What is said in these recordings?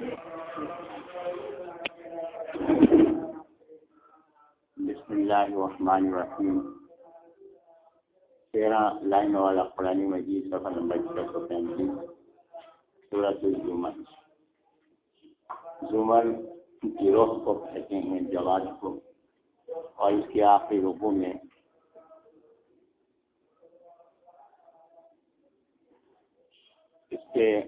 بسم اللہ الرحمن الرحیم۔ تیرہ لائن والا قرآن مجید صفحہ نمبر چھ سو پینتیس سورت الزمر زمر گروہ کو کہتے ہیں، جواد کو۔ اور اس کے آخری رقو میں اس کے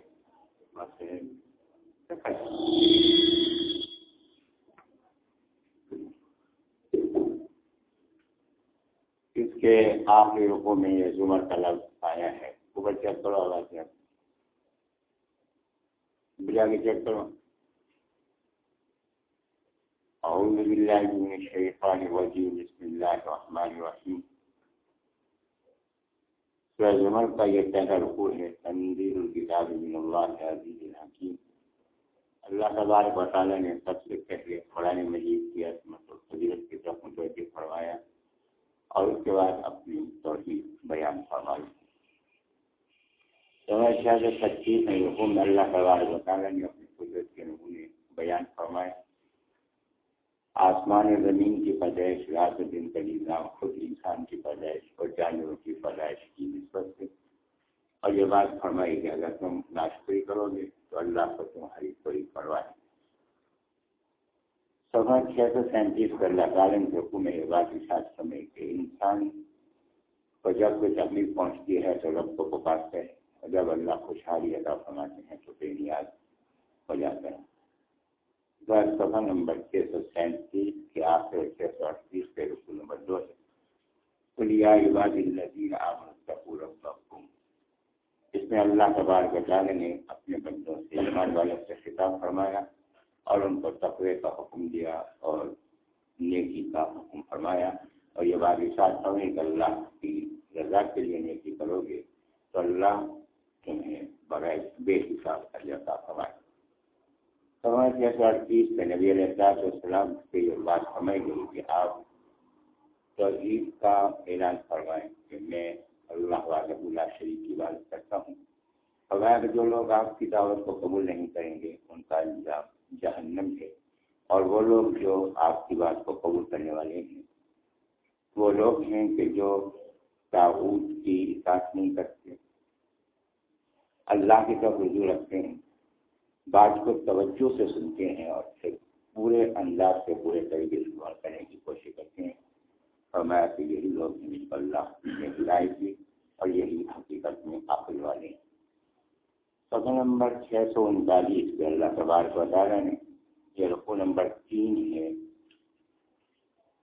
اس کے آخری رقو میں یہ زمر کا لفظ آیا ہے۔ اوپر چیک کرو آواز چیک بجا کے چیک کرو۔ أعوذ بالله من الشيطان الرجيم بسم الله الرحمن الرحيم سورہ زمر کا یہ پہلا رکوع ہے۔ تنزیل الکتاب من اللہ عزیز الحکیم۔ اللہ تبارک و تعالیٰ نے سب سے پہلے قرآن مجید کی عظمت اور فضیلت کی طرف متوجہ فرمایا اور اس کے بعد اپنی توحید بیان فرمائی۔ سمجھ شاید پچیس میں حکم اللہ تبارک و تعالیٰ نے اپنی قدرت کے نمونے بیان فرمائے۔ آسمان زمین کی پیدائش، رات دن کا نظام، خود انسان کی پیدائش اور جانوروں کی پیدائش کی نسبت سے اور یہ بات فرمائی کہ اگر تم ناشکری کرو گے تو اللہ کو تمہاری کوئی پرواہ نہیں۔ سفا چھ سو سینتیس کا اللہ تعالیٰ نے حکم یہ بات ساتھ سمے کہ انسان کو جب کوئی تکلیف پہنچتی ہے تو رب کو پکارتے ہیں اور جب اللہ خوشحالی ادا فرماتے ہیں تو بے نیاز ہو جاتا ہے۔ سفا نمبر چھ سو سینتیس کے آخر چھ سو اڑتیس کے رسول نمبر دو ہے۔ کلیا عباد الدین ربکم اس میں اللہ تبارک تعالی نے اپنے بندوں سے، ایمان والوں سے خطاب فرمایا اور ان کو تقوی کا حکم دیا اور نیکی کا حکم فرمایا۔ اور یہ بات ساتھ سمے کہ اللہ کی رضا کے لیے نیکی کرو گے تو اللہ تمہیں بغیر بے حساب کا فرمائے۔ سمجھ چھ سو اڑتیس میں نبی علیہ السلام سے یہ بات سمجھ گئی کہ آپ توحید کا اعلان فرمائیں کہ میں اللہ والا اللہ شریف کی بات کرتا ہوں۔ فرمایا جو لوگ آپ کی دعوت کو قبول نہیں کریں گے، ان کا انجام جہنم ہے۔ اور وہ لوگ جو آپ کی بات کو قبول کرنے والے ہیں، وہ لوگ ہیں کہ جو تعبت کی اطاعت نہیں کرتے۔ اللہ کی طرف رجوع رکھتے ہیں، بات کو توجہ سے سنتے ہیں اور پھر پورے انداز سے پورے طریقے سے استعمال کرنے کی کوشش کرتے ہیں۔ اور میں کہ یہی لوگ اللہ نے ہدایت کی اور یہی حقیقت میں عقل والے ہیں۔ سفر نمبر چھ سو انتالیس پہ اللہ تبارک و تعالیٰ نے یہ رقو نمبر تین ہے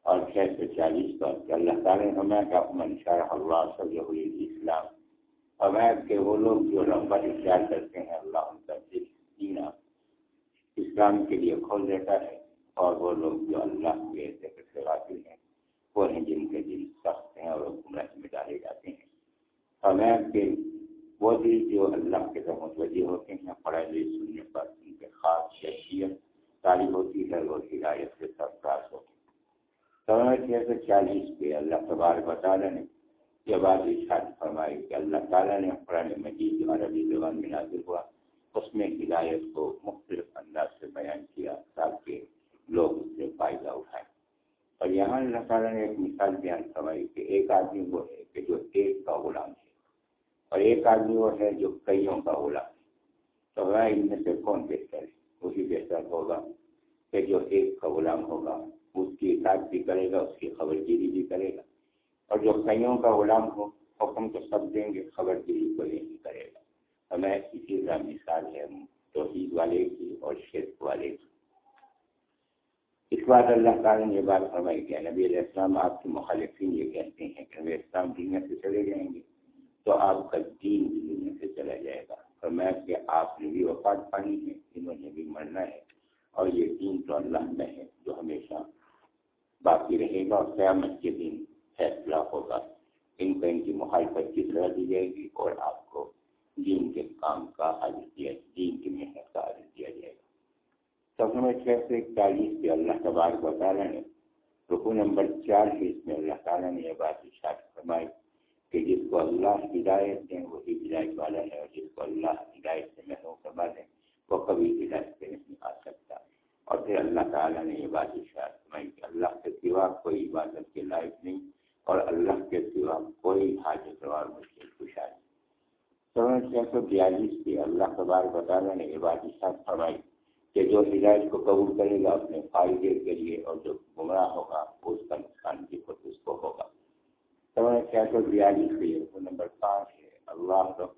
اور چھ سو چالیس پر کہ اللہ تعالیٰ نے ہمیں کا منشار اللہ سب اسلام اور میں کہ وہ لوگ جو رغبت اختیار کرتے ہیں، اللہ ان کا دل سینہ اسلام کے لیے کھول دیتا ہے اور وہ لوگ جو اللہ کے ذکر سے واقع ہیں، وہ ہیں جن کے دل سخت ہیں اور وہ گمراہی میں ڈالے جاتے ہیں۔ اور میں کہ وہ دل جو اللہ کے طرف متوجہ ہوتے ہیں، پڑھائی سننے پر ان کے خاص شخصیت تعلیم ہوتی ہے، وہ ہدایت سے سرفراز ہوتی ہے۔ چھ سو چالیس پہ اللہ تبارک تعالیٰ نے یہ بات ارشاد فرمائی کہ اللہ تعالیٰ نے قرآن مجید جو عربی زبان میں نازل ہوا، اس میں ہدایت کو مختلف انداز سے بیان کیا تاکہ لوگ اس سے فائدہ اٹھائیں۔ اور یہاں اللہ تعالیٰ نے ایک مثال بیان فرمائی کہ ایک آدمی وہ ہے کہ جو ایک کا غلام ہے۔ اور ایک آدمی وہ ہے جو کئیوں کا غلام ہے تو وہ ان میں سے کون بہتر ہے؟ وہی بہتر ہوگا کہ جو ایک کا غلام ہوگا، اس کی اطاعت بھی کرے گا، اس کی خبر گیری بھی کرے گا۔ اور جو کئیوں کا غلام ہو، حکم تو سب دیں گے خبر گیری کو نہیں کرے گا۔ ہمیں اسی طرح مثال ہے توحید والے کی اور شرک والے کی۔ اس بات اللہ تعالیٰ نے یہ بات فرمائی کہ نبی علیہ السلام آپ کے مخالفین یہ کہتے ہیں کہ نبی اسلام دنیا سے چلے جائیں گے۔ تو آپ کا دین بھی دنیا سے چلا جائے گا۔ اور میں کہ آپ نے بھی وفات پانی ہے، انہوں نے بھی مرنا ہے۔ اور یہ دین تو اللہ میں ہے جو ہمیشہ باقی رہے گا اور قیامت کے دن فیصلہ ہوگا۔ ان کو ان کی مخالفت کی طرح دی جائے گی اور آپ کو دین کے کام کا حج دیا دین کی محنت کا حج دیا جائے گا۔ سفر چھ سو اکتالیس پہ اللہ تبارک و تعالیٰ نے رکو نمبر چار کے اس میں اللہ تعالیٰ نے یہ بات اشاعت فرمائی۔ کہ جس کو اللہ ہدایت دیں وہ ہدایت والا ہے اور جس کو اللہ ہدایت سے محروم ہے وہ کبھی ہدایت پہ نہیں آ سکتا۔ اور پھر اللہ تعالیٰ نے یہ بات اشار فرمائی کہ اللہ کے سوا کوئی عبادت کے لائق نہیں اور اللہ کے سوا کوئی حاجت اور مشکل خوش آئی سن چھ سو بیالیس کی اللہ قبار تعالیٰ نے یہ بات اشار فرمائی کہ جو ہدایت کو قبول کرے گا اپنے فائدے کے لیے اور جو گمراہ ہوگا really creative. Number five, a lot of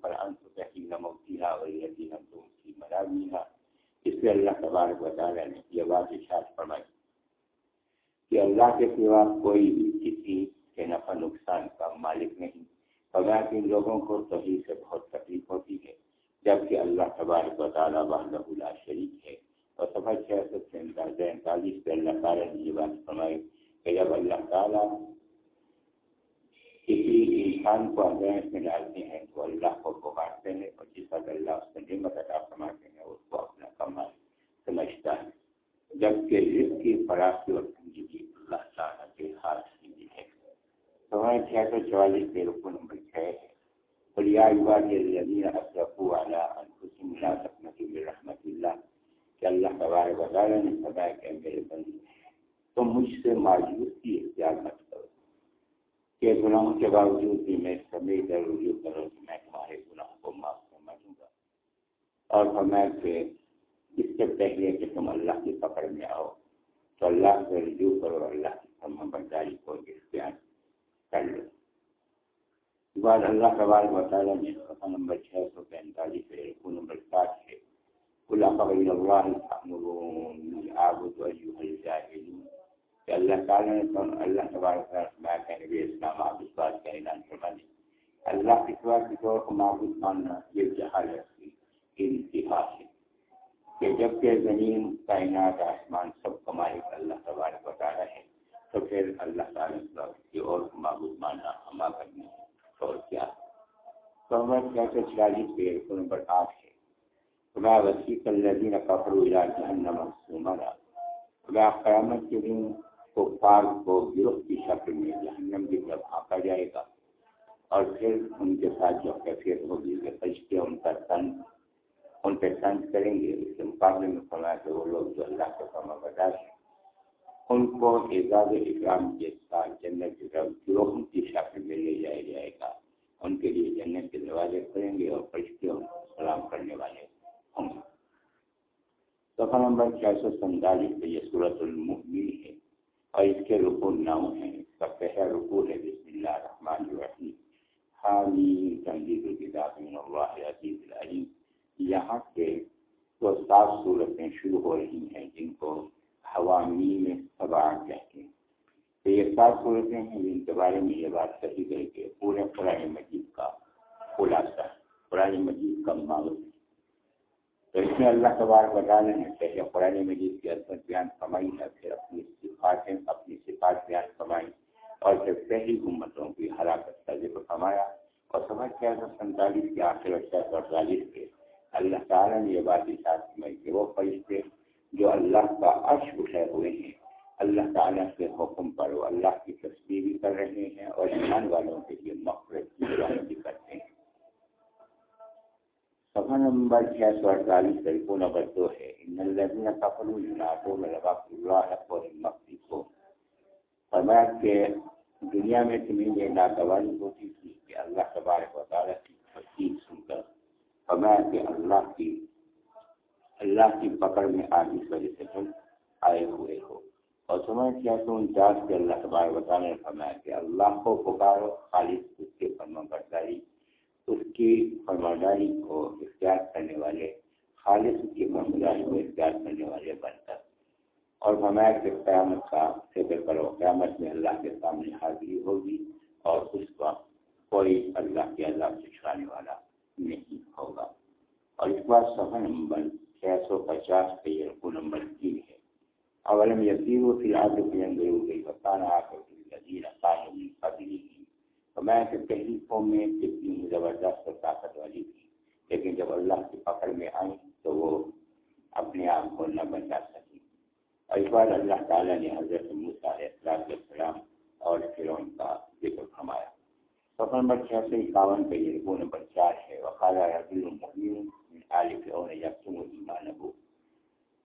صفحہ نمبر چھ سو اکاون پہ یہ رکو نمبر چار ہے۔ وقال ربی المؤمن من آل یقین یقتم ایمانہ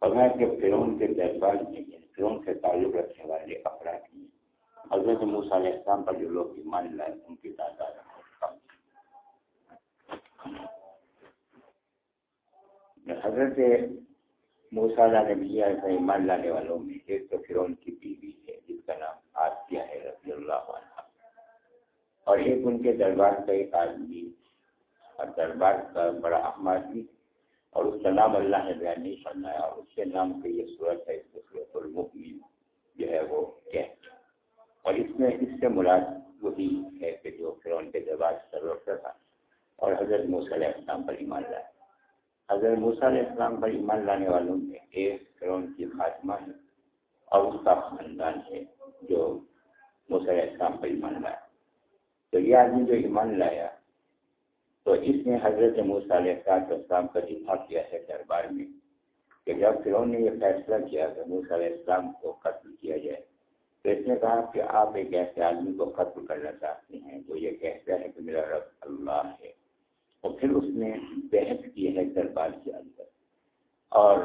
فرمایا کہ فرعون کے دربار میں یعنی فرعون سے تعلق رکھنے والے افراد میں حضرت موسیٰ علیہ السلام پر جو لوگ ایمان لائے، ان کی تعداد حضرت موسیٰ علیہ نبی ایمان لانے والوں میں ایک تو فرعون کی بیوی ہے، جس کا نام آتیا ہے، رضی اللہ عنہ۔ اور ایک ان کے دربار کا ایک آدمی، اور دربار کا بڑا اہم آدمی اور اس کا نام اللہ نے بیان نہیں فرمایا، اور اس کے نام کی یہ صورت ہے، اس کو صورت المؤمن جو ہے وہ کہتے اور اس میں، اس سے مراد وہی ہے کہ جو فرون کے دربار سے روکتا تھا۔ اور حضرت موسیٰ علیہ السلام پر ایمان لائے۔ حضرت موسیٰ علیہ السلام پر ایمان لانے والوں میں ایک فرون کی خاتمہ ہے، اور اس کا خاندان ہے جو موسیٰ علیہ السلام پر ایمان لایا تو یہ آدمی جو ایمان لایا، تو اس نے حضرت علیہ السلام کا دفاع کیا ہے دربار میں کہ جب فرون نے یہ فیصلہ کیا کہ علیہ السلام کو قتل کیا جائے، تو اس نے کہا کہ آپ ایک ایسے آدمی کو قتل کرنا چاہتے ہیں تو یہ کہتا ہے کہ میرا رب اللہ ہے۔ اور پھر اس نے بحث کی ہے دربار کے اندر۔ اور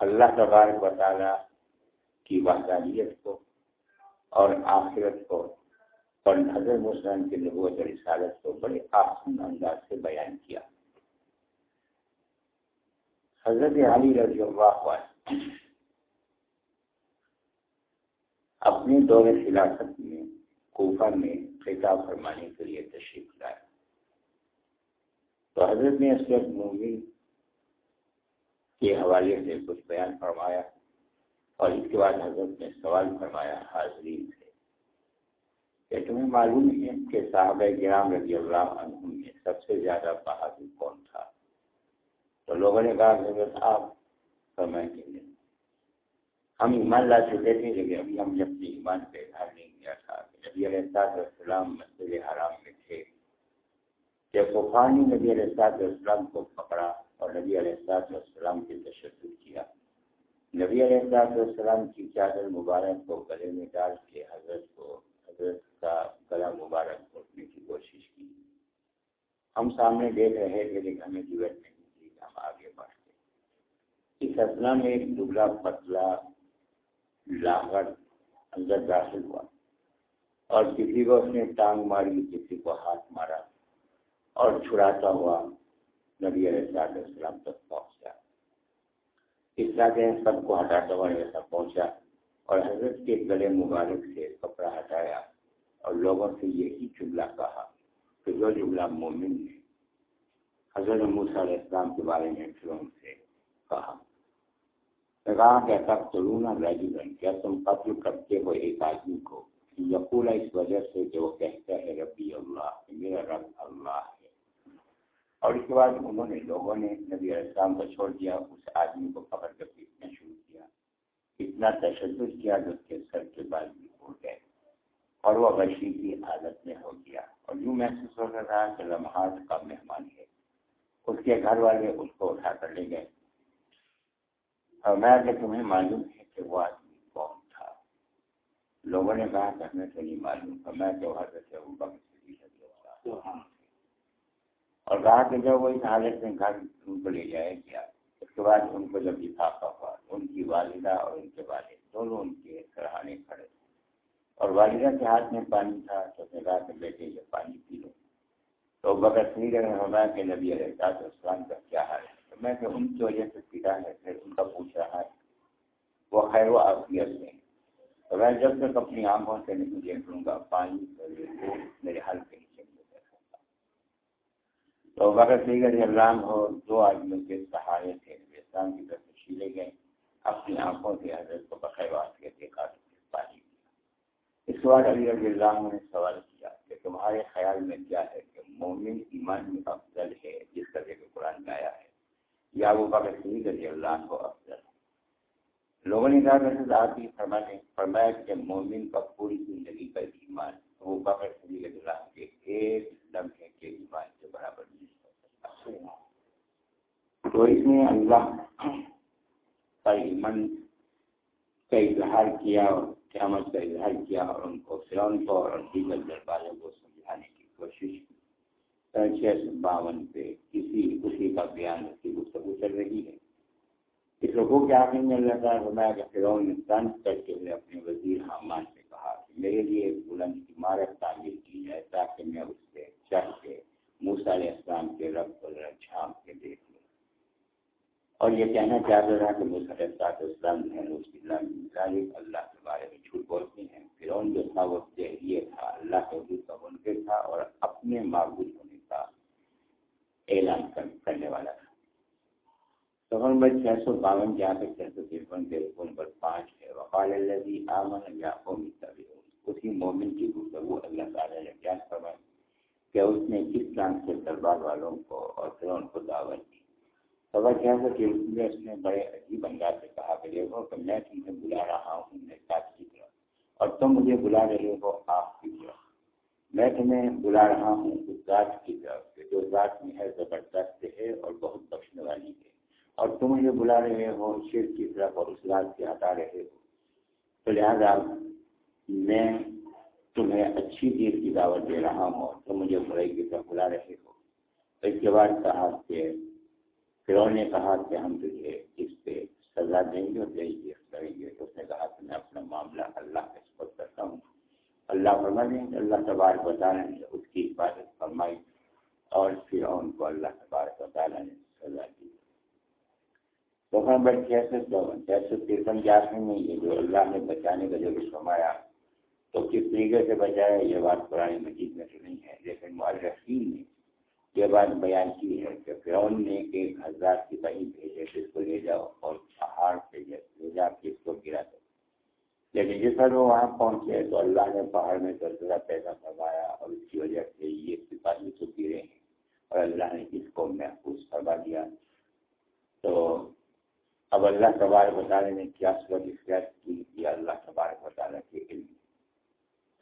اللہ تبارک و تعالیٰ کی وحدانیت کو اور آخرت کو اور حضرت مسلم کی نبوت اور رسالت کو بڑے آسان انداز سے بیان کیا۔ حضرت علی رضی اللہ عنہ اپنے دور خلافت میں کوفہ میں خطاب فرمانے کے لیے تشریف لائے۔ تو حضرت نے اسرت مومن کے حوالے سے کچھ بیان فرمایا اور اس کے بعد حضرت نے سوال فرمایا، حاضرین سے کہ تمہیں معلوم ہے کہ صحابہ گرام رضی اللہ عنہ میں سب سے زیادہ بہادر کون تھا۔ تو لوگوں نے کہا، حضرت آپ سمے کے لیے ہم ایمان لا چکے تھے، لیکن ابھی ہم جب ایمان پہ اظہار نہیں کیا تھا۔ نبی علیہ السلاط السلام مسجد حرام میں تھے۔ کہ طوفانی نبی علیہ السلاط السلام کو پکڑا اور نبی علیہ السلاط السلام کے تشدد کیا، نبی علیہ السلاط السلام کی چادر مبارک کو گلے میں ڈال کے حضرت کو حضرت کا گلا مبارک پھوٹنے کی کوشش کی۔ ہم سامنے دیکھ رہے تھے لیکن ہمیں ضرورت نہیں تھی، ہم آگے بڑھتے اس اسنا میں ایک دبلا پتلا لاغر اندر داخل ہوا اور کسی کو اس نے ٹانگ ماری، کسی کو ہاتھ مارا اور چھڑاتا ہوا نبی علیہ السلام تک پہنچا۔ اس طرح کے سب کو ہٹاتا ہوا ایسا پہنچا۔ اور حضرت کے گلے مبارک سے کپڑا ہٹایا اور لوگوں سے یہی جملہ کہا کہ جو جملہ مومن نے حضرت موسیٰ علیہ السلام کے بارے میں فرون سے کہا کہا کہ تب تلونا راجن کیا، تم قتل کرتے ہو ایک آدمی کو یقولا اس وجہ سے کہ وہ کہتا ہے، ربی اللہ میرا رب اللہ ہے۔ اور اس کے بعد انہوں نے لوگوں نے نبی علیہ السلام کو چھوڑ دیا، اس آدمی کو پکڑ کر پیٹنا شروع کیا اتنا تشدد کیا جو اس کے سر کے بعد بھی ہو گئے اور وہ غشی کی حالت میں ہو گیا اور یوں محسوس ہو رہا تھا کہ لمحات کا مہمان ہے۔ اس کے گھر والے اس کو اٹھا کر لے گئے۔ اور میں کہ تمہیں معلوم ہے کہ وہ آدمی کون تھا۔ لوگوں نے کہا کہ ہمیں تو نہیں معلوم۔ تھا میں تو حضرت اور کہا کہ جب وہ اس حالت میں گھر ان کو لے جایا گیا کے بعد ان کو جب لفافہ ہوا ان کی والدہ اور ان کے والد دونوں ان کے سرحانے کھڑے اور والدہ کے ہاتھ میں پانی تھا تو اس نے کہا کہ بیٹے یہ پانی پی لو تو بغیر نہیں رہے ہوگا کہ نبی علیہ السلام کا کیا حال ہے۔ تو میں کہ ان کی وجہ سے پیتا ہے، پھر ان کا پوچھ رہا ہے۔ وہ خیر و عافیت میں۔ تو میں جب تک اپنی آنکھوں سے نہیں دیکھ لوں گا، پانی میرے حل کے نیچے نہیں دیکھ سکتا تو بغیر دیگر اللہ ہو، دو آدمیوں کے سہارے تھے۔ اسلام کی طرف چھیلے گئے، اپنی آنکھوں سے حضرت کو بخیر کے دیکھا پانی اس کے بعد علی رضی اللہ عنہ نے سوال کیا کہ تمہارے خیال میں کیا ہے کہ مومن ایمان میں افضل ہے جس طرح کے قرآن میں آیا ہے؟ یا وہ بغیر صحیح رضی اللہ کو افضل ہے لوگوں نے کہا کہ آپ ہی فرمانے فرمایا کہ مومن کا پوری زندگی کا ایمان وہ بغیر صحیح رضی اللہ کے ایک لمحے کے ایمان کے برابر نہیں ہو سکتا۔ تو اس نے اللہ کا ایمان کا اظہار کیا اور قیامت کا اظہار کیا اور ان کو فرون کو اور دیگر درباروں کو سمجھانے کی کوشش کی۔ چھ سو باون پہ کسی اسی کا بیان اس کی گفتگو چل رہی ہے۔ اس رقو کے آخر میں اللہ تعالیٰ فرمایا کہ فرعون نے تنس کر کے اپنے وزیر حامان سے کہا کہ میرے لیے بلند عمارت تعمیر کی جائے تاکہ میں اس سے چڑھ کے موسیٰ علیہ السلام کے رب کو جھانک کے دیکھ اور یہ کہنا چاہتا تھا کہ موسیٰ علیہ السلام جو ہے، اس اللہ کے بارے میں جھوٹ بولتے ہیں۔ فرعون جو تھا، وہ یہ تھا، اللہ کے وجود کا منکر تھا اور اپنے معبود ہونے کا اعلان کرنے والا تھا۔ سفر نمبر چھ سو باون جہاں تک چھ سو ترپن کے رکو نمبر پانچ ہے۔ وقال اللہ آمن یا قوم اسی مومن کی گفتگو اللہ تعالیٰ نے بیان فرمائی کہ اس نے کس طرح سے دربار والوں کو اور پھر کو دعوت دی سوا چھ سو ترپن میں اس نے بڑے عجیب انداز سے کہا کہ دیکھو کہ میں تمہیں بلا رہا ہوں میں ساتھ کی طرف۔ اور تم مجھے بلا رہے ہو، آپ کی طرف۔ میں تمہیں بلا رہا ہوں اس ذات کی طرف جو ذات میں ہے، زبردست ہے اور بہت بخشنے والی ہے۔ اور تم مجھے بلا رہے ہو شیر کی طرف اور اس رات سے ہٹا رہے ہو۔ تو لہٰذا میں تمہیں اچھی چیز کی دعوت دے رہا ہوں اور تم مجھے برائی کی طرف بلا رہے ہو۔ اس کے بعد کہا کہ فرو نے کہا کہ ہم تجھے اس پہ سزا دیں گے اور دیں کریں گے تو اس نے کہا کہ میں اپنا معاملہ اللہ کا سپورٹ کرتا ہوں۔ اللہ فرما دیں گے، اللہ تبارک بتانا نے اس کی حفاظت فرمائی اور پھر ان کو اللہ تبارک بتانا نے سزا دی۔ نمبر چھ سو چون چھ سو ترپن کے آخر میں یہ جو اللہ نے بچانے کا جو فرمایا، تو کس طریقے سے بچایا؟ یہ بات پرانی مجید میں تو نہیں ہے، لیکن معرفین نے یہ بات بیان کی ہے کہ فرعون نے ایک ہزار سپاہی بھیجے کہ اس کو لے جاؤ اور پہاڑ پہ لے جا کے اس کو گرا دو لیکن جس پر وہ وہاں پہنچے تو اللہ نے پہاڑ میں زلزلہ پیدا کروایا اور اس کی وجہ سے یہ سپاہی تو گرے ہیں اور اللہ نے اس کو محفوظ کروا دیا۔ تو اب اللہ تبارک بتانے نے کیا صورت اختیار کی؟ کیا اللہ تبارک بتانے کے علم۔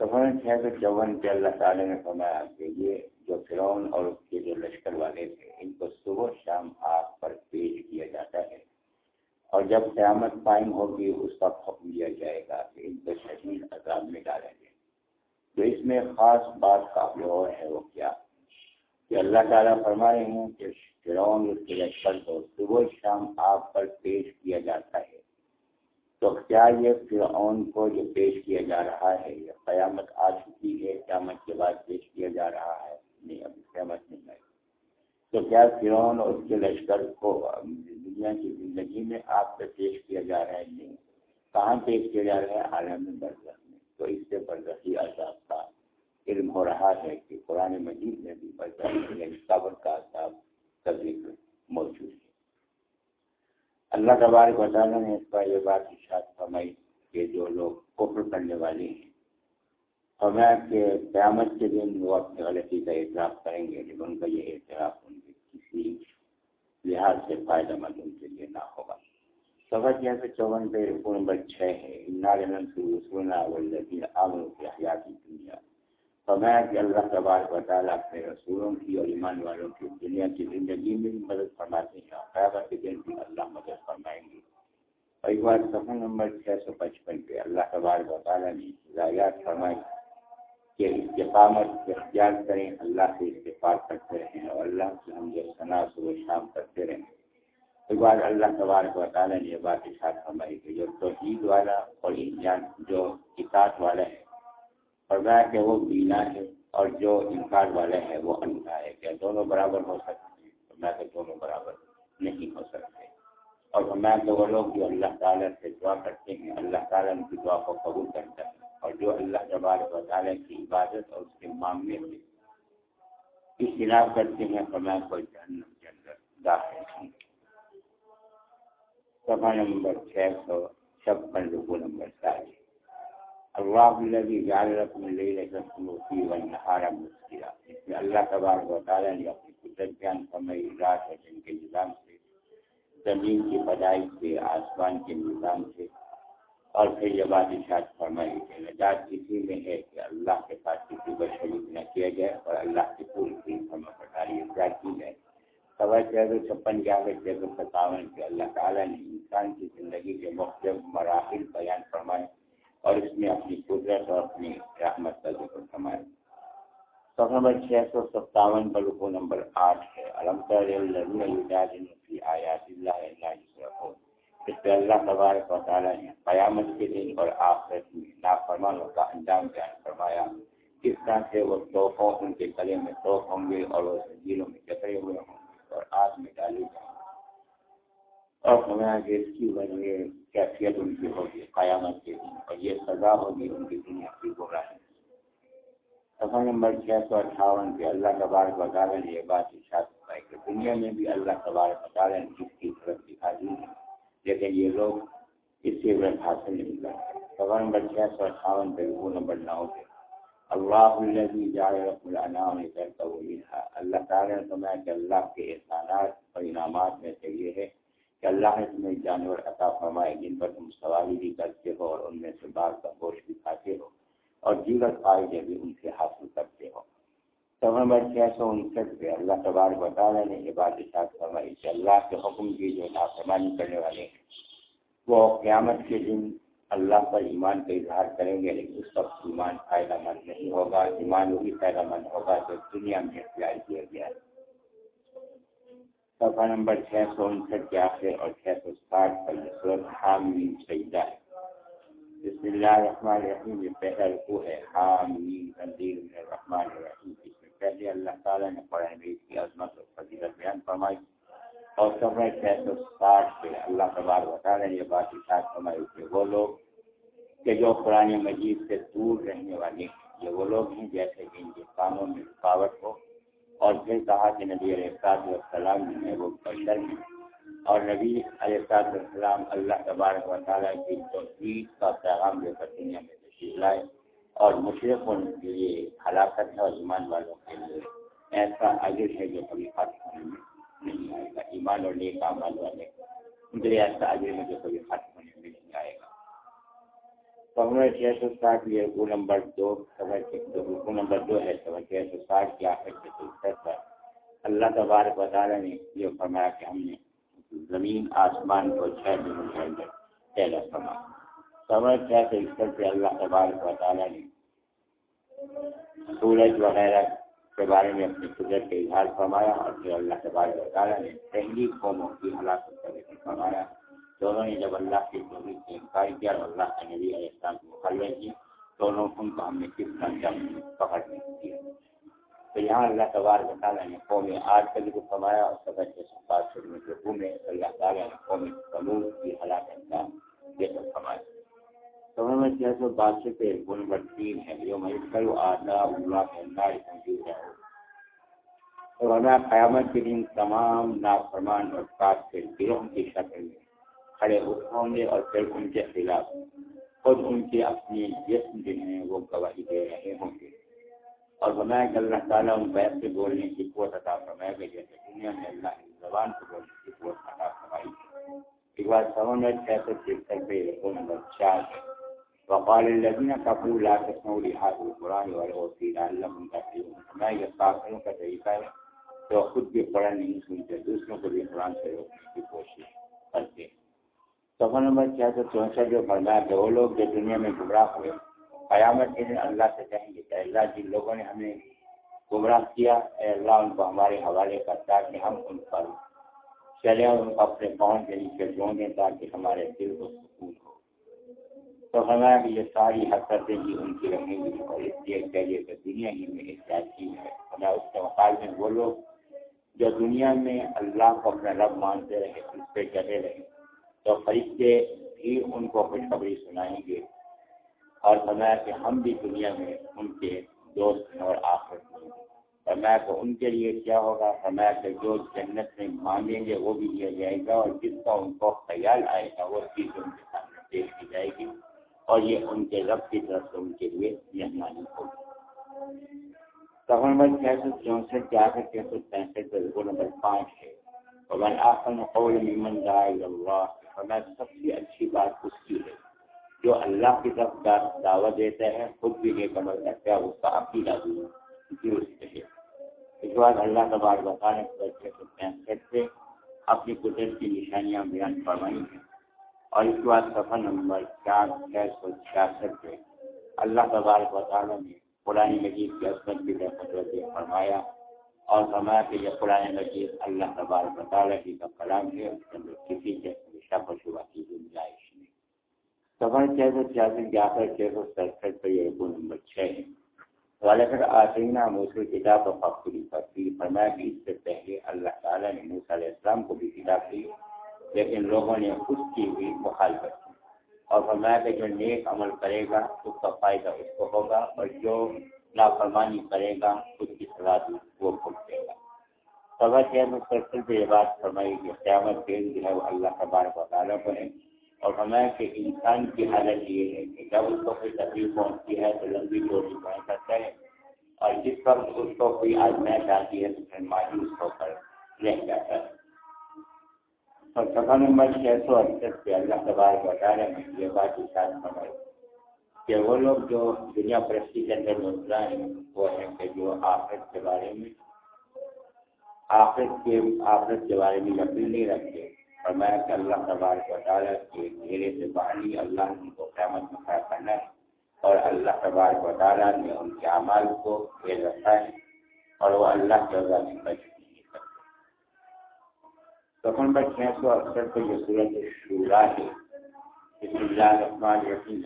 سفر چھ سو چون پہ اللہ تعالیٰ نے فرمایا کہ یہ جو فرعون اور اس کے جو لشکر والے تھے، ان کو صبح شام آگ پر پیش کیا جاتا ہے۔ اور جب قیامت قائم ہوگی، اس کا حکم دیا جائے گا کہ ان کو شدید عذاب میں ڈالیں گے تو اس میں خاص بات کا اور ہے، وہ کیا؟ کہ اللہ تعالیٰ فرما رہے ہیں کہ فرعون اس کے لشکر کو صبح شام آپ پر پیش کیا جاتا ہے۔ تو کیا یہ فرعون کو جو پیش کیا جا رہا ہے، یہ قیامت آ چکی ہے، قیامت کے بعد پیش کیا جا رہا ہے؟ نہیں ابھی قیامت نہیں۔ آئی تو کیا فرعون اور اس کے لشکر کو دنیا کی زندگی میں آپ پہ پیش کیا جا رہا ہے؟ نہیں۔ کہاں پیش کیا جا رہا ہے؟ عالم برزخ میں۔ تو اس سے برزخی عذاب کا علم ہو رہا ہے کہ قرآن مجید میں بھی برزخی یعنی قبر کا عذاب کا ذکر موجود ہے۔ اللہ تبارک وطالعہ نے اس پر یہ بات اشاعت فرمائی کہ جو لوگ کفر کرنے والے ہیں فرمایا کہ قیامت کے دن وہ اپنی غلطی کا اعتراف کریں گے، لیکن ان کا یہ اعتراف ان کے کسی لحاظ سے فائدہ مند ان کے لیے نہ ہوگا۔ سفر جیسے چون پہ رکو نمبر چھ ہے نارمن کی حیاتی دنیا فرمایا کہ اللہ تبارک و تعالیٰ اپنے رسولوں کی اور ایمان والوں کی دنیا کی زندگی میں بھی مدد فرماتے ہیں اور قیامت کے دن بھی اللہ مدد فرمائیں گے۔ اور ایک بار سفر نمبر چھ سو پچپن پہ اللہ تبارک و تعالیٰ نے ہدایات فرمائی۔ کہ استقامت اختیار کریں، اللہ سے استفاد کرتے رہیں اور اللہ سے ہم جو صنع صبح شام کرتے رہیں۔ ایک بار اللہ تبارک و تعالیٰ نے یہ بات اشاعت فرمائی کہ جو توحید والا اور انجان، جو اطاعت والا ہے، فرمایا کہ وہ بینا ہے اور جو انکار والے ہیں وہ اندھا ہے کیا دونوں برابر ہو سکتے ہیں۔ فرمایا کہ دونوں برابر نہیں ہو سکتے۔ اور فرمایا کہ وہ لوگ جو اللہ تعالیٰ سے دعا کرتے ہیں، اللہ تعالیٰ ان کی دعا کو قبول کرتا ہے۔ اور جو اللہ تبارک و تعالیٰ کی عبادت اور اس کے معاملے میں اختلاف کرتے ہیں، فرمایا کوئی جہنم کے اندر داخل ہوں گے سفا نمبر چھ سو چھپن رکو نمبر سات اللہ الذي جعل لكم الليل تسكنوا فيه والنهار مبصرا اس میں اللہ تبارک و تعالی نے اپنی قدرت بیان فرمائی، رات اور دن کے نظام سے، زمین کی پیدائش سے، آسمان کے نظام سے۔ اور پھر یہ بات اشاعت فرمائی کہ نجات اسی میں ہے کہ اللہ کے پاس کسی کو شریک نہ کیا جائے اور اللہ کی پوری پوری فرما پٹاری اختیار کی جائے۔ سوا چھ سو چھپن کے آگے چھ سو ستاون کے اللہ تعالیٰ نے انسان کی زندگی کے مختلف مراحل بیان فرمائے اور اس میں اپنی قدرت اور اپنی رحمت کا ذکر فرمایا سب نمبر چھ سو ستاون پر رکو نمبر آٹھ ہے۔ الحمد للہ آیات اللہ کہ اللہ تبارک و تعالیٰ نے قیامت کے دن اور آخرت میں نافرمانوں کا انجام بیان فرمایا۔ کس طرح سے وہ توحفوں ان کے گلے میں توف ہوں گے اور وہ زنجیروں میں چکرے ہوئے ہوں گے اور آگ میں ڈالے جائیں گے۔ اور فرمایا کہ اس کی وجہ کیفیت ان کی ہوگی قیامت کے دن اور یہ سزا ہوگی ان کی دنیا کی گمراہی۔ سفر نمبر چھ سو اٹھاون کے اللہ تبارک و نے یہ بات اشاعت پائی کہ دنیا میں بھی اللہ تبارک و نے اس کی طرف دکھا دی ہے، لیکن یہ لوگ اس سے حاصل نہیں کرتے سفر نمبر چھ سو اٹھاون پہ وہ نمبر نو پہ اللہ الذي جعل لكم الانعام تركبوا منها اللہ تعالیٰ نے فرمایا کہ اللہ کے احسانات اور انعامات میں سے یہ ہے کہ اللہ نے تمہیں جانور عطا فرمائے جن پر تم سواری بھی کرتے ہو اور ان میں سے بعض کا گوشت بھی کھاتے ہو اور دیگر فائدے بھی ان سے حاصل کرتے ہو۔ سفر نمبر چھ سو انسٹھ پہ اللہ تبارک تعالیٰ نے یہ بات اشاعت فرمائی کہ اللہ کے حکم کی جو نافرمانی کرنے والے ہیں۔ وہ قیامت کے دن اللہ پر ایمان کا اظہار کریں گے، لیکن اس وقت ایمان فائدہ مند نہیں ہوگا، ایمان وہی فائدہ مند ہوگا جو دنیا میں اختیار کیا گیا ہے۔ صفحہ نمبر چھ سو انسٹھ کے آخر اور چھ سو ساٹھ پر یہ صورت حامی سجدہ ہے۔ بسم اللہ الرحمن الرحیم، یہ پہلا رکو ہے۔ حامین تنظیر الرحمن الرحیم۔ اس میں پہلے اللہ تعالیٰ نے قرآن کی عظمت اور فضیلت بیان فرمائی۔ اور صفحہ چھ سو ساٹھ پہ اللہ تبار بتا رہے یہ بات اشاعت فرمائی کہ وہ لوگ کہ جو قرآن مجید سے دور رہنے والے یہ وہ لوگ ہیں جیسے کہ ان کے کاموں میں رکاوٹ ہو اور پھر کہا کہ نبی علیہ السلام نے وہ بشر ہیں اور نبی علیہ السلام اللہ تبارک و تعالیٰ کی توحید کا پیغام لے کر دنیا میں تشریف لائے اور مشرق کے لیے ہلاکت ہے اور ایمان والوں کے لیے ایسا عجر ہے جو کبھی ختم ہونے میں نہیں ایمان اور نیک عمل والے۔ ان کے لیے ایسا جو کبھی ختم ہونے میں نہیں آئے گا۔ تو ہمیں چھ سو ساٹھ یہ رکو نمبر دو سمجھ رکو نمبر دو ہے سوا چھ سو ساٹھ کے آخر سے پر۔ اللہ تبارک و تعالیٰ نے یہ فرمایا کہ ہم نے زمین، آسمان کو چھ دنوں کے اندر پہلا سما سمجھ کیا کہ اس پر اللہ تبارک و تعالیٰ نے سورج وغیرہ کے بارے میں اپنی قدرت کے اظہار فرمایا اور پھر اللہ تبارک و تعالیٰ نے پہلی قوموں کی ہلاکت کا ذکر فرمایا۔ دونوں نے جب اللہ کی توحید سے انکار کیا اور اللہ کے نبی علیہ السلام کی مخالفت کی دونوں ان کو ہم نے کس طرح پکڑ نہیں کیا۔ تو یہاں اللہ تبارک تعالیٰ نے قوم آج کا ذکر فرمایا اور سب کے سفار شروع کے میں اللہ تعالیٰ نے قوم قانون کی ہلاکت کا ذکر فرمایا۔ تو میں چھ سو باسٹھ پہ گن نمبر ہے جو میں کرو آدھا اللہ کے انداز موجود ہے تو ہمیں قیامت کے دن تمام نافرمان اور کاٹ کے گروہ کی شکل میں کھڑے ہوں گے اور پھر ان کے خلاف خود ان کے اپنی جسم جو ہیں وہ گواہی دے رہے ہوں گے۔ اور بنایا کہ اللہ تعالیٰ ان بیت سے بولنے کی قوت عطا فرمائے گا، جیسے دنیا میں اللہ کی زبان سے بولنے کی قوت عطا فرمائی۔ ایک بار سمجھ میں چھ سو تہتر پہ نمبر چار ہے وقال الذين كفروا لا تسمعوا لهذا القرآن ولو قيل لهم تسمعوا یہ کافروں کا طریقہ ہے جو خود بھی قرآن نہیں سنتے دوسروں کو بھی قرآن سے روکنے کی کوشش کرتے سفر نمبر چھ سو چونسٹھ جو فرمایا کہ وہ لوگ جو دنیا میں گمراہ ہوئے، قیامت کے دن اللہ سے کہیں گے کہ اللہ، جن لوگوں نے ہمیں گمراہ کیا، اے اللہ، ان کو ہمارے حوالے کرتا کہ ہم ان پر چلے اور ان کو اپنے پاؤں کے نیچے جوڑیں تاکہ ہمارے دل کو سکون ہو۔ تو ہمارا یہ ساری حرکتیں ہی ان کی رہیں گی اور اس لیے چاہیے کہ دنیا ہی میں احتیاط کی ہے۔ ہمیں اس کے مقابلے میں وہ لوگ جو دنیا میں اللہ کو اپنا رب مانتے رہے، اس پہ چلے رہے، تو فرشتے بھی ان کو خوشخبری سنائیں گے اور فرمایا کہ ہم بھی دنیا میں ان کے دوست ہیں اور آخر میں۔ فرمایا کہ ان کے لیے کیا ہوگا؟ فرمایا کہ جو جنت میں مانگیں گے وہ بھی لیا جائے گا اور جس کا ان کو خیال آئے گا وہ چیز ان کے سامنے پیش کی جائے گی۔ اور یہ ان کے رب کی طرف سے ان کے لیے مہمانی ہوگی۔ سفر نمبر چھ سو چونسٹھ کے آخر چھ سو پینسٹھ پر نمبر پانچ ہے۔ اور آخر قول ممن اللہ فرمایا سب سے اچھی بات اس کی ہے۔ جو اللہ کی طرف دعوت دیتا ہے، خود بھی یہ عمل کرتا ہے، اس کا عقیدہ بھی درست ہے۔ اس بعد اللہ تبار بتانے سے اپنی قدرت کی نشانیاں بیان فرمائی ہیں۔ اور اس کے بعد سفر نمبر چار چھ سو چھیاسٹھ پہ اللہ تبارک وطالعہ نے قرآن مجید کی عصمت کی طرف فرمایا اور فرمایا کہ یہ قرآن مجید اللہ تبارک وطالعہ کی کا کلام ہے، اس کے اندر کسی سے شک و شبہ کی گنجائش نہیں۔ سفر چھ سو چھیاسٹھ جا کر چھ سو سڑسٹھ پہ یہ رکو نمبر چھ ہے۔ والر آسینہ موسل کتاب و فخری فخری فرمایا کہ اس سے پہلے اللہ تعالیٰ نے موسیٰ علیہ السلام کو بھی کتاب دی۔ لیکن لوگوں نے اس کی بھی مخالفت کی اور فرمایا کہ جو نیک عمل کرے گا، اس کا فائدہ اس کو ہوگا، اور جو نافرمانی کرے گا، اس کی سزا وہ دے گا۔ سوا چھ مسلسل پہ یہ بات فرمائی کہ قیامت دین جو ہے وہ اللہ تبارک و تعالیٰ کو ہے۔ اور ہمیں کہ انسان کی حالت یہ ہے کہ جب اس کو کوئی تکلیف پہنچتی ہے تو لمبی چوٹی پہن سکتا ہے۔ اور جس وقت اس کو کوئی آزمائش آتی ہے تو پھر مایوس ہو کر رہ جاتا ہے۔ اور سفا نمبر چھ سو اڑسٹھ پہ اللہ تبارک بتا رہے ہیں یہ بات اشار فرمائی کہ وہ لوگ جو دنیا پرستی کے اندر مسئلہ ہیں، وہ ہیں کہ جو آخرت کے بارے میں، آخرت کے آخرت کے بارے میں یقین نہیں رکھتے۔ فرمایا کہ اللہ تبارک و تعالیٰ کے گھیرے سے باہری اللہ ان کو قیامت میں کھڑا کرنا ہے۔ اور اللہ تبارک و تعالیٰ نے ان کے اعمال کو گھیر رکھا ہے۔ اور وہ اللہ کے وجہ سے بچ تو نمبر چھ سو اکثر کو یہ صورت شورا ہے بسم اللہ الرحمن الرحیم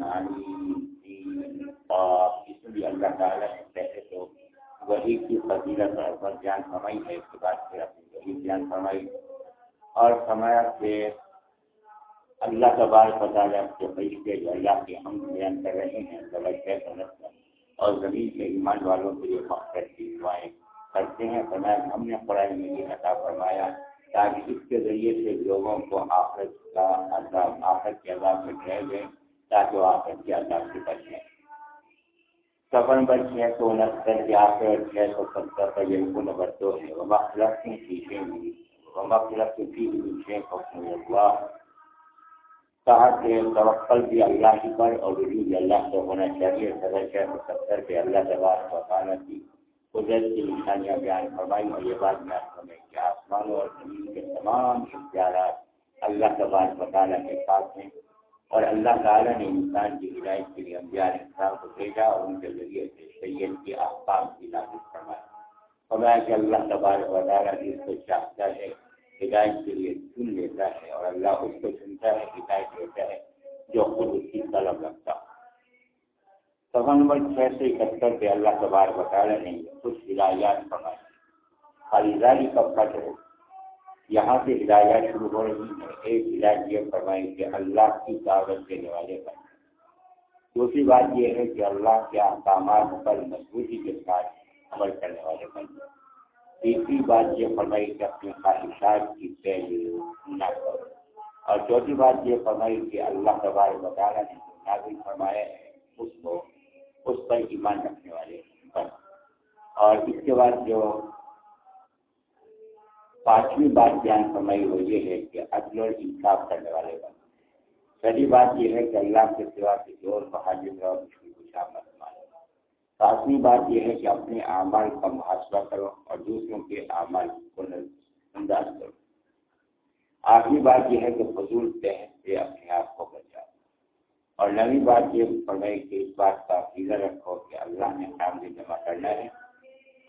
حامین اس میں بھی اللہ تعالیٰ نے پہلے تو وہی کی فضیلت اور پر جان فرمائی ہے اس کے بعد پھر اپنی وہی جان فرمائی اور فرمایا کہ اللہ تبارک تعالیٰ کے فرشتے جو اللہ کے ہم بیان کر رہے ہیں توجہ اور زمین کے ایمان والوں کے لیے مقصد کی دعائیں کرتے ہیں۔ فرمایا، ہم نے قرآن میں عطا فرمایا تاکہ اس کے ذریعے سے لوگوں کو آخرت کا عذاب، آخرت کے عذاب میں ٹھہر گئے تاکہ وہ آخرت کے عذاب سے بچیں سفر نمبر چھ سو انہتر کے آخر چھ سو ستر کا یہ رکو نمبر دو ہے۔ وہ مخلص کی چیزیں بھی ومغفرت فی من شیخ حکم اللہ کہا کہ توقل بھی اللہ کی پر اور رجوع بھی اللہ سے ہونا چاہیے۔ صدر شیخ ستر پہ اللہ تبارک و تعالیٰ کی قدرت کی نشانیاں بیان فرمائی اور یہ بات میں آپ کہ آسمانوں اور زمین کے تمام اختیارات اللہ تبارک و تعالیٰ کے پاس ہیں اور اللہ تعالیٰ نے انسان کی ہدایت کے لیے انبیاء انسان کو بھیجا اور ان کے ذریعے سے سید کی احکام کی نافذ فرمائی فرمایا کہ اللہ تبارک و تعالیٰ جس کو چاہتا ہے، ہدایت کے لیے چن لیتا ہے اور اللہ اس کو چنتا ہے، ہدایت دیتا ہے جو خود اس کی طلب رکھتا ہو۔ سفا نمبر چھ سے اکہتر پہ اللہ تبارک و تعالیٰ نے کچھ ہدایات فرمائی خریداری کا پٹ ہو یہاں سے ہدایات شروع ہو رہی ہیں۔ ایک ہدایت یہ فرمائی کہ اللہ کی دعوت دینے والے بن۔ دوسری بات یہ ہے کہ اللہ کے احکامات پر مضبوطی کے ساتھ عمل کرنے والے بن۔ تیسری بات یہ فرمائی کہ اپنی خواہشات کی پیروی نہ کرو۔ اور چوتھی بات یہ فرمائی کہ اللہ تبار بطالہ نے جو نازل فرمایا ہے، اس کو اس پر ایمان رکھنے والے بن۔ اور اس کے بعد جو پانچویں بات بیان فرمائی وہ یہ ہے کہ عدل اور انصاف کرنے والے بن۔ پہلی بات یہ ہے کہ اللہ کے سوا کسی اور کو حاضر اور مشکل کو شامل ساتویں بات یہ ہے کہ اپنے اعمال کا محاسبہ کرو اور دوسروں کے اعمال کو انداز کرو۔ آخری بات یہ ہے کہ فضول تحت سے اپنے آپ کو اور نوی بات یہ پڑھائی کہ اس بات کا عقیدہ رکھو کہ اللہ نے سامنے جمع کرنا ہے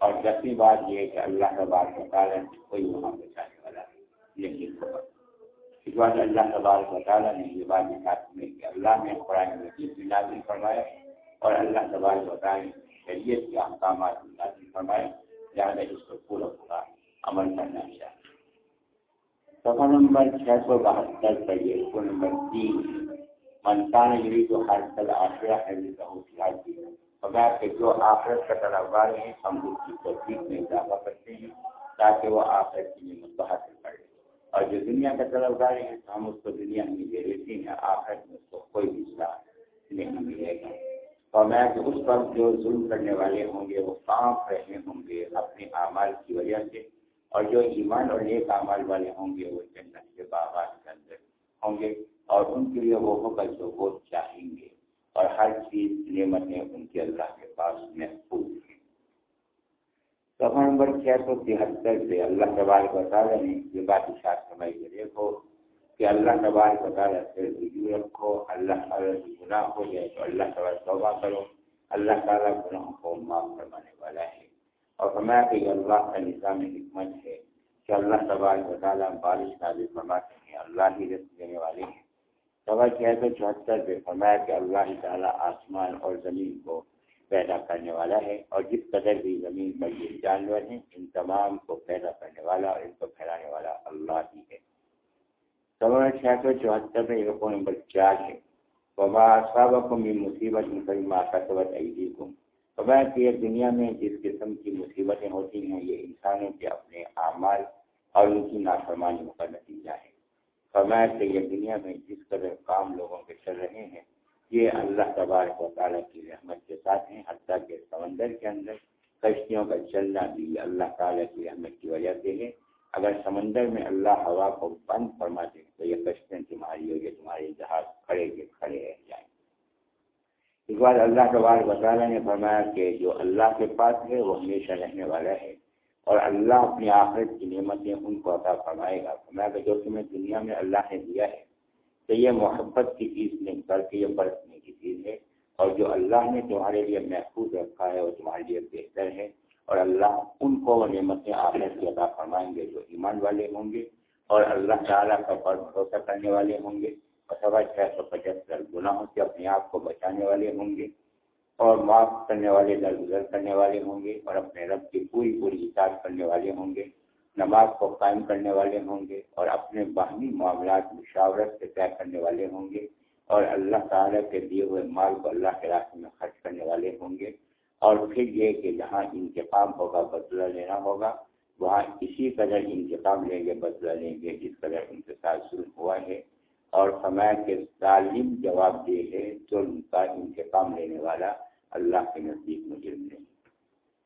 اور دسویں بات یہ ہے کہ اللہ کا بات مطالعہ کوئی وہاں بچانے والا لیکن ہوگا اس بات اللہ تبارک مطالعہ نے یہ بات دکھاتی ہے کہ اللہ نے قرآن مجید بھی نازل فرمایا اور اللہ تبارک بتائیں شریعت کے احکامات نازل فرمائے، لہٰذا اس کو پورا پورا عمل کرنا چاہیے۔ سفر نمبر چھ سو بہتر پر یہ نمبر تین منسان یری تو ہر سال آشرا ہے بغیر کہ جو آخرت کا طلبگار ہیں ہم اس کی تصدیق میں اضافہ کرتے ہیں تاکہ وہ آخرت کی نعمت حاصل کرے۔ اور جو دنیا کا طلبگار ہیں تو ہم اس کو دنیا میں دے دیتے ہیں، آخرت میں اس کو کوئی دوسرا نہیں ملے گا۔ اور میں کہ اس وقت جو ظلم کرنے والے ہوں گے، وہ کام رہے ہوں گے اپنے اعمال کی وجہ سے۔ اور جو ایمان اور نیک اعمال والے ہوں گے، وہ جنت کے باغات کے اندر ہوں گے۔ اور ان کے لیے وہ ہوگا جو وہ چاہیں گے۔ اور ہر چیز نعمتیں ان کے اللہ کے پاس محفوظ ہیں۔ سفر نمبر چھ سو تہتر سے اللہ تبارک بتا رہے ہیں یہ بات اشار سمجھ کے دیکھو کہ اللہ تبارک تعالیٰ سے رجوع رکھو، اللہ تعالیٰ گناہ ہو جائے تو اللہ تعالیٰ توبہ کرو۔ اللہ تعالیٰ گناہوں کو معاف کروانے والا ہے۔ اور ہمارا کہ اللہ کا نظام حکمت ہے کہ اللہ تبارک تعالیٰ بارش نازل فرماتے ہیں، اللہ ہی رس دینے والے ہیں۔ سوا چھ سو چوہتر پہ فرمایا کہ اللہ تعالیٰ آسمان اور زمین کو پیدا کرنے والا ہے اور جس قدر بھی زمین پر یہ جانور ہیں، ان تمام کو پیدا کرنے والا اور ان کو پھیلانے والا اللہ ہی ہے۔ سوا چھ سو چوہتر میں رقو نمبر چار ہے۔ وبا صابق مصیبت مسلمہ کسبت عیدی کو وبا کہ دنیا میں جس قسم کی مصیبتیں ہوتی ہیں، یہ انسانوں کے اپنے اعمال اور ان کی نافرمانیوں کا نتیجہ ہے۔ فرمایا کہ یہ دنیا میں جس قدر کام لوگوں کے چل رہے ہیں، یہ اللہ تبارک و تعالیٰ کی رحمت کے ساتھ ہیں، حتیٰ کہ سمندر کے اندر کشتیوں کا چلنا بھی اللہ تعالیٰ کی رحمت کی وجہ سے ہے۔ اگر سمندر میں اللہ ہوا کو بند فرما دے، تو یہ کشتیں تمہاری ہو یہ تمہارے جہاز کھڑے کے کھڑے رہ جائیں۔ اس بار اللہ تبارک و تعالیٰ نے فرمایا کہ جو اللہ کے پاس ہے، وہ ہمیشہ رہنے والا ہے۔ اور اللہ اپنی آخرت کی نعمتیں ان کو عطا فرمائے گا۔ فرمایا کہ جو تمہیں دنیا میں اللہ نے دیا ہے تو یہ محبت کی چیز نہیں، بلکہ یہ برتنے کی چیز ہے۔ اور جو اللہ نے تمہارے لیے محفوظ رکھا ہے، وہ تمہارے لیے بہتر ہے۔ اور اللہ ان کو وہ نعمتیں آخرت کی عطا فرمائیں گے جو ایمان والے ہوں گے۔ اور اللہ تعالیٰ کا پر بھروسہ کرنے والے ہوں گے۔ اور سوا چھ سو پچہتر گناہوں سے اپنے آپ کو بچانے والے ہوں گے۔ اور معاف کرنے والے درگزر کرنے والے ہوں گے اور اپنے رب کی پوری پوری اطاعت کرنے والے ہوں گے، نماز کو قائم کرنے والے ہوں گے اور اپنے باہمی معاملات، مشاورت سے طے کرنے والے ہوں گے اور اللہ تعالیٰ کے دیے ہوئے مال کو اللہ کے راستے میں خرچ کرنے والے ہوں گے۔ اور پھر یہ کہ جہاں انتقام ہوگا، بدلہ لینا ہوگا، وہاں اسی قدر انتقام لیں گے، بدلہ لیں گے جس قدر انتظار شروع ہوا ہے۔ اور فرمایا کے ظالم جواب دے ہے جو ان کا انتقام لینے والا اللہ کے نزدیک مجرم نہیں۔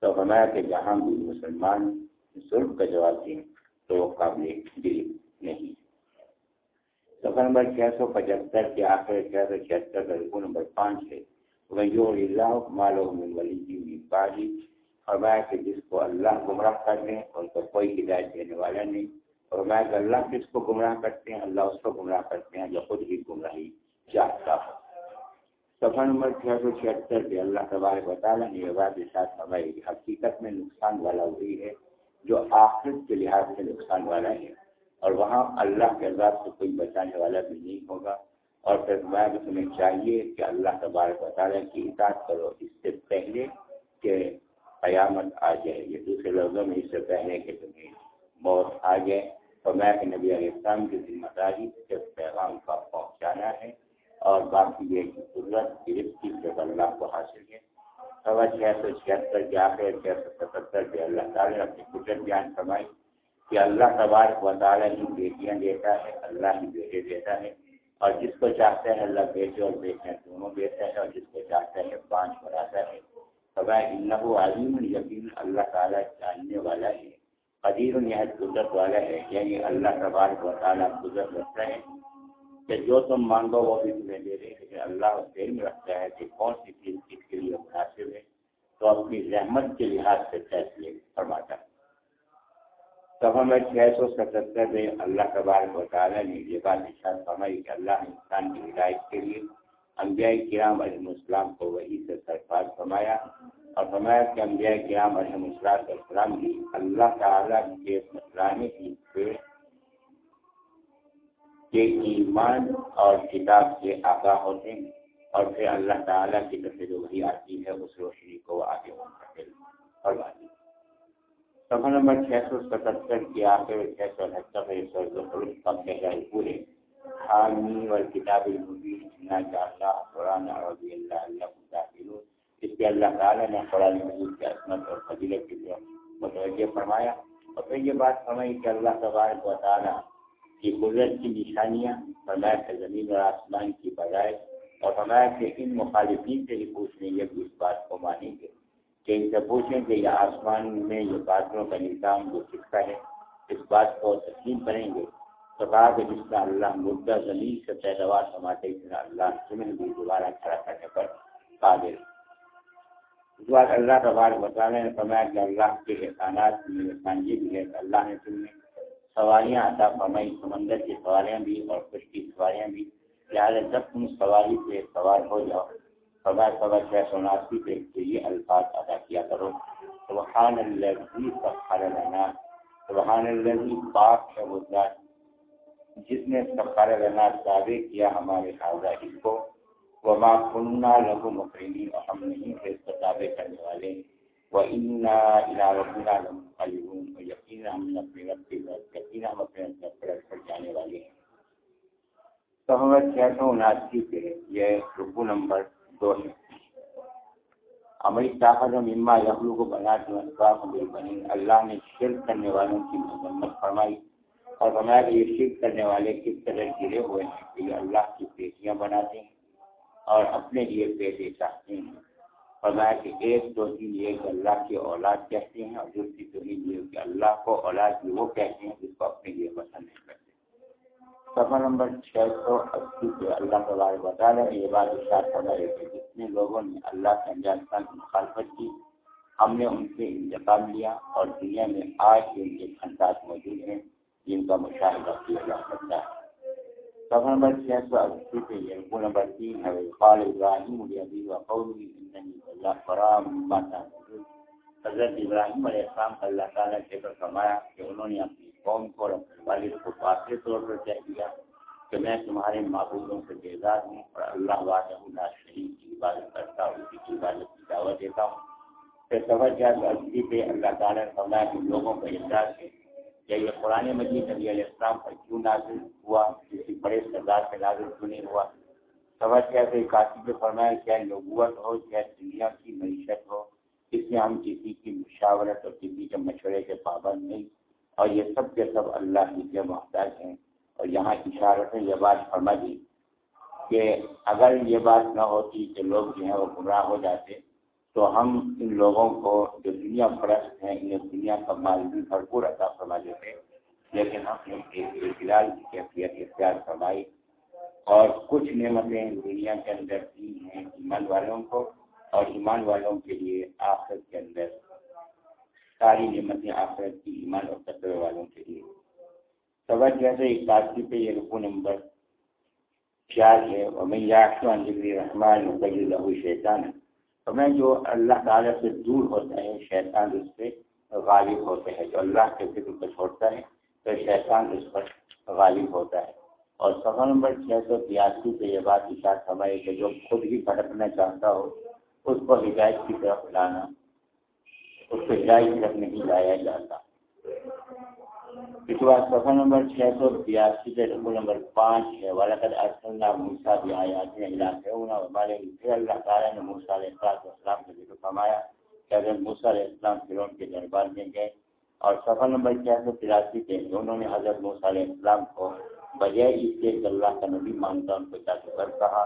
تو فرمایا کہ جہاں بھی مسلمان ظلم کا جواب دیں تو وہ قابل دل نہیں۔ سفر نمبر چھ سو پچہتر کے آخر چھ سو چھہتر کا رکو نمبر پانچ ہے۔ اللہ مالو ولی جی باجی فرمایا کہ جس کو اللہ گمراہ کر دیں، ان کو کوئی ہدایت دینے والا نہیں۔ اور کہ اللہ کس کو گمراہ کرتے ہیں؟ اللہ اس کو گمراہ کرتے ہیں جو خود ہی گمراہی چاہتا ہو۔ سفر نمبر چھ سو چھہتر پہ اللہ تبارک بطالہ نے یہ بات ساتھ ہماری حقیقت میں نقصان والا ہوئی ہے جو آخرت کے لحاظ سے نقصان والا ہے اور وہاں اللہ کے عذاب سے کوئی بچانے والا بھی نہیں ہوگا اور پھر میں تمہیں چاہیے کہ اللہ تبارک بطالہ کی اطاعت کرو اس سے پہلے کہ قیامت آ جائے، یہ دوسرے لفظوں میں اس سے پہلے کہ تمہیں موت آ جائے۔ تو میں نبی علیہ السلام کی ذمہ داری سے پیغام کا پہنچانا ہے۔ اور باقی یہ قدرت گرفتی سے اللہ کو حاصل ہے سوا چھ سو چھہتر کے آخر، چھ سو ستہتر کے اللہ تعالیٰ نے اپنی قدرت بیان فرمائی کہ اللہ تبارک و تعالیٰ ہی بیٹیاں دیتا ہے، اللہ ہی بیٹے دیتا ہے۔ اور جس کو چاہتا ہے اللہ بیٹے اور بیٹے دونوں دیتا ہے، اور جس کو چاہتا ہے پانچ بناتا ہے۔ سوا ان عظیم یقین اللہ تعالیٰ جاننے والا ہے، قدیر نہایت قدرت والا ہے یعنی اللہ تبارک و تعالیٰ قدرت رکھتا ہے۔ کہ جو تم مانگو وہ بھی تمہیں دے دے لیکن اللہ علم رکھتا ہے کہ کون سی چیز کس کے لیے مناسب ہے۔ تو اپنی رحمت کے لحاظ سے فیصلے فرماتا ہے۔ سفر میں چھ سو ستہتر میں اللہ تبارک و تعالیٰ نے یہ بات اشار فرمائی کہ اللہ نے انسان کی ہدایت کے لیے انبیاء کرام علیہ السلام کو وہی سے سرفراز فرمایا اور فرمایا کہ انبیاء کرام علیہ السلام بھی اللہ تعالیٰ کے مسئلہ کی کہ ایمان اور کتاب سے آگاہ ہوتے ہیں اور پھر اللہ تعالیٰ کی طرف جو وہی آتی ہے، اس روشنی کو آگے منتقل کروا دی سفر نمبر چھ سو ستہتر کے آخر چھ سو اٹھہتر گہرائی پورے۔ حامی اور کتاب المبین اللہ، قرآن رضی اللہ اللہ داخل اس کے اللہ تعالیٰ نے قرآن مجید کی عصمت اور فضیلت کی متوجہ فرمایا۔ اور پھر یہ بات فرمائی کہ اللہ تبارک و تعالیٰ کی قدرت کی نشانیاں فرمایا کہ زمین اور آسمان کی بجائے، اور فرمایا کہ ان مخالفین سے ہی پوچھنے یہ بھی اس بات کو مانیں گے کہ ان سے پوچھیں کہ یہ آسمان میں یہ بادلوں کا نظام جو سکھتا ہے، اس بات کو تسلیم کریں گے۔ تو کہا کہ جس کا اللہ مردہ زمین سے پیداوار سماتے اس طرح اللہ تمہیں بھی دوبارہ کھڑا کرنے پر قابل اس بات اللہ تبارک بتانے نے فرمایا کہ اللہ کے احسانات میں یہ بھی ہے، اللہ نے تمہیں سواریاں عطا فرمائی، سمندر کی سواریاں بھی اور خشک کی سواریاں بھی۔ لہٰذا جب تم سواری سے سوار ہو جاؤ سوا سوا چھ سو اناسی پہ تو یہ الفاظ ادا کیا کرو۔ سبحان اللہ سبحان اللہ سبحان اللہ پاک ہے وہ ذات۔ جس نے سفر رہنا دعوے کیا ہمارے خاصہ اس کو۔ وما کننا لہو مقرنی اور ہم نہیں تھے اس کو دعوے کرنے والے۔ وہ انا ربنا لمقلبون اور یقینا ہم اپنے رب کی یقینا ہم اپنے رب پر جانے والے ہیں۔ تو ہمیں چھ سو اناسی پہ یہ رکو نمبر دو ہے۔ ہماری طاقت مما یخلو کو بنا دوں بنی اللہ نے شرک کرنے والوں کی مذمت فرمائی اور فرمایا کہ یہ شرک کرنے والے کس طرح گرے ہوئے ہیں؟ کہ یہ اللہ کی پیٹیاں بناتے ہیں اور اپنے لیے پیٹے چاہتے ہیں۔ فرمایا کہ ایک دو دن یہ کہ اللہ کی اولاد کہتے ہیں اور دوسری دو دن یہ کہ اللہ کو اولاد بھی وہ کہتے ہیں جس کو اپنے لیے پسند نہیں کرتے۔ سفر نمبر چھ سو اسی سے اللہ تعالیٰ بتا رہے یہ بات اشار کر رہے کہ جتنے لوگوں نے اللہ کے انجام کی مخالفت کی، ہم نے ان سے انتقام لیا اور دنیا میں آج بھی ان کے خاندان موجود ہیں جن کا مشاہدہ کیا جا سکتا ہے۔ سفر نمبر چھ سو اسی سے یہ رقو نمبر تین ہے قال ابراہیم ابی و قومی اللہ حضرت ابراہیم علیہ السلام اللہ تعالیٰ نے فرمایا کہ انہوں نے اپنی قوم کو رکھنے والے کو واقعی طور پر کہہ دیا کہ میں تمہارے معبودوں سے بیدار ہوں اور اللہ وحدہ اللہ شریف کی عبادت کرتا ہوں اسی کی عبادت کی دعوت دیتا ہوں پھر توجہ عزی پہ اللہ تعالیٰ نے فرمایا کہ لوگوں کا احساس ہے کہ یہ قرآن مجید علیہ السلام پر کیوں نازل ہوا کسی بڑے سردار سے نازل کیوں نہیں ہوا توجہ سے کافی پہ فرمایا کیا نبوت ہو چاہے دنیا کی معیشت ہو، اس میں ہم کسی کی مشاورت اور کسی کے مشورے کے پابند نہیں۔ اور یہ سب کے سب اللہ ہی کے محتاج ہیں۔ اور یہاں اشارت یہ بات فرما دی کہ اگر یہ بات نہ ہوتی کہ لوگ جو ہیں وہ گمراہ ہو جاتے، تو ہم ان لوگوں کو جو دنیا پرست ہیں، انہیں دنیا کا مال بھی بھرپور عطا فرما دیتے۔ لیکن ہم نے ایک فلحال کی کیفیت اختیار فرمائی۔ اور کچھ نعمتیں دنیا کے اندر دی ہیں ایمان والوں کو اور ایمان والوں کے لیے آخر کے اندر ساری نعمتیں آخرت کی ایمان اور تقوی والوں کے لیے۔ سبق جیسے اکاسی پہ یہ رکو نمبر چار ہے اور میں یاشو ذکر رحمان لہو شیطان تو میں جو اللہ تعالیٰ سے دور ہوتا ہے، شیطان اس پہ غالب ہوتے ہیں جو اللہ کے فکر کو چھوڑتا ہے، تو شیطان اس پر غالب ہوتا ہے۔ اور سفر نمبر چھ سو تیاسی پہ یہ بات اشاعت ہمارے کہ جو خود ہی بھٹکنا چاہتا ہو، اس کو ہدایت کی طرف لانا، اس سے جائز تک نہیں لایا جاتا۔ اس بار سفر نمبر چھ سو بیاسی سے رقو نمبر پانچ ہے والد ارسل موسا بھی آیا علاقے ہمارے اللہ تعالیٰ نے موسا علیہ السلام کے ذکر فرمایا کہ اگر موسا علیہ السلام فرون کے دربار میں گئے۔ اور سفر نمبر چھ سو تراسی کے دونوں نے حضرت موسا علیہ السلام کو بجائے اس کے اللہ کا نبی مانتا ان کو چاہتے کر کہا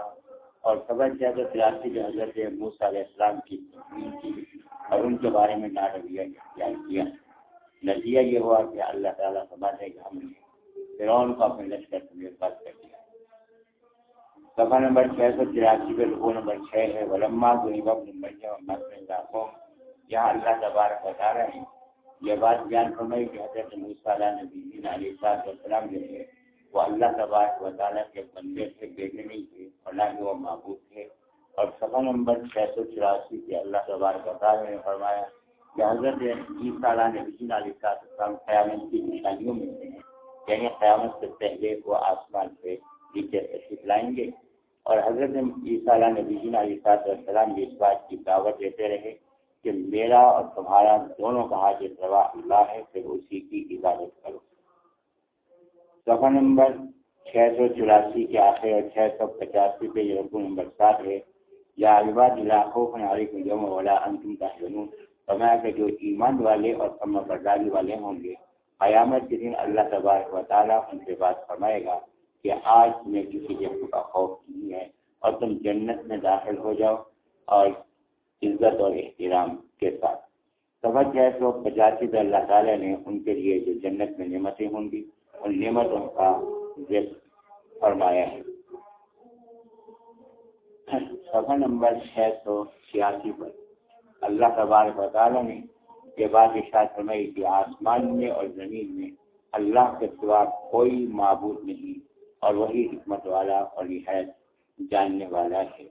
اور سفر چھ سو تراسی کے حضرت موسا علیہ السلام کی اور ان کے بارے میں نہ رویہ اختیار کیا۔ نتیجہ یہ ہوا کہ اللہ تعالیٰ سمجھے کہ ہم نے فرعون کو اپنے لشکر سے میرے پاس کر دیا۔ سفا نمبر چھ سو تراسی پہ لوگوں نمبر چھ ہے، ولما غریب نمبر یہاں اللہ تبارک بتا رہے ہیں یہ بات بیان فرمائی کہ حضرت موسیٰ علیہ نبی علیہ السلام جو ہے وہ اللہ تبارک و تعالیٰ کے بندے سے بیٹے نہیں تھے اور نہ ہی وہ معبود تھے۔ اور سفا نمبر چھ سو چوراسی کے اللہ تبارک نے فرمایا کہ حضرت عیسیٰ علیہ نبی علیہ السلام قیامت کی نشانیوں میں سے ہیں۔ یعنی قیامت سے پہلے وہ آسمان سے نیچے تشریف لائیں گے۔ اور حضرت عیسیٰ علیہ نبی علیہ السلام بھی اس بات کی دعوت دیتے رہے کہ میرا اور تمہارا دونوں کا حاجت روا اللہ ہے، پھر اسی کی عبادت کرو۔ صفحہ نمبر چھ سو چوراسی کے آخر اور چھ سو پچاسی پہ یہ رقو نمبر سات ہے۔ یا عباد علاقوں علیکم یوم والا انتم تحزنون۔ فرمایا کہ جو ایمان والے اور کم برداری والے ہوں گے، قیامت کے دن اللہ تبارک و تعالیٰ ان سے بات فرمائے گا کہ آج تمہیں کسی جگہ کا خوف نہیں ہے اور تم جنت میں داخل ہو جاؤ اور عزت اور احترام کے ساتھ۔ سبق ہے سو پچاسی پہ اللہ تعالیٰ نے ان کے لیے جو جنت میں نعمتیں ہوں گی ان نعمتوں کا ذکر فرمایا ہے۔ صفحہ نمبر چھ سو چھیاسی پر اللہ تبارک تعالیٰ نے یہ بات اشاعت فرمائی کہ آسمان میں اور زمین میں اللہ کے سوا کوئی معبود نہیں، اور وہی حکمت والا اور نہایت جاننے والا ہے۔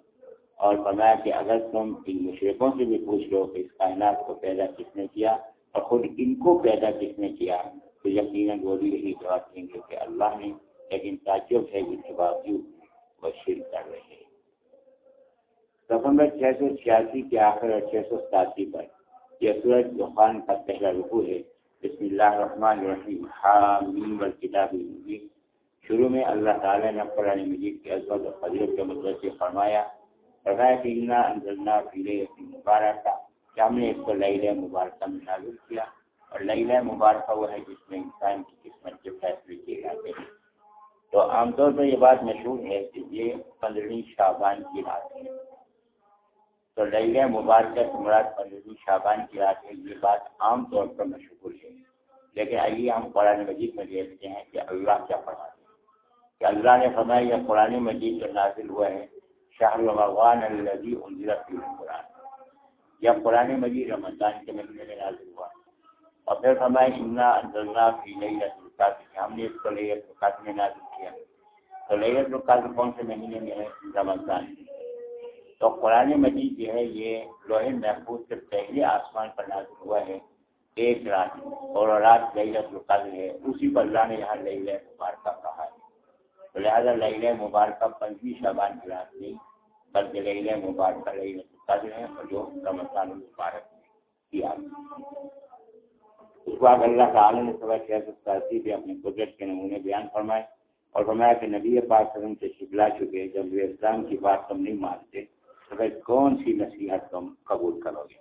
اور فرمایا کہ اگر تم ان مشرقوں سے بھی پوچھ لو کہ اس کائنات کو پیدا کس نے کیا اور خود ان کو پیدا کس نے کیا تو یقیناً وہ بھی یہی جواب دیں گے کہ اللہ نے لیکن تعجب ہے اس کے باوجود وہ شرک کر رہے ہیں۔ نومبر چھ سو چھیاسی کے آخر اور چھ سو ستاسی پر یہ سورج دخان کا پہلا رکو ہے۔ بسم اللہ الرحمن الرحیم۔ حامیم والکتاب المبین شروع میں اللہ تعالیٰ نے قرآن مجید کی عظمت و فضیلت کے مدد سے فرمایا فرمایا کہ انا انزلنا فی لیلۃ مبارکہ کہ ہم نے اس کو لیلہ مبارکہ میں نازل کیا؟ اور لیلہ مبارکہ وہ ہے جس میں انسان کی قسمت کے فیصلے کیے جاتے ہیں۔ تو عام طور پر یہ بات مشہور ہے کہ یہ پندرہویں شعبان کی رات ہے۔ تو لیلہ مبارکہ مراد پندرہویں شعبان کی رات ہے، یہ بات عام طور پر مشہور ہے۔ لیکن آئیے ہم قرآن مجید میں دیکھتے ہیں کہ اللہ کیا فرماتے ہیں۔ کہ اللہ نے فرمایا، یہ قرآن مجید جو نازل ہوا ہے شاہ رمضان الذي انزل فيه القرآن۔ یا قرآن مجید رمضان کے مہینے میں نازل ہوا۔ ہے اور پھر فرمایا انا انزلنا فی لیلۃ القدر. ہم نے اس کو لیلۃ القدر میں نازل کیا۔ تو لیلۃ القدر کون سے مہینے میں ہے؟ رمضان۔ تو قرآن مجید جو ہے، یہ لوہے محفوظ سے پہلے آسمان پر نازل ہوا ہے۔ ایک رات اور رات لیلۃ القدر ہے۔ اسی پر اللہ نے یہاں لیلہ مبارکہ کہا ہے۔ تو لہٰذا لیلہ مبارکہ پندرہ شبان کی رات نہیں، بلکہ لیلہ مبارکہ لیلہ قدر ہے، اور جو رمضان المبارک کیا۔ اس بعد اللہ تعالیٰ نے سوا چھ سو ستاسی پہ اپنے قدرت کے نمونے بیان فرمائے اور فرمایا کہ نبی پاک سلم سے شکلا چکے جب وہ اسلام کی بات تم نہیں مانتے تو پھر کون سی نصیحت تم قبول کرو گے؟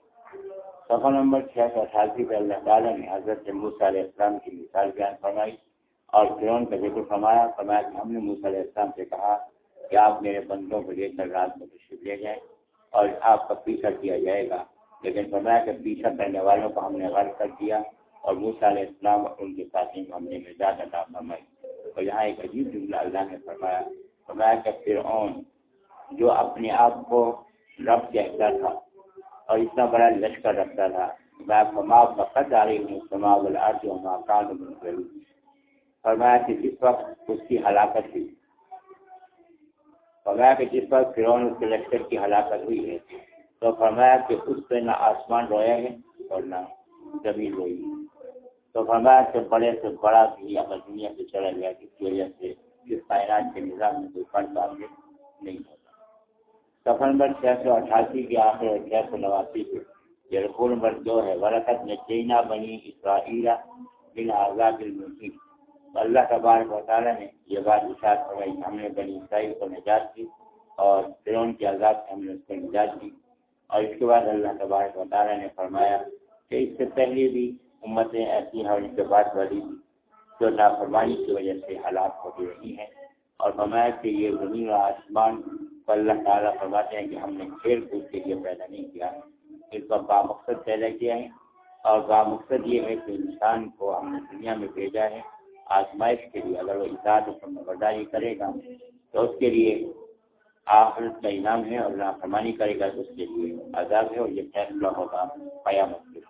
سفر نمبر چھ سو اٹھاسی پہ اللہ تعالیٰ نے حضرت موسیٰ علیہ السلام کی مثال بیان فرمائی اور فرون کا ذکر فرمایا فرمایا کہ ہم نے موسیٰ علیہ السلام سے کہا کہ آپ میرے بندوں کو لے کر رات میں تشریف لے جائیں اور آپ کا پیچھا کیا جائے گا۔ لیکن فرمایا کہ پیچھا کرنے والوں کو ہم نے غرض کر دیا۔ اور موسیٰ علیہ السلام اور ان کے ساتھی کو ہم نے نجات عطا فرمائی اور یہاں ایک عجیب جملہ اللہ نے فرمایا فرمایا کہ فرعون جو اپنے آپ کو رب کہتا تھا اور اتنا بڑا لشکر رکھتا تھا میں فما وقت آ رہی ہوں وما کان من فرمایا کہ جس وقت اس کی ہلاکت ہوئی، فرمایا کہ جس وقت فرعون اس کے لشکر کی ہلاکت ہوئی ہے، تو فرمایا کہ اس پہ نہ آسمان رویا ہے اور نہ زمین روئی تو فرمایا کہ بڑے سے بڑا بھی اگر دنیا سے چلا گیا جس کی وجہ سے اس کائنات کے نظام میں کوئی فرق آگے نہیں ہوتا۔ سفر نمبر چھ سو اٹھاسی کے آخر اور چھ سو نواسی کے۔ یہ رقول نمبر دو ہے۔ ورقت میں چینا بنی اسرائیل بن آزاد الملکی اللہ تبارک و تعالیٰ نے یہ بات اشاعت فرمائی ہم نے بنی اسرائیل کو نجات دی اور فرون کی آزاد سے ہم نے اس کو نجات دی۔ اور اس کے بعد اللہ تبارک و تعالیٰ نے فرمایا کہ اس سے پہلے بھی امتیں ایسی ہیں اور ان کے بعد والی جو نافرمانی کی وجہ سے حالات ہوتی رہی ہیں اور فرمایا کہ یہ زمین و آسمان کو اللہ تعالیٰ فرماتے ہیں کہ ہم نے کھیل کود کے لیے پیدا نہیں کیا۔ اس کا بامقصد پیدا کیا ہے اور بامقصد یہ ہے کہ انسان کو ہم نے دنیا میں بھیجا ہے، آزمائش کے لیے۔ اگر وہ اطاعت برداری کرے گا تو اس کے لیے آخرت کا انعام ہے اور نافرمانی کرے گا تو اس کے لیے عذاب ہے اور یہ فیصلہ ہوگا قیامت کے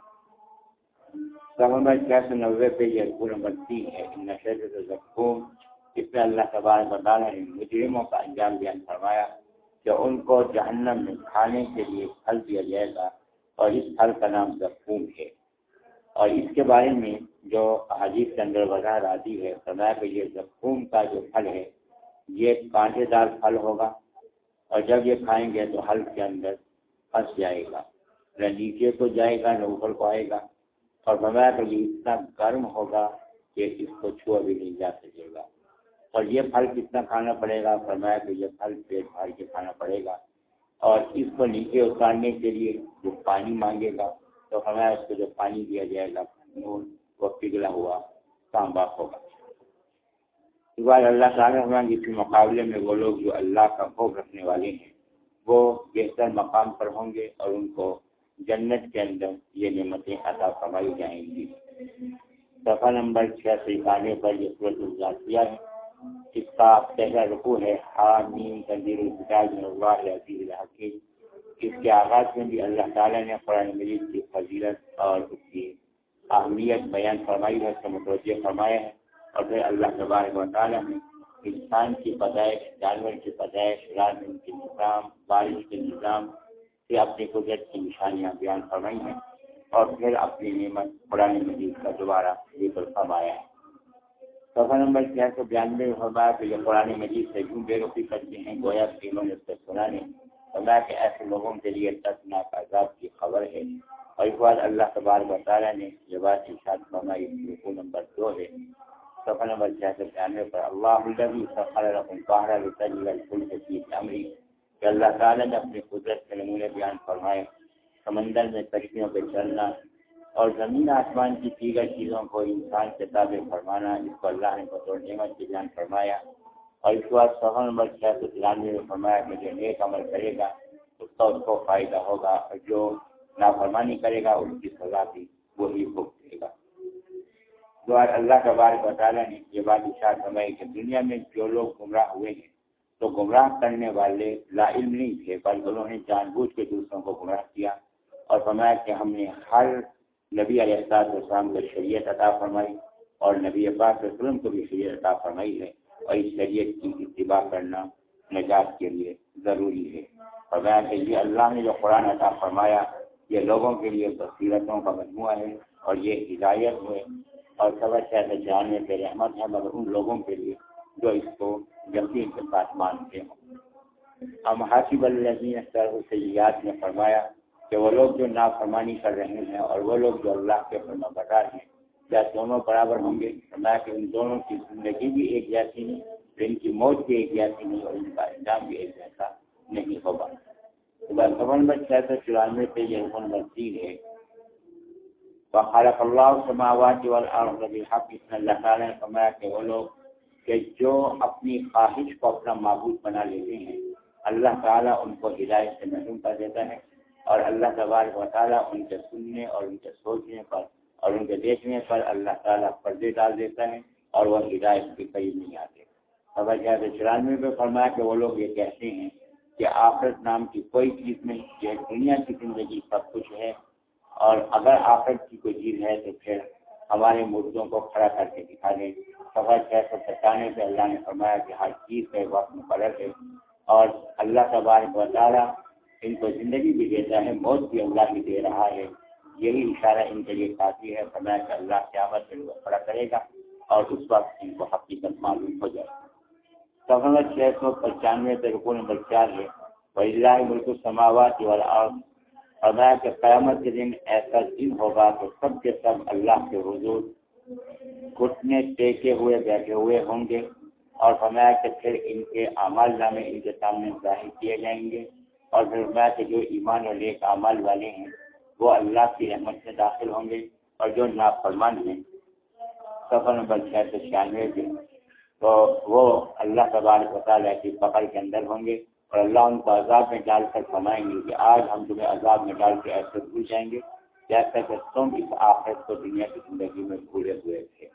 نمبر چھ سو نوے پہ یہ پورا بتی ہے نشر زخم اس میں اللہ تبار بطالہ نے مجرموں کا انجام بیان فرمایا کہ ان کو جہنم میں کھانے کے لیے پھل دیا جائے گا اور اس پھل کا نام زخوم ہے اور اس کے بارے میں جو حدیث کے اندر وضاحت آتی ہے فرمایا کہ یہ زخوم کا جو پھل ہے یہ کانٹے دار پھل ہوگا اور جب یہ کھائیں گے تو حل کے اندر پھنس جائے گا نہ نیچے کو جائے گا نہ اوپر کو آئے گا اور فرمایا کہ یہ اتنا گرم ہوگا کہ اس کو چھوا بھی نہیں جا سکے گا۔ اور یہ پھل کتنا کھانا پڑے گا؟ فرمایا کہ یہ پھل پیٹ بھر کے کھانا پڑے گا۔ اور اس کو نیچے اتارنے کے لیے جو پانی مانگے گا، تو فرمایا اس کو جو پانی دیا جائے گا نور وہ پگھلا ہوا تانبا ہوگا۔ اس بار اللہ تعالیٰ فرمان جس کے مقابلے میں وہ لوگ جو اللہ کا خوف رکھنے والے ہیں، وہ بہتر مقام پر ہوں گے اور ان کو جنت کے اندر یہ نعمتیں عطا فرمائی جائیں گی۔ صفحہ نمبر چھ سو اکانوے پر یہ صورت الزاسیہ ہے۔ اس کا پہلا رکو ہے حامین تنظیر اللہ عزیز الحکیم۔ اس کے آغاز میں بھی اللہ تعالیٰ نے قرآن مجید کی فضیلت اور اس کی اہمیت بیان فرمائی ہے، اس کا متوجہ فرمایا ہے۔ اور پھر اللہ تبارک و تعالیٰ نے انسان کی پیدائش، جانور کی پیدائش رازم کے نظام بارش کے نظام سے اپنی قدرت کی نشانیاں بیان فرمائی ہیں اور پھر اپنی نعمت، قرآن مجید کا دوبارہ ذکر فرمایا ہے۔ سفر نمبر چھ سو بیانوے میں فرمایا کہ یہ قرآن مجید سے یوں بے رخی کرتے ہیں، گویا تینوں نے اس سے سنا نہیں۔ فرمایا کہ ایسے لوگوں کے لیے ترسناک عذاب کی خبر ہے۔ اور اس بار اللہ تبار بطالہ نے یہ بات ارشاد فرمائی رکو نمبر دو ہے۔ سفر نمبر چھ سو بیانوے پر اللہ الذي سخر لكم البحر لتجري الفلك في امره کہ اللہ تعالیٰ نے اپنی قدرت کے نمونے بیان فرمائے، سمندر میں ترکیوں پہ چلنا اور زمین آسمان کی دیگر چیزوں کو انسان کے تابع فرمانا جس کو اللہ نے بطور نعمت کی جان فرمایا اور اس کے بعد سفر نمبر چھ سو ترانوے میں فرمایا کہ جو نیک عمل کرے گا، اس کا اس کو فائدہ ہوگا اور جو نافرمانی کرے گا، اس کی سزا بھی وہی بھگتے گا۔ تو آج اللہ کا بار بطالہ نے یہ بات اشار فرمائی کہ دنیا میں جو لوگ گمراہ ہوئے ہیں تو گمراہ کرنے والے لا علم نہیں تھے، بلکہ انہوں نے جان بوجھ کے دوسروں کو گمراہ کیا اور فرمایا کہ ہم نے ہر نبی علیہ السلام کو شریعت عطا فرمائی اور نبی عباس وسلم کو بھی شریعت عطا فرمائی ہے اور اس شریعت کی اتباع کرنا نجات کے لیے ضروری ہے۔ اور میں کہ یہ اللہ نے جو قرآن عطا فرمایا، یہ لوگوں کے لیے بصیرتوں کا مجموعہ ہے اور یہ ہدایت ہے اور سبق ایسے جاننے پہ رحمت ہے، مگر ان لوگوں کے لیے جو اس کو یقین کے ساتھ مانتے ہوں۔ ہم حاصب الزین سیاحت نے فرمایا کہ وہ لوگ جو نافرمانی کر رہے ہیں اور وہ لوگ جو اللہ کے فرما بتا ہیں، کیا دونوں برابر ہوں گے؟ فرمایا کہ ان دونوں کی زندگی بھی ایک جیسی نہیں، ان کی موت بھی ایک جیسی نہیں اور ان کا انجام بھی ایک جیسا نہیں ہوگا۔ خبر نمبر چھ سو چورانوے پہ یہ حکم نمبر تین ہے۔ بخالف اللہ سماوات والحق اس نے اللہ تعالیٰ نے فرمایا کہ وہ لوگ کہ جو اپنی خواہش کو اپنا معبود بنا لیتے ہیں، اللہ تعالیٰ ان کو ہدایت سے محروم کر دیتا ہے اور اللہ تبارک و تعالیٰ ان کے سننے اور ان کے سوچنے پر اور ان کے دیکھنے پر اللہ تعالیٰ پردے ڈال دیتا ہے اور وہ ہدایت کے قریب نہیں آتے۔ خبر کیا چورانوے پہ فرمایا کہ وہ لوگ یہ کہتے ہیں کہ آخرت نام کی کوئی چیز نہیں، یہ دنیا کی زندگی سب کچھ ہے اور اگر آخرت کی کوئی چیز ہے تو پھر ہمارے مردوں کو کھڑا کر کے دکھا دیں۔ سفر چھ سو ستانے پہ اللہ نے فرمایا کہ ہر چیز کا وقت مقرر ہے اور اللہ تبارک و تعالیٰ ان کو زندگی بھی دیتا ہے، موت بھی اللہ بھی دے رہا ہے۔ یہی اشارہ ان کے لیے کافی ہے۔ فرمایا کہ اللہ قیامت ان کو کھڑا کرے گا اور اس وقت ان کو حقیقت معلوم ہو جائے گا۔ سفر چھ سو پچانوے رکو نمبر چار ہے۔ اللہ ملک سماوات والا فرمایا کہ قیامت کے دن ایسا دن ہوگا کہ سب کے سب اللہ کے حضور گھٹنے ٹیکے ہوئے، بیٹھے ہوئے ہوں گے اور فرمایا کہ پھر ان کے اعمال نامے ان کے سامنے ظاہر کیے جائیں گے اور پھر کہ جو ایمان اور نیک اعمال والے ہیں، وہ اللہ کی رحمت سے داخل ہوں گے اور جو نافرمان ہیں سفر نمبر چھ سو چھیانوے کے تو وہ اللہ تبارک تعالیٰ کی پکڑ کے اندر ہوں گے اور اللہ ان کو عذاب میں ڈال کر فرمائیں گے کہ آج ہم تمہیں عذاب میں ڈال کے ایسے بھول جائیں گے۔ جیسا کہ تم اس آخرت کو دنیا کی زندگی میں بھولے ہوئے تھے۔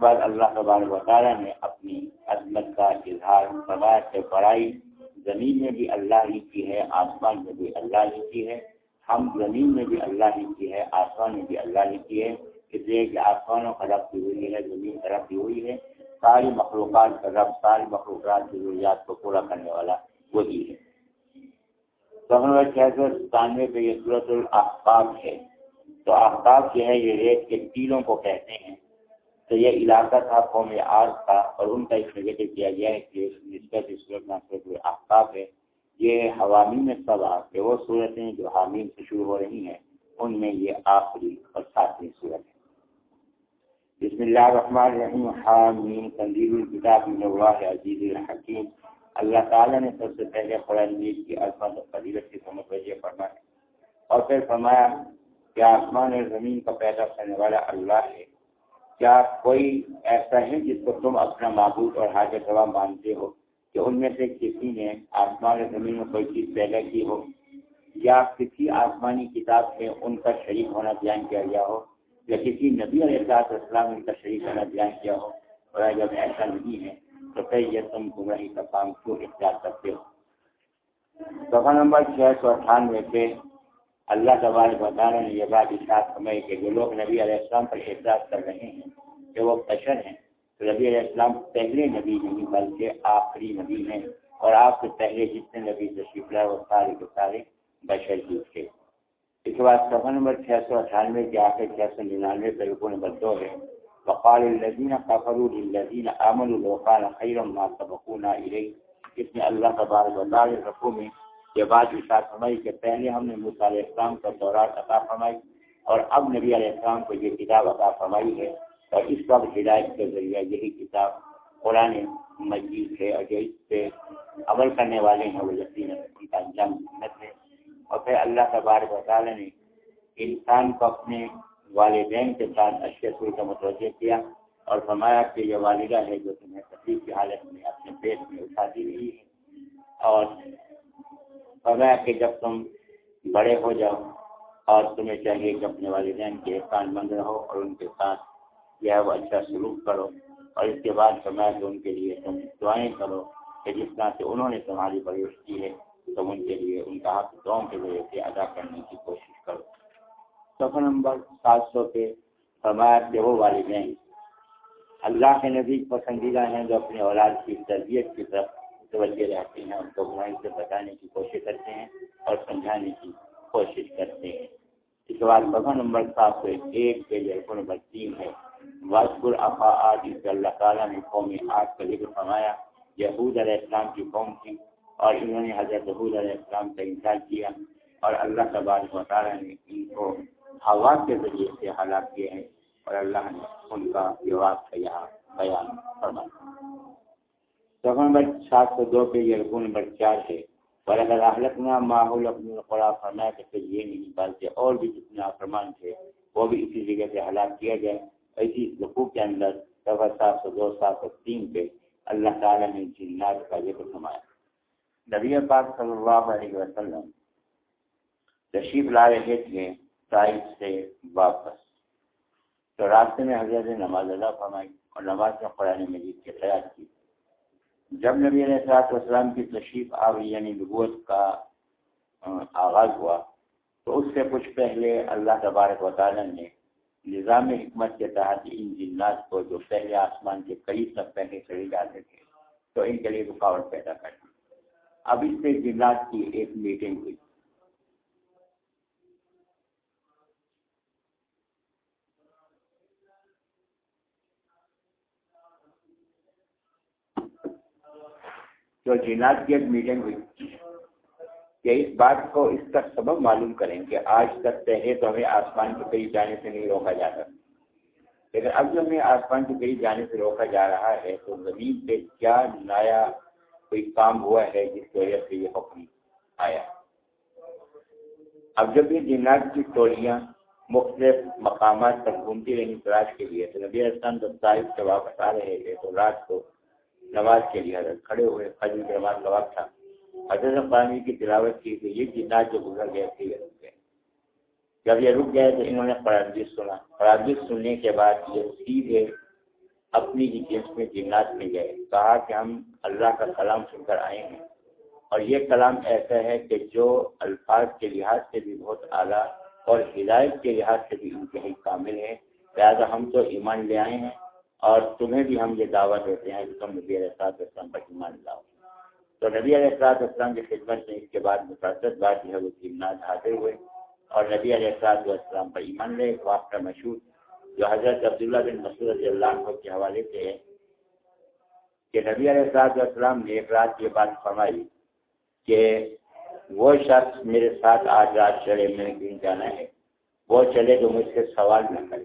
بعد اللہ تبارک و تعالیٰ نے اپنی عظمت کا اظہار سوائے سے پڑھائی زمین میں بھی اللہ ہی کی ہے، آسمان میں بھی اللہ ہی کی ہے۔ ہم زمین میں بھی اللہ ہی کی ہے، آسمان میں بھی اللہ ہی کی ہے۔ اس لیے کہ آسمانوں کا رب کی ہوئی ہے، زمین کا رب کی ہوئی ہے۔ ساری مخلوقات کا رب، ساری مخلوقات کی ضروریات کو پورا کرنے والا وہی ہے۔ چھ سو ستانوے پہ یہ صورت الحقاب ہے۔ تو آفتاب جو ہے، یہ ریت کے تیلوں کو کہتے ہیں۔ تو یہ علاقہ تھا قوم آج تھا اور ان کا اس نگیٹو کیا گیا ہے کہ نسبت صورت آفتاب ہے۔ یہ حوامی میں سب کہ وہ صورتیں جو حامین سے شروع ہو رہی ہیں۔ ان میں یہ آخری اور ساتویں صورت ہے۔ بسم اللہ الرحمن الرحیم۔ حامین تنظیم الکتاب من اللہ عزیز الحکیم۔ اللہ تعالیٰ نے سب سے پہلے قرآن مجید کی عظمت اور فضیلت کی سمجھ فرمایا۔ اور پھر فرمایا کہ آسمان اور زمین کا پیدا کرنے والا اللہ ہے۔ کیا کوئی ایسا ہے جس کو تم اپنا معبود اور حاضر سوا مانتے ہو کہ ان میں سے کسی نے آسمان زمین میں کوئی چیز پیدا کی ہو؟ یا کسی آسمانی کتاب میں ان کا شریک ہونا بیان کیا گیا ہو؟ یا کسی نبی علیہ السلام ان کا شریک ہونا بیان کیا ہو؟ اور جب ایسا نہیں ہے۔ تو تم گمراہی کا کام کیوں اختیار کرتے ہو؟ دفعہ نمبر چھ سو اٹھانوے پہ اللہ تبارک تعالیٰ نے یہ بات اشاعت سمجھ کہ جو لوگ نبی علیہ السلام پر احساس کر رہے ہیں، کہ وہ بشر ہیں، تو نبی علیہ السلام پہلے نبی نہیں، بلکہ آخری نبی ہیں۔ اور آپ سے پہلے جتنے نبی تشریف لائے، وہ سارے کے سارے بشر ہی تھے۔ اس کے بعد سفر نمبر چھ سو اٹھانوے کے آخر چھ سو ننانوے پہ رکو نمبر دو ہے۔ وقال الذين كفروا للذين آمنوا لو كان خيرا ما سبقونا إليه. اس میں اللہ تبارک و تعالی رقو میں یہ بات اشار فرمائی کہ پہلے ہم نے موسیٰ علیہ السلام کا دورات عطا فرمائی اور اب نبی علیہ السلام کو یہ کتاب عطا فرمائی ہے اور اس وقت ہدایت کے ذریعے یہی کتاب قرآن مجید ہے اور جو اس پہ عمل کرنے والے ہیں وہ یقین ان کا انجام ہے۔ اور پھر اللہ تبارک و تعالی نے انسان کو اپنے والدین کے ساتھ اچھے سر کا متوجہ کیا اور فرمایا کہ یہ والدہ ہے جو تمہیں تکلیف کی حالت میں اپنے پیٹ میں اٹھاتی رہی ہے۔ اور فرمایا کہ جب تم بڑے ہو جاؤ اور تمہیں چاہیے کہ اپنے والدین کے احسان مند رہو اور ان کے ساتھ جو ہے وہ اچھا سلوک کرو۔ اور اس کے بعد فرمایا کہ ان کے لیے تم دعائیں کرو کہ جس طرح سے انہوں نے تمہاری پرورش کی ہے، تم ان کے لیے، ان کا حق دعاؤں کے ذریعے سے ادا کرنے کی کوشش کرو۔ صفحہ نمبر سات سو پہ فرمایا کہ وہ والدین اللہ کے نزدیک پسندیدہ ہیں جو اپنے اولاد کی تربیت کی طرف توجہ رہتے ہیں، ان کو برائی سے بتانے کی کوشش کرتے ہیں اور سمجھانے کی کوشش کرتے ہیں۔ اس کے بعد صفحہ نمبر سات سو ایک پہ جلکوں نمبر تین ہے۔ واسپور افا آج اس اللہ تعالیٰ نے قومی آج کا ذکر فرمایا۔ یہود علیہ السلام کی قوم تھی اور انہوں نے حضرت حود علیہ السلام کا انکار کیا اور اللہ تبارک و تعالیٰ نے ان کو ہوا کے ذریعے سے ہلاک کیے ہیں اور اللہ نے ان کا جواب کا یہاں بیان فرمایا۔ سفر نمبر سات سو دو پہ یہ رکو نمبر چار ہے۔ اور اگر اہلکنا ماحول اپنے قرآن فرمایا کہ پھر یہ نہیں نکالتے اور بھی جتنے فرمان تھے، وہ بھی اسی جگہ سے ہلاک کیا گیا۔ اسی رقو کے اندر سفر سات سو دو، سات سو تین پہ اللہ تعالیٰ نے جنات کا ذکر فرمایا۔ نبی پاک صلی اللہ علیہ وسلم تشریف لا رہے تھے۔ سے واپس۔ تو راستے میں حضرت نماز ادا فرمائی اور نماز میں قرآن مجید کی خیال کی۔ جب نبی علیہ السلاط والسلام کی تشریف آئی یعنی نبوت کا آغاز ہوا، تو اس سے کچھ پہلے اللہ تبارک و تعالیٰ نے نظام حکمت کے تحت ان جنات کو جو پہلے آسمان کے قریب تک پہلے چڑی جاتے تھے، تو ان کے لیے رکاوٹ پیدا کر دی۔ اب اس سے جنات کی ایک میٹنگ ہوئی۔ جو جینات کی ایک میٹنگ ہوئی۔ کہ اس بات کو اس کا سبب معلوم کریں کہ آج تک پہلے تو ہمیں آسمان کے قریب جانے سے نہیں روکا جاتا لیکن اب جو ہمیں آسمان کے قریب جانے سے روکا جا رہا ہے تو زمین پہ کیا نیا کوئی کام ہوا ہے جس کی وجہ سے یہ حکم آیا؟ اب جب یہ جنات کی ٹولیاں مختلف مقامات پر گھومتی رہی تلاش کے لیے تو نبی اسلام جب سے واپس آ رہے تھے تو رات کو نماز کے لیے، حضرت کھڑے ہوئے فجر کے نماز کا وقت تھا۔ حضرت پانی کی تلاوت کی تو یہ جنات جو گزر گئے تھے یہ رک گئے۔ جب یہ رک گئے تو انہوں نے قرآدیش سنا۔ قرآدیش سننے کے بعد یہ سیدھے اپنی ہی جنس میں جنات میں گئے۔ کہا کہ ہم اللہ کا کلام سن کر آئے ہیں۔ اور یہ کلام ایسا ہے کہ جو الفاظ کے لحاظ سے بھی بہت اعلیٰ اور ہدایت کے لحاظ سے بھی انتہائی کامل ہے۔ لہٰذا ہم تو ایمان لے آئے ہیں۔ اور تمہیں بھی ہم یہ دعوت دیتے ہیں کہ تم نبی علیہ السلاط اسلام پر ایمان لاؤ۔ تو نبی علیہ السلاط اسلام کی خدمت میں اس کے بعد مقصد بات جو ہے، وہ جمنات حاضر ہوئے اور نبی علیہ السلاط والسلام پر ایمان لے، واقعہ مشہور جو حضرت عبداللہ بن مسعود رضی اللہ عنہ کے حوالے سے ہے کہ نبی علیہ السلاط والسلام نے ایک رات یہ بات فرمائی کہ وہ شخص میرے ساتھ آج رات چلے میں کہیں جانا ہے، وہ چلے تو مجھ سے سوال نہ کرے۔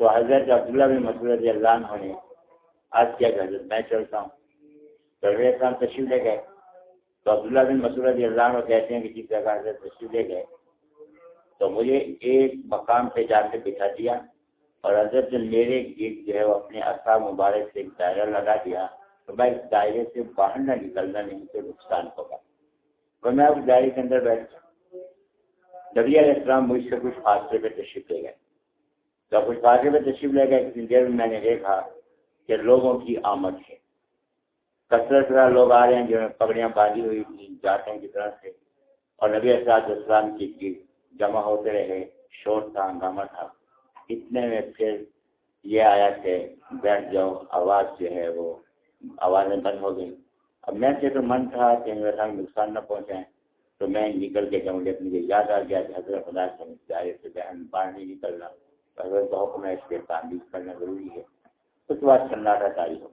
تو حضرت عبداللہ بن مسعود رضی اللہ عنہ نے آج کیا کہ حضرت میں چلتا ہوں۔ تو حضرت اسلام تشریف لے گئے۔ تو عبداللہ بن مسعود رضی اللہ عنہ کہتے ہیں کہ جس جگہ حضرت تشریف لے گئے، تو مجھے ایک مقام پہ جا کے بٹھا دیا اور حضرت نے میرے گیت جو ہے وہ اپنے اصا مبارک سے ایک دائرہ لگا دیا تو میں اس دائرے سے باہر نہ نکلنا نہیں تو نقصان ہوگا۔ تو میں اس دائرے کے اندر بیٹھ نبی علیہ السلام مجھ سے کچھ حادثے پہ تشریف لے گئے۔ جب کچھ بازے میں تشریف لے گئے، کسی دیر میں میں نے دیکھا کہ لوگوں کی آمد ہے۔ کثرت طرح لوگ آ رہے ہیں، جو پگڑیاں باندھی ہوئی تھیں، جاتے ہیں کی طرح سے۔ اور نبی اسراد اسلام کی جمع ہوتے رہے، شور تھا، ہنگامہ تھا۔ اتنے میں پھر یہ آیا کہ بیٹھ جاؤ، آواز جو ہے وہ آوازیں بند ہو گئی اب میں سے تو من تھا کہ میرا نقصان نہ پہنچائیں۔ تو میں نکل کے جاؤں لیکن مجھے یاد آ گیا کہ حضرت خدا سے سے، بہن باہر نہیں نکل رہا حضرت حکم ہے اس کے تعمیر کرنا ضروری ہے، اس کے بعد سناٹا تاری ہو۔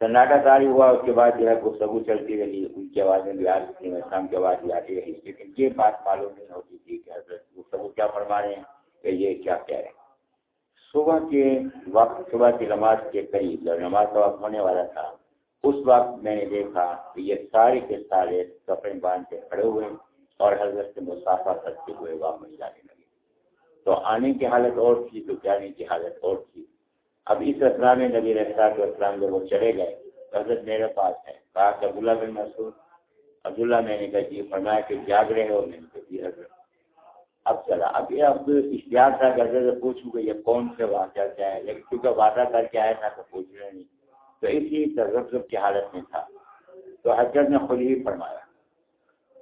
سناٹا تاری ہوا، اس کے بعد جو ہے گفتگو چلتی رہی، ان کی آوازیں بھی آتی تھیں اسلام کی آواز بھی آتی رہی۔ لیکن یہ بات معلوم نہیں ہوتی تھی کہ حضرت گفتگو کیا فرما رہے ہیں کہ یہ کیا کہہ رہے ہیں۔ صبح کے وقت، صبح کی نماز کے قریب جب نماز کا وقت ہونے والا تھا، اس وقت میں نے دیکھا کہ یہ سارے کے سارے کپڑے باندھ کے کھڑے ہوئے اور حضرت سے مسافہ کرتے ہوئے واپس جانے لگے تو آنے کی حالت اور تھی تو جانے کی حالت اور تھی۔ اب اس اسلام میں نبی رحصاط اسلام جب وہ چلے گئے تو حضرت میرے پاس ہے کہا کہ عبداللہ بن مسعود، عبداللہ میں نے کہا جی فرمایا کہ جاگ رہے ہو۔ میں نے کہا جی حضرت۔ اب چلا۔ اب یہ اب اشتہار تھا کہ پوچھوں کہ یہ کون سے واقعہ کیا ہے؟ لیکن کیونکہ وعدہ کر کے آیا تھا تو پوچھ رہے نہیں۔ تو اسی تجرب کی حالت میں تھا۔ تو حضرت نے خود ہی فرمایا۔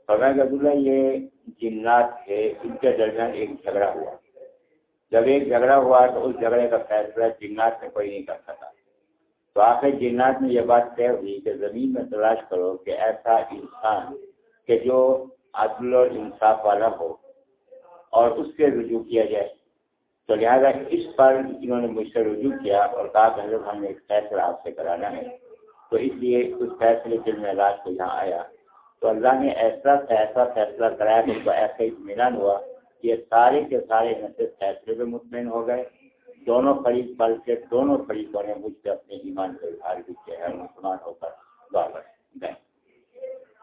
فرمایا عبداللہ، یہ جنات ہے، ان کے درمیان ایک جھگڑا ہوا۔ جب ایک جھگڑا ہوا تو اس جھگڑے کا فیصلہ جنات میں کوئی نہیں کر سکا۔ تو آخر جنات میں یہ بات طے ہوئی کہ زمین میں تلاش کرو کہ ایسا انسان کہ جو عدل اور انصاف والا ہو اور اس سے رجوع کیا جائے۔ تو لہٰذا اس پر انہوں نے مجھ سے رجوع کیا اور کہا کہ حضرت ہم نے ایک فیصلہ آپ سے کرانا ہے۔ تو اس لیے اس فیصلے کے میں علاج کو یہاں آیا۔ تو اللہ نے ایسا ایسا فیصلہ کرایا کہ ان کو ایسا اطمینان ہوا یہ سارے کے سارے نسل فیصلے پہ مطمئن ہو گئے۔ دونوں فریق پل کے دونوں فریقوں نے مجھ سے اپنے ایمان کو اظہار بھی کیا ہے، مسلمان ہو کر واپس گئے۔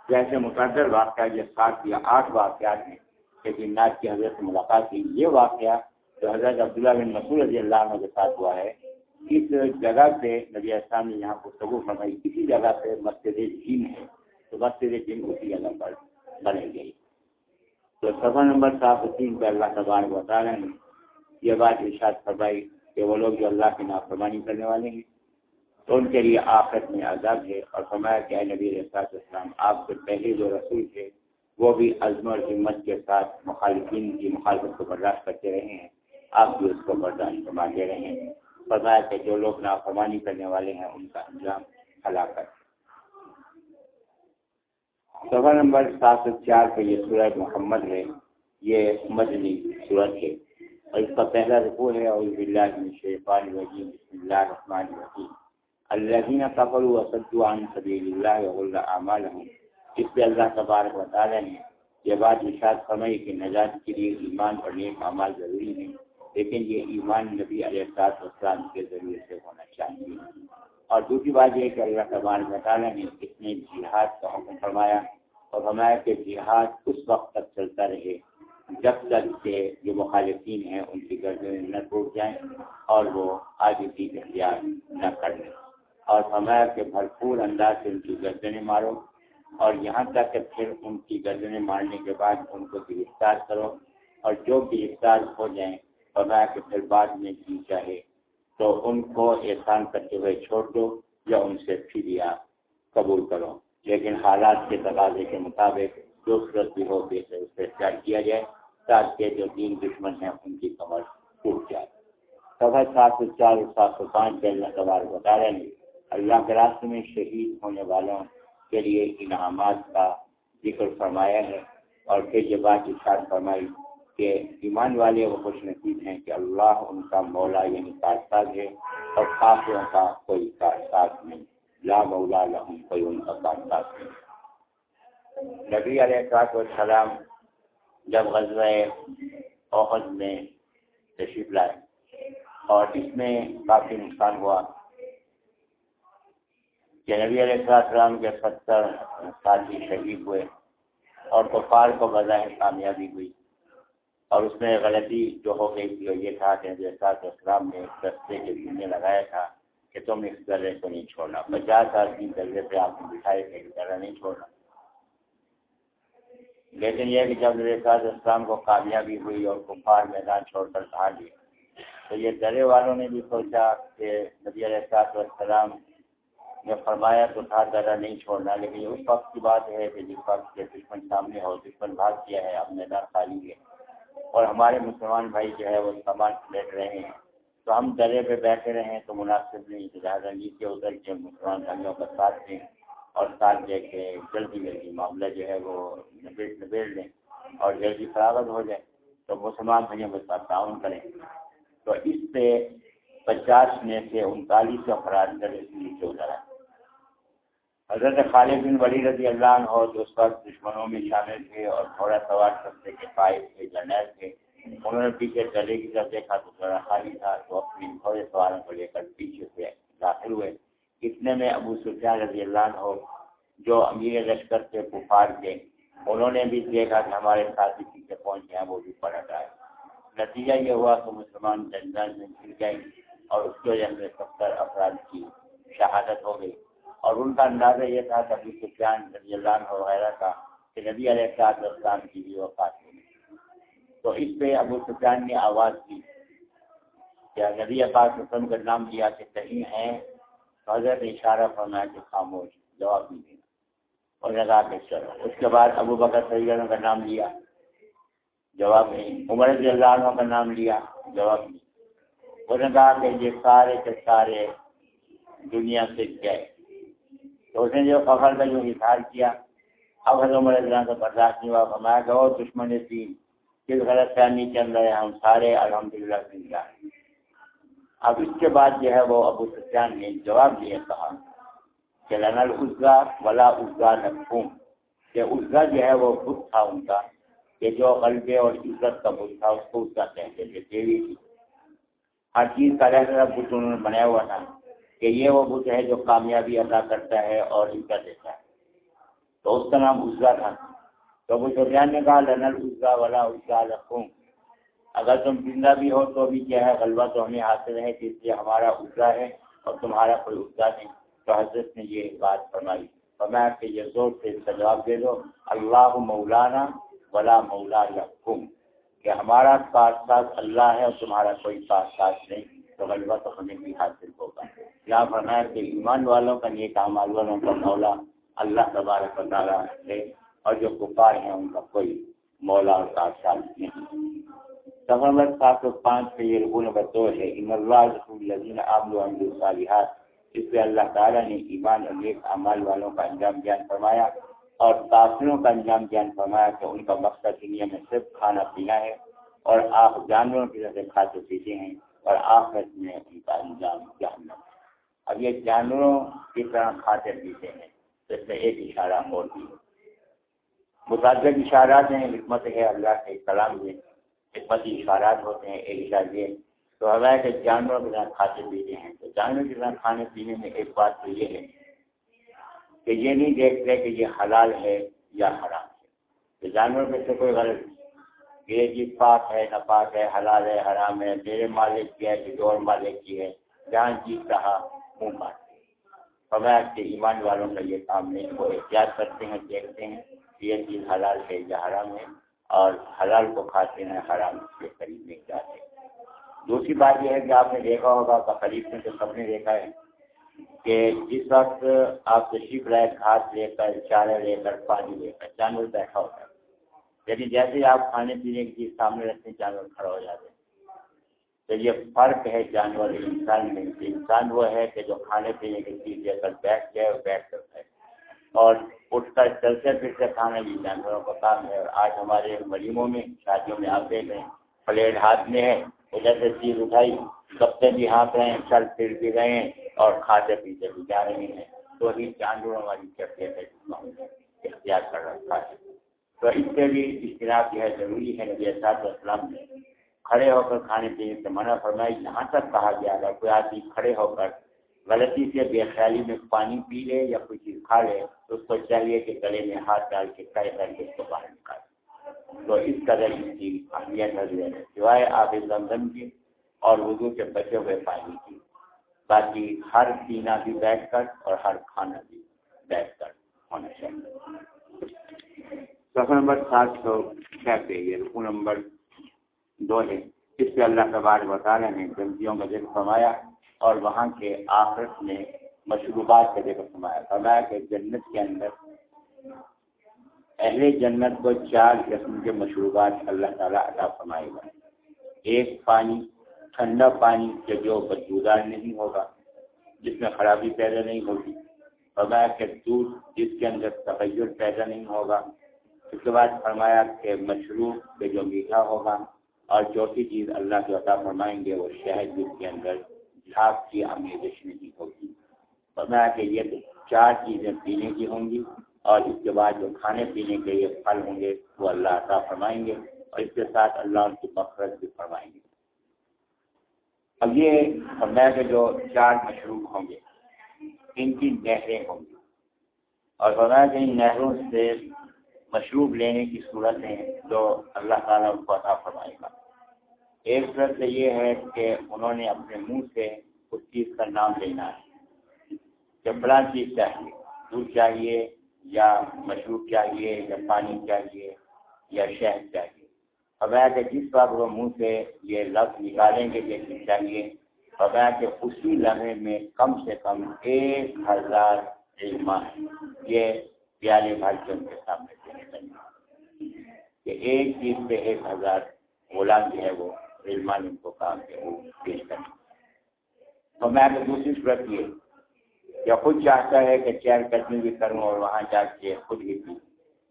جیسے مقدر واقعہ یہ سات یا آٹھ واقعات ہیں کہ جنات کی حضرت ملاقات کی یہ واقعہ جو حضرت عبداللہ بن مسعود رضی اللہ عنہ کے ساتھ ہوا ہے، اس جگہ سے نبی اسلام نے یہاں گفتگو فرمائی۔ کسی جگہ پہ مسجد جن ہے۔ تو مسجد جن اسی جگہ پر بنے گئی۔ تو سفر نمبر صاف تین پہ اللہ تبارک بتا رہے ہیں یہ بات ارشاد فرمائی کہ وہ لوگ جو اللہ کی نافرمانی کرنے والے ہیں، تو ان کے لیے آخرت میں عذاب ہے۔ اور فرمایا کہ نبی رساط اسلام آپ سے پہلے جو رسول تھے، وہ بھی عزم اور ہمت کے ساتھ مخالفین کی مخالفت کو برداشت کرتے رہے ہیں۔ آپ بھی اس کو برداشت فرما دے رہے ہیں۔ فرمایا کہ جو لوگ نافرمانی کرنے والے ہیں، ان کا انجام ہلاکت سفر نمبر سات سو چار پہ یہ سورج محمد ہے، یہ مدنی صورت ہے۔ اور اس کا پہلا رقو ہے اور اللہ شیفان الرجیم، بسم اللہ الرحمن الرحیم۔ الذین کفروا وصدوا عن سبیل اللہ وغل اعمالهم۔ اس پہ اللہ تبارک بتا رہے ہیں یہ بات ارشاد فرمائی کہ نجات کے لیے ایمان اور نیک اعمال ضروری ہیں، لیکن یہ ایمان نبی علیہ السلاط اسلام کے ذریعے سے ہونا چاہیے۔ اور دوسری بات یہ کہ اللہ تبار مطالعہ نے اس نے جہاد کا حکم فرمایا۔ اور فرمایا کہ جہاد اس وقت تک چلتا رہے، جب تک کہ جو مخالفین ہیں ان کی گردنیں نہ ٹوٹ جائیں اور وہ آگے کی اختیار نہ کر لیں۔ اور فرمایا کہ بھرپور انداز سے ان کی گردنیں مارو اور یہاں تک کہ پھر ان کی گردنیں مارنے کے بعد ان کو گرفتار کرو اور جو گرفتار ہو جائیں فرمایا کہ پھر بعد میں کی چاہے تو ان کو احسان کرتے ہوئے چھوڑ دو یا ان سے پھر قبول کرو۔ لیکن حالات کے تقاضے کے مطابق جو صورت بھی ہو اس سے اختیار کیا جائے، تاکہ جو تین دشمن ہیں ان کی کمر ٹوٹ جائے۔ سفر سات سو چار، سات سو پانچ کے اللہ تبار بتا رہے ہیں اللہ کے راستے میں شہید ہونے والوں کے لیے انعامات کا ذکر فرمایا ہے۔ اور پھر یہ بات اشار فرمائی کہ ایمان والے وہ خوش نصیب ہیں کہ اللہ ان کا مولا یعنی کارساز ہے اور کافروں کا کوئی کارساز نہیں۔ لا مولا لہم کوئی ان کا نبی علیہ السلاط والسلام جب غزوہ عہد میں تشریف لائے اور اس میں کافی نقصان ہوا کہ نبی علیہ السلام کے ستر ساتھی شہید ہوئے اور کفار کو بظاہر کامیابی ہوئی اور اس میں غلطی جو ہو گئی تھی یہ تھا کہ جیسا اسلام نے دستے کے ذمے لگایا تھا کہ تم اس درے کو نہیں چھوڑنا۔ پچاس آدمی درجے پہ آپ نے بٹھائے تھے کہ درا نہیں چھوڑنا۔ لیکن یہ کہ جب ریساط اسلام کو کامیابی ہوئی اور کفار میدان چھوڑ کر کہا لی تو یہ درے والوں نے بھی سوچا کہ نبی علیہ السلام نے فرمایا تو تھا درا نہیں چھوڑنا، لیکن یہ اس وقت کی بات ہے کہ جس وقت کے دشمن سامنے ہو، دشمن بھاگ کیا ہے، اب میدان خالی ہے۔ اور ہمارے مسلمان بھائی جو ہے وہ سامان بیٹھ رہے ہیں۔ تو ہم درے پہ بیٹھے رہے تو مناسب نہیں لہٰذا نیچے اتر کے مسلمان بھائیوں کا ساتھ دیں اور ساتھ دے کے جلدی جلدی معاملہ جو ہے وہ نبیڑ نبیڑ لیں اور جلدی فراغت ہو جائے تو مسلمان بھائی کے ساتھ تعاون کریں۔ تو اس سے پچاس میں سے انتالیس افراد نیچے اترا حضرت خالد بن ولی رضی اللہ عنہ جو اس وقت دشمنوں میں شامل تھے اور تھوڑا سوار کرتے کے قائد تھے جرنیل تھے انہوں نے پیچھے چلے کی جب دیکھا تو ذرا خالی تھا تو اپنی تھوڑے سواروں کو لے کر پیچھے سے داخل ہوئے اتنے میں ابو سفیان رضی اللہ عنہ جو امیر لشکر سے کفار کے انہوں نے بھی دیکھا کہ ہمارے ساتھی پیچھے پہنچے ہیں وہ بھی پلٹ آئے نتیجہ یہ ہوا کہ مسلمان جنگل میں گر گئی اور اس کی وجہ سے ستر افراد کی شہادت ہو گئی اور ان کا اندازہ یہ تھا کہ ابو سفیان رضی اللہ عنہ وغیرہ کا کہ نبی علیہ السلام کی بھی وفات ہو تو اس پہ ابو سفیان نے آواز دی کیا نبی عباس وسلم کا نام لیا کہ صحیح ہیں حضرت اشارہ فرمایا کہ خاموش، جواب نہیں دینا۔ اور لگا کے چلو۔ اس کے بعد ابو بکر سیدوں کا نام لیا۔ جواب نہیں۔ عمر رضی اللہ عنہ کا نام لیا۔ جواب نہیں۔ اس نے کہا کہ یہ سارے کے سارے دنیا سے گئے۔ تو اس نے جو فخر کا جو اظہار کیا، اب حضرت عمر رضی اللہ کا برداشت نہیں ہوا۔ فرمایا کہ اور دشمن تین کس غلط فہمی چل رہے ہم سارے الحمد للہ زندہ اب اس کے بعد جو ہے وہ ابو سفیان نے جواب دیا، کہا کہ لنا العزا ولا عزا نقوم کہ عزا جو ہے وہ بت تھا ان کا، کہ جو غلبے اور عزت کا بت تھا، اس کو عزا کہتے تھے دیوی تھی۔ ہر چیز کا رہتا بت انہوں نے بنایا ہوا تھا کہ یہ وہ بت ہے جو کامیابی ادا کرتا ہے اور عزت دیتا ہے۔ تو اس کا نام عزا تھا۔ تو ابو سفیان نے کہا، لنا العزا ولا عزا نقوم اگر تم زندہ بھی ہو تو بھی کیا ہے، غلبہ تو ہمیں حاصل ہے کہ اس لیے ہمارا عزا ہے اور تمہارا کوئی عزا نہیں۔ تو حضرت نے یہ بات فرمائی۔ فرمایا کہ یہ زور سے اس کا جواب دے دو۔ اللہ مولانا ولا مولا لکم، کہ ہمارا ساتھ ساتھ اللہ ہے اور تمہارا کوئی ساتھ ساتھ نہیں، تو غلبہ تو ہمیں بھی حاصل ہوگا۔ یا فرمایا کہ ایمان والوں کا نیک اعمال والوں کا مولا اللہ تبارک تعالیٰ ہے۔ اور جو کفار ہیں ان کا کوئی مولا اور ساتھ نہیں۔ سفر سات سو پانچ پہ یہ رکو نمبر دو ہے۔ ان اللہ رسول الذین آمنوا الصالحات۔ اس پہ اللہ تعالیٰ نے ایمان اور نیک اعمال والوں کا انجام بیان فرمایا اور کافروں کا انجام بیان فرمایا کہ ان کا مقصد دنیا میں صرف کھانا پینا ہے اور آپ جانوروں کی طرح کھاتے پیتے ہیں اور آخرت میں ان کا انجام جاننا اب یہ جانوروں کی طرح کھاتے پیتے ہیں۔ تو اس میں ایک اشارہ اور بھی متعدد اشارات ہیں، حکمت ہے، اللہ کے کلام میں حکمتی اشارات ہوتے ہیں، ایک اشارہ یہ تو ہمارے کہ جانوروں کے ساتھ کھاتے پیتے ہیں۔ تو جانوروں کے ساتھ کھانے پینے میں ایک بات تو یہ ہے کہ یہ نہیں دیکھتے کہ یہ حلال ہے یا حرام ہے۔ تو جانور میں سے کوئی غلط نہیں۔ یہ جی پاک ہے نہ پاک ہے، حلال ہے، حرام ہے، میرے مالک کی ہے کہ اور مالک کی ہے جہاں جیت رہا منہ مارتے فوائد کے ایمان والوں کا یہ کام نہیں وہ احتیاط کرتے ہیں، دیکھتے ہیں۔ یہ چیز حلال ہے یا حرام ہے اور حلال کو کھاتے ہیں، حرام کے قریب نہیں جاتے۔ دوسری بات یہ ہے کہ آپ نے دیکھا ہوگا بقریب میں تو سب نے دیکھا ہے کہ جس وقت آپ تشریف لائے گھاس لے کر، چارے لے کر، پانی لے کر جانور بیٹھا ہوتا ہے۔ لیکن جیسے آپ کھانے پینے کی چیز سامنے رکھتے ہیں، جانور کھڑا ہو جاتے ہیں۔ تو یہ فرق ہے جانور، انسان میں۔ انسان وہ ہے کہ جو کھانے پینے کی چیز لے کر بیٹھ جائے اور بیٹھ کر ہے۔ اور اٹھ کر چلتے پھرتے کھانا بھی جانوروں کا کام ہے۔ اور آج ہمارے مریموں میں، شادیوں میں آپ دیکھ رہے ہیں، پلیٹ ہاتھ میں ہے جیسے چیز اٹھائی کپتے بھی ہاتھ رہے ہیں چل پھر بھی رہے ہیں اور کھاتے پیتے بھی جا رہے ہیں۔ تو ہی جانوروں والی کیفیت ہے اختیار کر رکھا ہے۔ تو اس سے بھی اجتناب جو ہے ضروری ہے۔ نبی صاحب اسلام نے کھڑے ہو کر کھانے پینے سے منع فرمائی یہاں تک کہا گیا، اگر کوئی آدمی کھڑے ہو کر غلطی سے بے خیالی میں پانی پی لے یا کوئی چیز کھا لے، تو اس کو چاہیے کہ گلے میں ہاتھ ڈال کے کھڑے کر کے اس کو باہر نکالے تو اس قدر اس کی اہمیت ہے۔ سوائے آپ زمزم کی اور وضو کے بچے ہوئے پانی کی۔ باقی ہر پینا بھی بیٹھ کر اور ہر کھانا بھی بیٹھ کر ہونا چاہیے۔ سفر نمبر سات سو چھ پہ یہ رکو نمبر دو ہے۔ اس پہ اللہ کا بار بتا رہے ہیں کا ذکر فرمایا۔ اور وہاں کے آخرت میں مشروبات کا ذکر فرمایا۔ فرمایا کہ جنت کے اندر اہل جنت کو چار قسم کے مشروبات اللہ تعالیٰ عطا فرمائے گا۔ ایک پانی، ٹھنڈا پانی کہ جو بدبودار نہیں ہوگا، جس میں خرابی پیدا نہیں ہوگی۔ فرمایا کہ دودھ جس کے اندر تغیر پیدا نہیں ہوگا۔ اس کے بعد فرمایا کہ مشروب کہ جو میٹھا ہوگا۔ اور چوتھی چیز اللہ کی عطا فرمائیں گے وہ شہد جس کے اندر جھاگ کی آمیزش نہیں ہوگی۔ فرمایا کہ یہ چار چیزیں پینے کی ہوں گی اور اس کے بعد جو کھانے پینے کے لیے پھل ہوں گے وہ اللہ عطا فرمائیں گے اور اس کے ساتھ اللہ ان کی بخرت بھی فرمائیں گے۔ اب یہ فرمایا کہ جو چار مشروب ہوں گے، ان کی نہریں ہوں گی۔ اور فرمایا کہ ان نہروں سے مشروب لینے کی صورت ہے جو اللہ تعالیٰ ان کو عطا فرمائے گا۔ ایک صورت یہ ہے کہ انہوں نے اپنے منہ سے اس چیز کا نام لینا ہے کہ فلاں چیز چاہیے، دودھ چاہیے یا مشروب چاہیے یا پانی چاہیے یا شہد چاہیے۔ فرمایا کہ جس وقت وہ منہ سے یہ لفظ نکالیں گے یہ چیز چاہیے فرمایا کہ اسی لمحے میں کم سے کم ایک ہزار علما یہ پیالے بھائی کے ان کے سامنے دینے لگے کہ ایک چیز پہ ایک ہزار غلام جو ہے وہ علما نے ان کو کہا کہ وہ پیش کریں۔ تو میں اگر دوسری صورت یہ یا خود چاہتا ہے کہ چہل قدمی بھی کروں اور وہاں جا کے خود ہی پی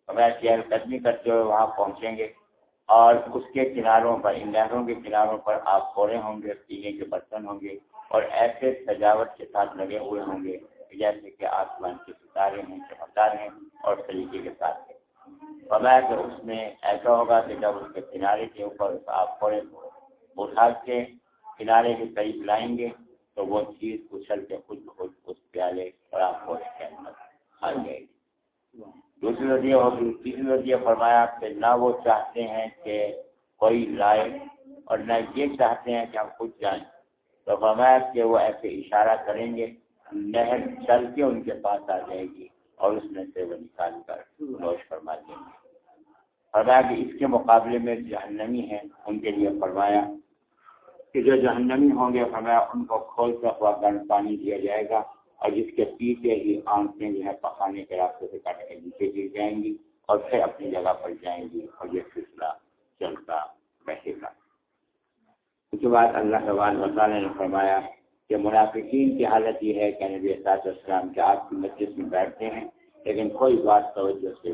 تو میں چہل قدمی کرتے ہوئے وہاں پہنچیں گے اور اس کے کناروں پر، ان نہروں کے کناروں پر آپ کھوڑے ہوں گے پینے کے برتن ہوں گے اور ایسے سجاوٹ کے ساتھ لگے ہوئے ہوں گے جیسے کہ آسمان کے ستارے ہیں، چمکدار ہیں اور طریقے کے ساتھ ہیں۔ فرمایا کہ اس میں ایسا ہوگا کہ جب اس کے کنارے کے اوپر آپ کھوڑے کو اٹھا کے کنارے کے قریب لائیں گے تو وہ چیز اچھل کے خود بخود اس پیالے اور آپ کے اندر آ جائے گی۔ دوسری ذریعے ہوگی، تیسری ذریعے فرمایا کہ نہ وہ چاہتے ہیں کہ کوئی لائے اور نہ یہ چاہتے ہیں کہ ہم خود جائیں۔ تو فرمایا کہ وہ ایسے اشارہ کریں گے، نہر چل کے ان کے پاس آ جائے گی اور اس میں سے وہ نکال کر نوش فرما دیں گے۔ فرمایا کہ اس کے مقابلے میں جہنمی ہیں، ان کے لیے فرمایا کہ جو جہنمی ہوں گے، فرمایا ان کو کھول کر ہوا گرم پانی دیا جائے گا اور جس کے پیچھے ہی آنکھیں جو ہے پکانے کے راستے سے کٹ کے نیچے گر جائیں گی اور پھر اپنی جگہ پر جائیں گی اور یہ سلسلہ چلتا رہے گا۔ اس کے بعد اللہ سبحانہ نے فرمایا کہ منافقین کی حالت یہ ہے کہ نبی صاحب السلام کے آپ کی مجلس میں بیٹھتے ہیں، لیکن کوئی بات توجہ سے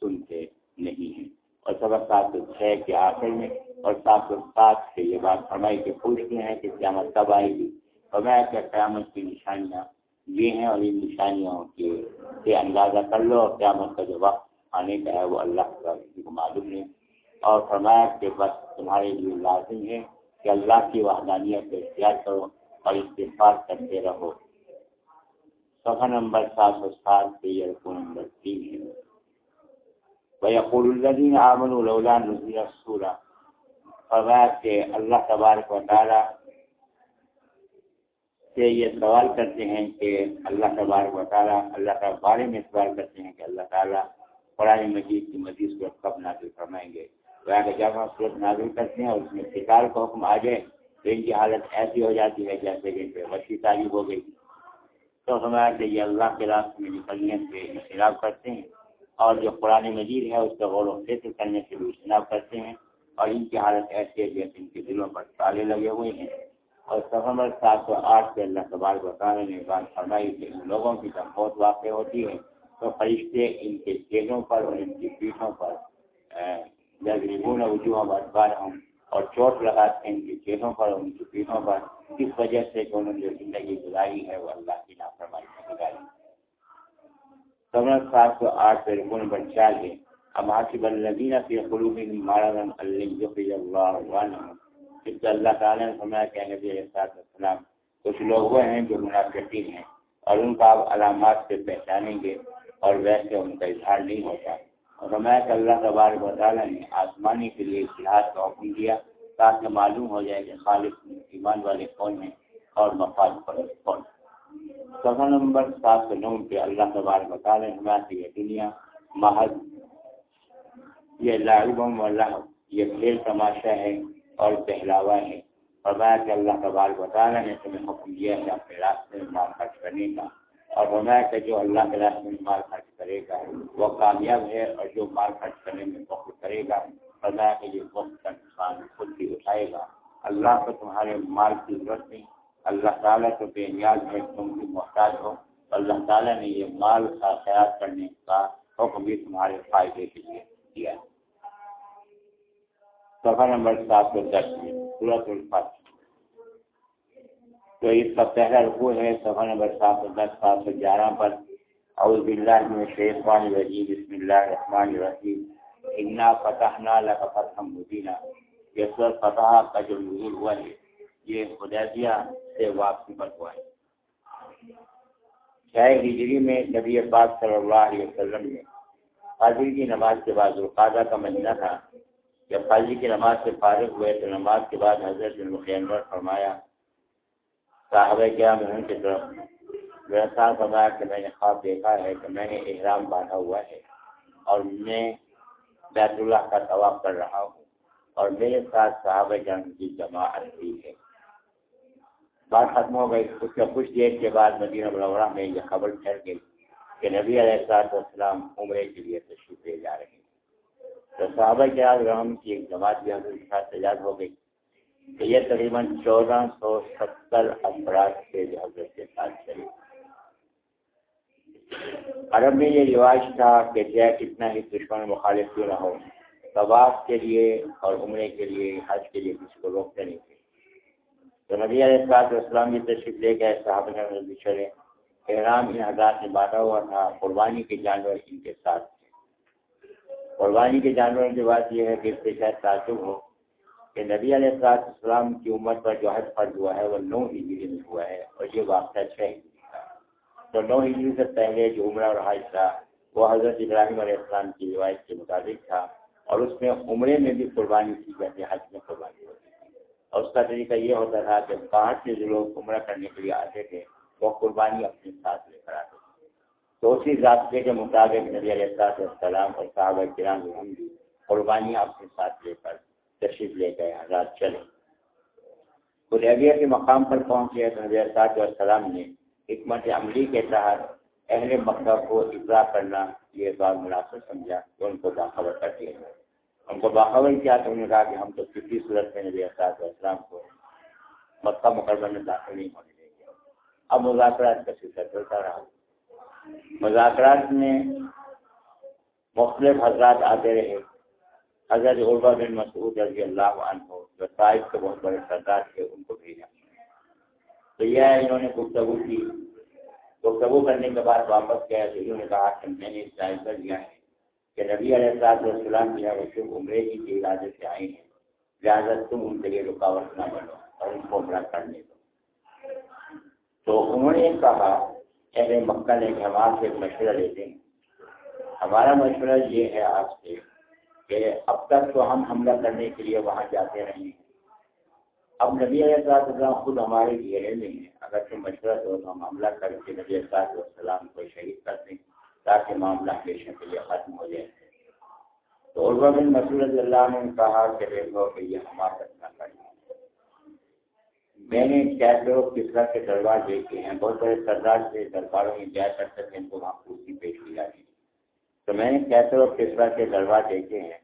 سنتے نہیں ہیں۔ اور سبق سات چھ کے آخر میں اور سات سو سات سے یہ بات فرمائی کے پوچھتے ہیں کہ قیامت کب آئے گی۔ فرمایا کہ قیامت کی نشانیاں یہ ہیں اور ان نشانیوں کے سے اندازہ کر لو اور قیامت کا جو وقت آنے کا ہے وہ اللہ کا کسی کو معلوم ہے۔ اور فرمایا کہ بس تمہارے لیے لازم ہے کہ اللہ کی وحدانیت کو اختیار کرو اور استفاد کرتے رہو۔ صفحہ نمبر سات سو سات سے یہ رقو نمبر تین ہے۔ وَيَقُولُ الَّذِينَ آمَنُوا لَوْلَا نُزِلَ السُّورَةِ فرمایا کہ اللہ تبارک و تعالی سے یہ سوال کرتے ہیں کہ اللہ تبارک و تعالی اللہ کے بارے میں سوال کرتے ہیں کہ اللہ تعالیٰ قرآن مجید کی مزید صورت کب نازل فرمائیں گے؟ کہ جب ہم صورت نازل کرتے ہیں اور اس میں فکار کا حکم آ جائے تو ان کی حالت ایسی ہو جاتی ہے جیسے کہ ان پہ وسیع تعریف ہو گئی۔ تو ہمارا کہ یہ اللہ کے راستے میں نکلنے سے اختلاف کرتے ہیں اور جو قرآن مجید ہے اس کا غور و فکر کرنے سے بھی اختلاف کرتے ہیں۔ اور ان کی حالت ایسی ہے جیسے ان کے دلوں پر تالے لگے ہوئے ہیں۔ اور سفر سات سو آٹھ سے اللہ تبار بتانے نے بات فرمائی کہ ان لوگوں کی جب بہت واقع ہوتی ہے تو فرشتے ان کے چیزوں پر اور ان کی پیٹھوں پر جب وجوہ بار ہوں اور چوٹ لگاتے ہیں ان کی چیزوں پر اور ان کی پیٹھوں پر۔ کس وجہ سے کہ انہوں نے جو زندگی گزاری ہے وہ اللہ کی نافرمائی میں گزاری۔ سمر سات سو آٹھ سے رکن نمبر چار ہے اب آصف الدینہ سے قلوب مارن اللہ اس اللہ تعالیٰ نے فرمایا کہ نبی السلام کچھ لوگ وہ ہیں جو منافقین ہیں اور ان کا آپ علامات سے پہچانیں گے اور ویسے ان کا اظہار نہیں ہوتا۔ فرمایا کہ اللہ تبارک و تعالیٰ نے آسمانی کے لیے اتحاد کا حکم دیا تاکہ معلوم ہو جائے کہ خالص ایمان والے کون ہیں اور مفاد پر کون سفر نمبر سات سو نو پہ اللہ تبارک و تعالیٰ نے ہمارا یہ دنیا محض یہ لاحبم اللہ یہ کھیل تماشا ہے اور پہلاوا ہے۔ فرمایا کہ اللہ تبارک و تعالیٰ نے تمہیں حکم دیا ہے اپنے راستے میں مال خرچ کرنے کا۔ اور فرمایا کہ جو اللہ کے راستے میں مال خرچ کرے گا، وہ کامیاب ہے اور جو مال خرچ کرنے میں وقت کرے گا، فرمایا کہ یہ وقت کا نقصان خود بھی اٹھائے گا۔ اللہ کو تمہارے مال کی ضرورت نہیں۔ اللہ تعالیٰ کو بے نیاز ہے، تم بھی محتاج ہو۔ اللہ تعالیٰ نے یہ مال کا خیال کرنے کا حکم بھی تمہارے فائدے کے لیے۔ دیا صفحہ نمبر سات سو دس میں سورت الفت تو اس کا پہلا رکو ہے، صفحہ نمبر سات سو دس سات سو گیارہ پر۔ اعوذ باللہ من الشیطان الرجیم، بسم اللہ الرحمن الرحیم۔ انا فتحنا لک فتحا مبینہ یہ سور فتح کا جو نزول ہوا ہے، یہ خدیبیہ سے واپسی پر ہوا ہے۔ چھ ہجری میں نبی پاک صلی اللہ علیہ وسلم نے فاضل کی نماز کے بعد القادہ کا مہینہ تھا۔ جب خاجی کی نماز سے فارغ ہوئے تو نماز کے بعد حضرت المخینور فرمایا، صاحب کیا میں ان کی طرف۔ میرا فرمایا کہ میں نے خواب دیکھا ہے کہ میں نے احرام باندھا ہوا ہے اور میں بیت اللہ کا طواف کر رہا ہوں اور میرے ساتھ صحابہ جان کی جماعت بھی ہے۔ بات ختم ہو گئی۔ اس کے کچھ دیر کے بعد مدینہ منورہ میں یہ خبر پھیل گئی۔ کہ نبی علیہ السلاط والسلام عمرے کے لیے تشریف لے جا رہے ہیں۔ تو صحابہ کے رحم کی ایک جماعت بھی حضرت کے ساتھ تیار ہو گئی کہ یہ تقریباً چودہ سو ستر افراد کے حضرت کے ساتھ چلے عرب میں یہ رواج تھا کہ جے کتنا ہی دشمن مخالف کیوں نہ ہو، طواف کے لیے اور عمرے کے لیے، حج کے لیے کسی کو روکتے نہیں تھے۔ تو نبی علیہ السلاط اسلام کی تشریف لے گئے، صحابہ نے چلے۔ احرام ان حضرات نے باندھا ہوا تھا قربانی کے جانور ان کے ساتھ تھے قربانی کے جانوروں کی بات یہ ہے کہ اس سے شاید تعصب ہو کہ نبی علیہ السلاط اسلام کی عمر پر جو حج فرض ہوا ہے وہ نو ہجری میں ہوا ہے اور یہ واقعہ چھ ہجری کا تو نو ہجری سے پہلے جو عمرہ اور حج تھا، وہ حضرت ابراہیم علیہ السلام کی روایت کے مطابق تھا اور اس میں عمرے میں بھی قربانی کی جاتی ہے، حج میں قربانی ہوتی تھی۔ اور اس کا طریقہ یہ ہوتا تھا کہ باہر سے جو لوگ عمرہ کرنے کے لیے آتے تھے وہ قربانی اپنے ساتھ لے کر آتے تو اسی ضابطے کے مطابق نبی علیہ السلام اور صحابہ کرام بھی قربانی اپنے ساتھ لے کر تشریف لے گئے حضرات چلے۔ خدیبیہ کے مقام پر پہنچے تو نبی علیہ السلام نے حکمت عملی کے تحت اہل مکہ کو اجرا کرنا یہ بات مناسب سمجھا کہ ان کو باخبر کر دیا ان کو باخبر کیا تو انہوں نے کہا کہ ہم تو کسی صورت میں نبی السلام کو مکہ مقربہ میں داخل نہیں ہونے اب مذاکرات کا سلسلہ چلتا رہا۔ مذاکرات میں مختلف حضرات آتے رہے۔ حضرت عربہ بن مسعود رضی اللہ عنہ جو صاحب کے بہت بڑے سردار تھے، ان کو بھیجا۔ تو یہ انہوں نے گفتگو کی۔ گفتگو کرنے کے بعد واپس گیا تو انہوں نے کہا کہ میں نے جائزہ لیا ہے کہ نبی علیہ السلام والسلام جو ہے وہ عمرے کی کے ارادے سے آئے ہیں۔ لہٰذا تم ان کے لیے رکاوٹ نہ بنو اور ان کو عمرہ کرنے دو۔ تو انہوں نے کہا اہل مکہ نے ہمارے سے مشورہ لیتے ہیں. ہمارا مشورہ یہ ہے آپ سے کہ اب تک تو ہم حملہ کرنے کے لیے وہاں جاتے رہے ہیں۔ اب نبی السلام خود ہمارے گھیرے میں ہیں۔ اگر تم مشورہ دو تو ہم حملہ کر کے نبی السلام کو شہید کر دیں تاکہ معاملہ ہمیشہ کے لیے ختم ہو جائے۔ تو عربہ بن مسورت اللہ نے کہا کہ دیکھو کہ یہ ہمارا نہ کریں میں نے کیسے لوگ کسرا کے دربار دیکھے ہیں، بہت بڑے سردار سے درباروں میں جایا کرتے تھے ان کو وہاں کرسی پیش کی جاتی تو میں نے کیسے لوگ کسرا کے دربار دیکھے ہیں،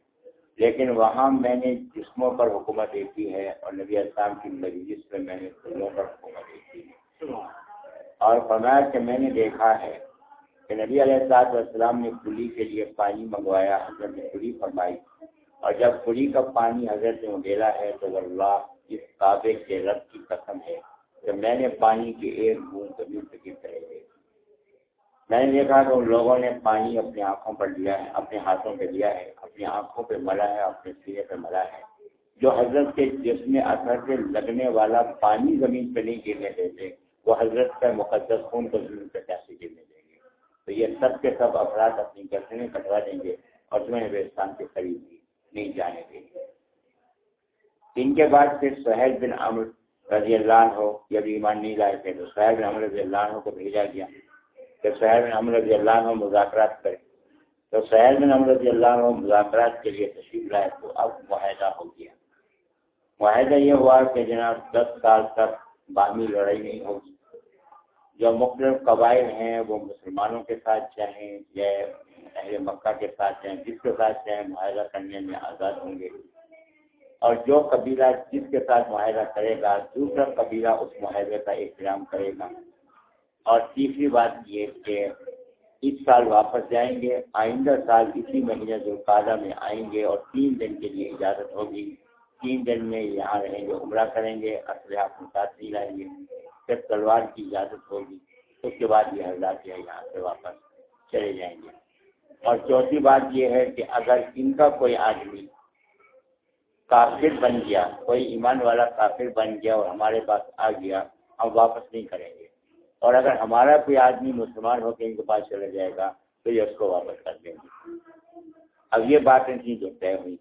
لیکن وہاں میں نے جسموں پر حکومت دیکھی ہے اور نبی اسلام کی مجلس میں میں نے دلوں پر حکومت دیکھی ہے۔ اور فرمایا کہ میں نے دیکھا ہے کہ نبی علیہ السلاط والسلام نے پلی کے لیے پانی منگوایا، حضرت نے پلی فرمائی۔ اور جب پلی کا پانی حضرت نے ڈیلا ہے تو اللہ اس کعبے کے رب کی قسم ہے کہ میں نے پانی کی ایک بوند زمین سے کرے گی میں نے دیکھا کہ ان لوگوں نے پانی اپنی آنکھوں پر لیا ہے، اپنے ہاتھوں پہ لیا ہے، اپنی آنکھوں پہ ملا ہے، اپنے سینے پہ ملا ہے۔ جو حضرت کے جسم اثر سے لگنے والا پانی زمین پہ نہیں گرنے دیتے وہ حضرت کا مقدس خون کو زمین پہ کیسے گرنے دیں گے؟ تو یہ سب کے سب افراد اپنی گردنیں کٹوا دیں گے اور تمہیں ویستان کے قریب نہیں جانے دیں گے۔ ان کے بعد پھر سہیل بن عمر رضی اللہ عنہ، یہ ایمان نہیں لائے تھے، تو سہیل بن عمر رضی اللہ عنہ کو بھیجا گیا۔ کہ سہیل بن عمر رضی اللہ عنہ مذاکرات کرے، تو سہیل بن عمر رضی اللہ عنہ مذاکرات کے لیے تشریف لائے، تو اب معاہدہ ہو گیا۔ معاہدہ یہ ہوا کہ جناب دس سال تک بامی لڑائی نہیں ہوگی۔ جو مختلف قبائل ہیں، وہ مسلمانوں کے ساتھ چاہیں یا اہل مکہ کے ساتھ چاہیں جس کے ساتھ چاہیں معاہدہ کرنے میں آزاد ہوں گے۔ اور جو قبیلہ جس کے ساتھ معاہدہ کرے گا، دوسرا قبیلہ اس معاہدے کا احترام کرے گا۔ اور تیسری بات یہ کہ اس سال واپس جائیں گے، آئندہ سال اسی مہینے جو میں آئیں گے اور تین دن کے لیے اجازت ہوگی۔ تین دن میں یہاں رہیں گے، عمرہ کریں گے، اسلحہ اپنے ساتھ نہیں لائیں گے، پھر تلوار کی اجازت ہوگی۔ اس کے بعد یہ حضرات یہاں سے واپس چلے جائیں گے۔ اور چوتھی بات یہ ہے کہ اگر ان کا کوئی آدمی کافر بن گیا، کوئی ایمان والا کافر بن گیا اور ہمارے پاس آ گیا، ہم واپس نہیں کریں گے۔ اور اگر ہمارا کوئی آدمی مسلمان ہو کے ان کے پاس چلے جائے گا تو یہ اس کو واپس کر دیں گے۔ اب یہ بات نہیں جو طے ہوئی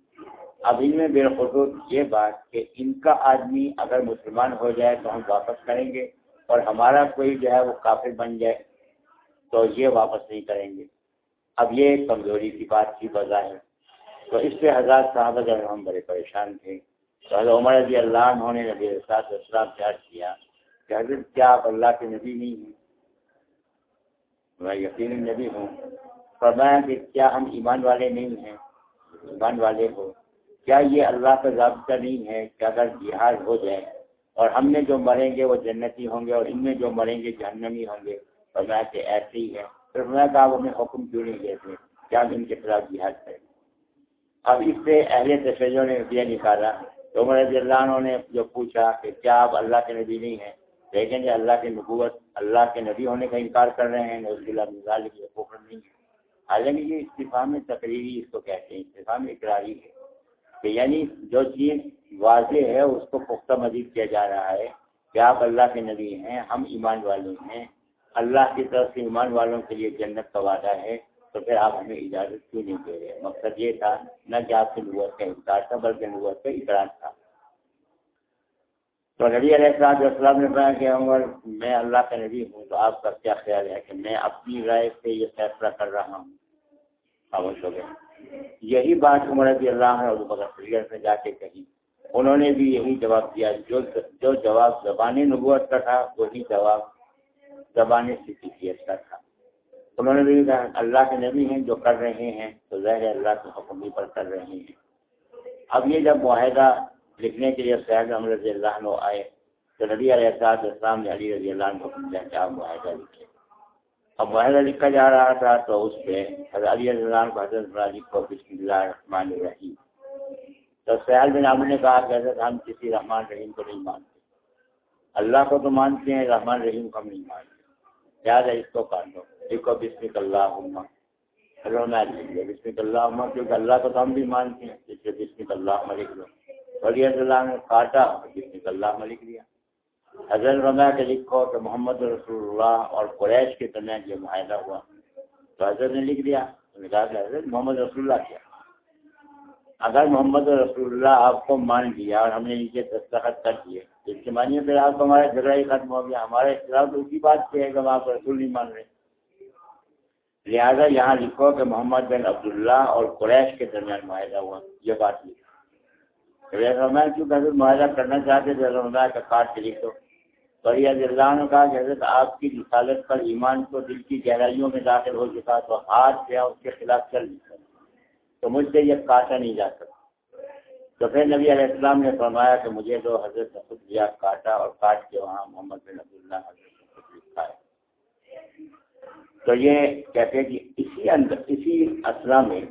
اب ان میں بالخصوص یہ بات کہ ان کا آدمی اگر مسلمان ہو جائے تو ہم واپس کریں گے، اور ہمارا کوئی جو ہے وہ کافر بن جائے تو یہ واپس نہیں کریں گے۔ اب یہ کمزوری کی بات کی وجہ ہے تو اس سے حضرات صاحب جو ہم بڑے پریشان تھے، تو حضرت عمر رضی اللہ عنہ نے نبی صاحب اسلام سے کیا کہ حضرت، کیا آپ اللہ کے نبی نہیں ہیں؟ میں یقینی نبی ہوں۔ فرمایا کہ کیا ہم ایمان والے نہیں ہیں؟ ایمان والے ہو۔ کیا یہ اللہ کا ضابطہ نہیں ہے کہ اگر جہاد ہو جائے اور ہم نے جو مریں گے وہ جنتی ہوں گے اور ان میں جو مریں گے جہنمی ہوں گے؟ فرمایا کہ ایسے ہی ہے۔ پھر میں کہا وہ ہمیں حکم کیوں نہیں دیتے؟ کیا ہم ان کے خلاف جہاد کریں؟ اب اس سے اہل تشریحوں نے یہ نکالا۔ تو عمر رضی اللہ عنہ نے جو پوچھا کہ کیا آپ اللہ کے نبی نہیں ہیں؟ دیکھیں گے اللہ کی نبوت، اللہ کے نبی ہونے کا انکار کر رہے ہیں نوز اللہ مزال کی نہیں ہے۔ حالانکہ یہ استفاع میں تقریری اس کو کہتے ہیں استفاع میں اقراری ہے۔ کہ یعنی جو چیز واضح ہے، اس کو پختہ مزید کیا جا رہا ہے کہ آپ اللہ کے نبی ہیں، ہم ایمان والے ہیں۔ اللہ کی طرف سے ایمان والوں کے لیے جنت کا وعدہ ہے۔ تو پھر آپ ہمیں اجازت کیوں نہیں دے رہے؟ مقصد یہ تھا، نہ کہ آپ کی نبوت کا انکار تھا، بلکہ نبوت کا اقرار تھا۔ تو نبی علیہ السلام السلام نے کہا کہ عمر، میں اللہ کا نبی ہوں تو آپ کا کیا خیال ہے کہ میں اپنی رائے سے یہ فیصلہ کر رہا ہوں؟ خاموش ہو گئے۔ یہی بات عمر رضی اللہ اور بغیر میں جا کے کہی۔ انہوں نے بھی یہی جواب دیا۔ جو جو جواب زبانی نبوت کا تھا، وہی جواب زبانی سیکھیت کا تھا۔ انہوں نے بھی کہا، اللہ کے نبی ہیں جو کر رہے ہیں، تو ظاہر اللہ کے حکمی پر کر رہے ہیں۔ اب یہ جب معاہدہ لکھنے کے لیے سید احمد رضی اللہ عنہ آئے، تو نبی علیہ السلام اسلام نے علی رضی اللہ عنہ حکم دیا کہ آپ معاہدہ لکھیں اب معاہدہ لکھا جا رہا تھا تو اس پہ حضرت علی رضی اللہ عنہ کو حضرت راجی کو بسم اللہ الرحمن الرحیم۔ تو سیال بن عامر نے کہا کہ حضرت ہم کسی رحمان رحیم کو نہیں مانتے۔ اللہ کو تو مانتے ہیں، رحمان رحیم کو ہم نہیں مانتے۔ یاد ہے، اس کو کاٹ دو لکھو بسم اللہ رونا لیجیے بسم اللہ کیونکہ اللہ کو تو ہم بھی مانتے ہیں۔ اس لیے بسم اللہ لکھ لو۔ ولی اللہ نے کاٹا بسم اللہ لکھ لیا حضرت رما کے لکھو کہ محمد رسول اللہ اور قریش کے درمیان یہ معاہدہ ہوا۔ تو حضرت نے لکھ دیا۔ کہا کہ حضرت محمد رسول اللہ کیا؟ اگر محمد رسول اللہ آپ کو مان لیا اور ہم نے نیچے دستخط کر دیے اس کے مانیے پھر آپ کو ہمارا جھگڑا ہی ختم ہو گیا۔ ہمارے اختلاف تو اسی بات پہ ہے کہ ہم آپ رسول نہیں مان رہے۔ لہٰذا یہاں لکھو کہ محمد بن عبداللہ اور قریش کے درمیان معاہدہ ہوا، یہ بات لکھا کیوں حضرت معاہدہ کرنا چاہتے تھے رمضان کا کاٹ کے لکھ دو اللہ نے کہا کہ حضرت آپ کی رسالت پر ایمان کو دل کی گہرائیوں میں داخل ہو چکا، تو ہاتھ کیا اس کے خلاف چل لکھا تو مجھ سے یہ کاٹا نہیں جا سکتا۔ تو پھر نبی علیہ السلام نے فرمایا کہ مجھے تو حضرت نے خود لیا کاٹا اور کاٹ کے وہاں محمد بن عبداللہ حضرت نے خود لکھا ہے۔ تو یہ کہتے ہیں کہ اسی اندر، اسی اسلام میں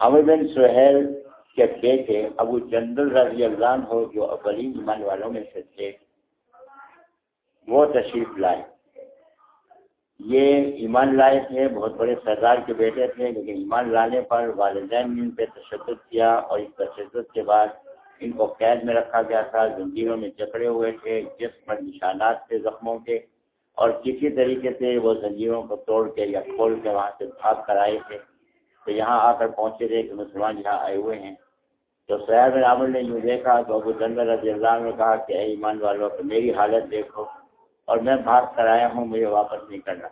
عمر بن سہیل کے بیٹے ابو جندل رضی اللہ ہو جو اولین ایمان والوں میں سے تھے، وہ تشریف لائے۔ یہ ایمان لائے تھے، بہت بڑے سردار کے بیٹے تھے، لیکن ایمان لانے پر والدین نے ان پہ تشدد کیا اور اس تشدد کے بعد ان کو قید میں رکھا گیا تھا۔ زنجیروں میں جکڑے ہوئے تھے جس پر نشانات تھے زخموں کے۔ اور کسی طریقے سے وہ زنجیروں کو توڑ کے یا کھول کے وہاں سے بھاگ کر آئے تھے، تو یہاں آ کر پہنچے تھے کہ مسلمان یہاں آئے ہوئے ہیں۔ تو سیاد عامر نے یوں دیکھا تو ابو جنگل رضی اللہ نے کہا کہ اے ایمان والوں کہ میری حالت دیکھو اور میں بھاگ کر آیا ہوں، مجھے واپس نہیں کرنا۔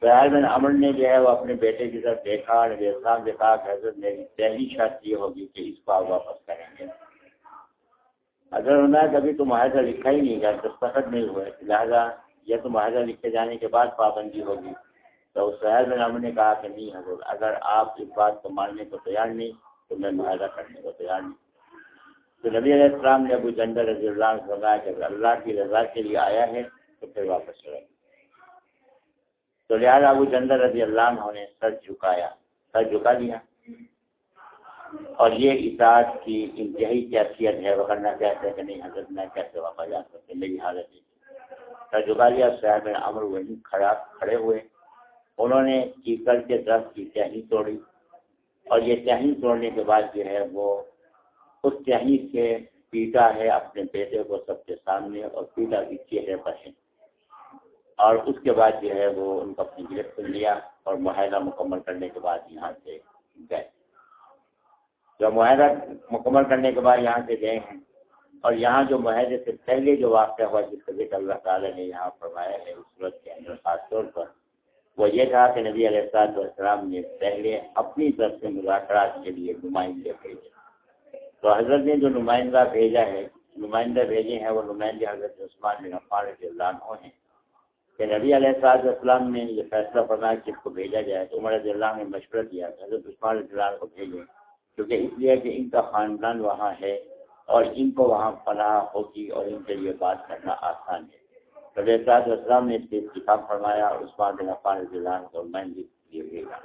سیاد بن عمر نے جو ہے وہ اپنے بیٹے کی طرف دیکھا اور صاحب نے کہا کہ حضرت میری پہلی شرط یہ ہوگی کہ اس کو آپ واپس کریں گے۔ اگر انہوں نے کبھی تو معاہدہ لکھا ہی نہیں گیا دستخط نہیں ہوا لہٰذا یہ تو معاہدہ لکھے جانے کے بعد پابندی ہوگی۔ تو سہیل بن عمر نے کہا کہ نہیں حضرت اگر آپ اس بات کو ماننے کو تیار نہیں، تو میں معاہدہ کرنے کو تیار نہیں۔ تو نبی علیہ السلام نے ابو جنڈر رضی اللہ نے فرمایا کہ اللہ کی رضا کے لیے آیا ہے، تو پھر واپس چلے۔ تو لہٰذا ابو جنڈر رضی اللہ عنہ نے سر جھکایا، سر جھکا دیا اور یہ اطاعت کی انتہائی کیفیت ہے، وغیرہ کہتے ہیں کہ نہیں حضرت، میں کیسے واپس جا سکتے میری حالت تجربہ صاحب امر وہیں کھڑا کھڑے ہوئے۔ انہوں نے کیکر کے درخت کی ٹہنی توڑی۔ اور یہ ٹہنی توڑنے کے بعد جو ہے وہ اس ٹہنی سے پیٹا ہے، اپنے بیٹے کو سب کے سامنے اور پیٹا بھی چہرے پر ہے۔ اور اس کے بعد جو ہے وہ ان کو اپنی گرفت لیا اور معاہدہ مکمل کرنے کے بعد یہاں سے گئے۔ جب معاہدہ مکمل کرنے کے بعد یہاں سے گئے ہیں اور یہاں جو معاہدے سے پہلے جو واقعہ ہوا جس کا ذکر اللہ تعالیٰ نے یہاں فرمایا ہے، اس صورت کے اندر خاص طور پر، وہ یہ تھا کہ نبی علیہ السلاط والسلام نے پہلے اپنی طرف سے مذاکرات کے لیے نمائندے بھیجے۔ تو حضرت نے جو نمائندہ بھیجا ہے، نمائندہ بھیجے ہیں وہ نمائندے حضرت عثمان بن عفان رضی اللہ عنہ ہیں۔ کہ نبی علیہ السلاط والسلام نے یہ فیصلہ فرمایا کہ اس کو بھیجا جائے۔ تو عمر رضی اللہ نے مشورہ دیا کہ حضرت عثمان رضی اللہ کو بھیجیں، کیونکہ اس لیے کہ ان کا خاندان وہاں ہے۔ اور ان کو وہاں پناہ ہوگی اور ان کے لیے بات کرنا آسان ہے۔ ربی صاحب اسلام نے اس سے اتفاق فرمایا اور عثمان بن عفان رضی اللہ عنہ کو میں لیے بھیجا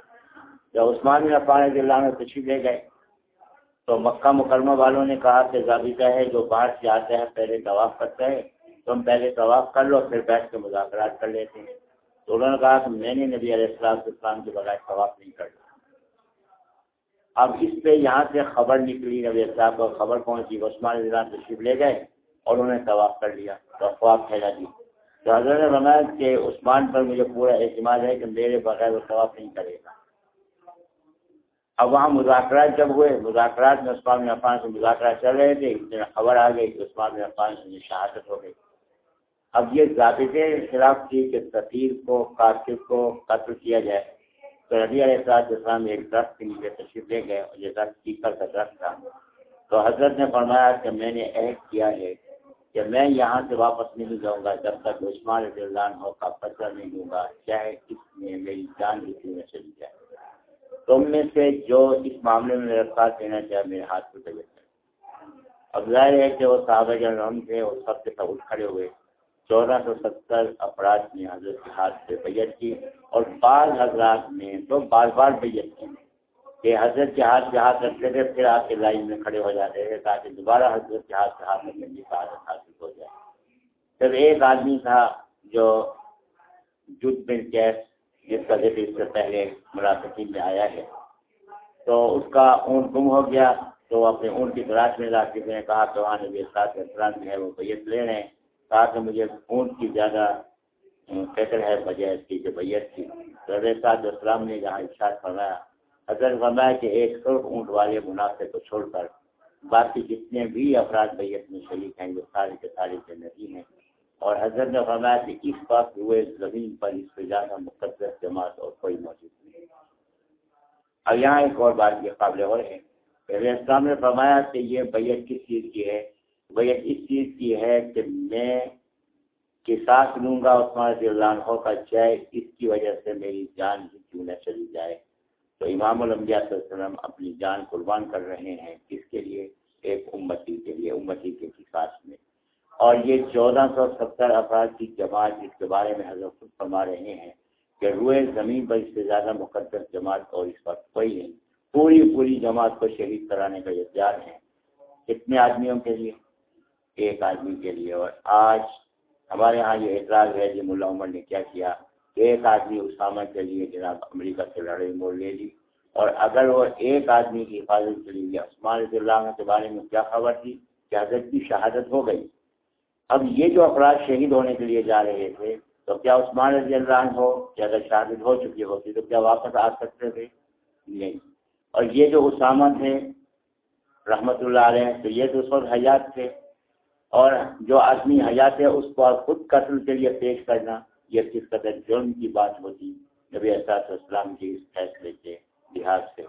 جب عثمان بن عفان رضی اللہ عنہ تشریف لے گئے، تو مکہ مکرمہ والوں نے کہا کہ ضابطہ ہے، جو باہر سے آتے ہیں پہلے طواف کرتے ہیں، تم پہلے طواف کر لو، پھر بیٹھ کے مذاکرات کر لیتے ہیں۔ تو انہوں نے کہا کہ میں نے نبی علیہ السلام اسلام کے بغیر طواف نہیں کرنا اب اس پہ یہاں سے خبر نکلی، نبی صاحب کو خبر پہنچی، عثمان اللہ تشریف لے گئے اور انہوں نے طواف کر لیا تو افواہ پھیلا دی تو حضرت نے فرمایا کہ عثمان پر مجھے پورا اعتماد ہے کہ میرے بغیر وہ طواف نہیں کرے گا۔ اب وہاں مذاکرات جب ہوئے، مذاکرات میں عثمان عفان سے مذاکرات چل رہے تھے، اس دن خبر آ گئی کہ عثمان عفان سے شہادت ہو گئی۔ اب یہ ضابطے خلاف تھی کہ سفیر کو، قاتل کو قتل کیا جائے۔ تو ربی علیہ السلام اسلام ایک درخت کے نیچے تشریف لے گئے اور یہ درخت پیپل کا درخت تھا۔ تو حضرت نے فرمایا کہ میں نے عہد کیا ہے کہ میں یہاں سے واپس نہیں جاؤں گا جب تک عثمان رضی اللہ عنہ کا پتہ نہیں دوں گا چاہے اس میں میری جان بھی میں چلی جائے۔ تم میں سے جو اس معاملے میں میرا ساتھ دینا چاہے، میرے ہاتھ پہ لگے اب ظاہر ہے کہ وہ صحابہ جن تھے، وہ سب کے سب اٹھ کھڑے ہوئے۔ چودہ سو ستر افراد نے حضرت کے ہاتھ سے بیت کی اور بعض حضرات نے تو بار بار بیت کی کہ حضرت کے ہاتھ سے ہاتھ رکھتے تھے، پھر آپ کے لائن میں کھڑے ہو جاتے تھے تاکہ دوبارہ حضرت کے ہاتھ سے ہاتھ رکھنے کی سعادت حاصل ہو جائے۔ پھر ایک آدمی تھا جو جد بن کیس جس کا ذکر اس سے پہلے ملاقاتین میں آیا ہے، تو اس کا اونٹ گم ہو گیا۔ تو اپنے اونٹ کی تلاش میں لا کے کہا کہ وہاں نبی جو ہے وہ بیت لے رہے ہیں۔ کہا کہ مجھے اونٹ کی زیادہ فکر ہے، بجائے اس کی جو بیت کی صاحب اسلام نے جہاں ارشاد فرمایا، حضرت فرمایا کہ ایک سرخ اونٹ والے منافع کو چھوڑ کر باقی جتنے بھی افراد بیت میں شریک ہیں وہ سارے کے سارے جنتی ہیں۔ اور حضرت نے فرمایا کہ اس وقت ہوئے زمین پر اس سے زیادہ مقدس جماعت اور کوئی موجود نہیں۔ اب یہاں ایک اور بات یہ قابل اور ہے۔ پہلے اسلام نے فرمایا کہ یہ بیت کس چیز کی ہے؟ بھیا اس چیز کی ہے کہ میں کے ساتھ لوں گا، عثمان رضی اللہ عنہ کا چائے اس کی وجہ سے میری جان ہی کیوں نہ چلی جائے؟ تو امام الانبیاء صلی اللہ علیہ وسلم اپنی جان قربان کر رہے ہیں کس کے لیے؟ ایک امتی کے لیے، امتی کے کساس میں۔ اور یہ چودہ سو ستر افراد کی جماعت جس کے بارے میں حضرت خود فرما رہے ہیں کہ روئے زمین پر اس سے زیادہ مقدس جماعت اور اس وقت کوئی نہیں۔ پوری پوری جماعت کو شہید کرانے کا اختیار ہے۔ کتنے آدمیوں کے لیے؟ ایک آدمی کے لیے۔ اور آج ہمارے ہاں یہ اعتراض ہے جی ملا عمر نے کیا کیا ایک آدمی اسامہ کے لیے جناب امریکہ سے لڑائی موڑ لے لی۔ اور اگر وہ ایک آدمی کی حفاظت کے لیے عثمان رضی اللہ کے بارے میں کیا خبر تھی، کہ حضرت کی شہادت ہو گئی۔ اب یہ جو افراد شہید ہونے کے لیے جا رہے تھے، تو کیا عثمان رضی اللہ عنہ ہو؟ کہ اگر شہادت ہو چکی ہوتی تو کیا واپس آ سکتے تھے؟ نہیں۔ اور یہ جو اسامہ تھے رحمت اللہ علیہ، تو یہ تو اس وقت حیات تھے۔ اور جو آدمی حیات ہے، اس کو خود قتل کے لیے پیش کرنا، یہ کس قدر جرم کی بات ہوتی؟ نبی احساس اسلام کے اس فیصلے کے لحاظ سے۔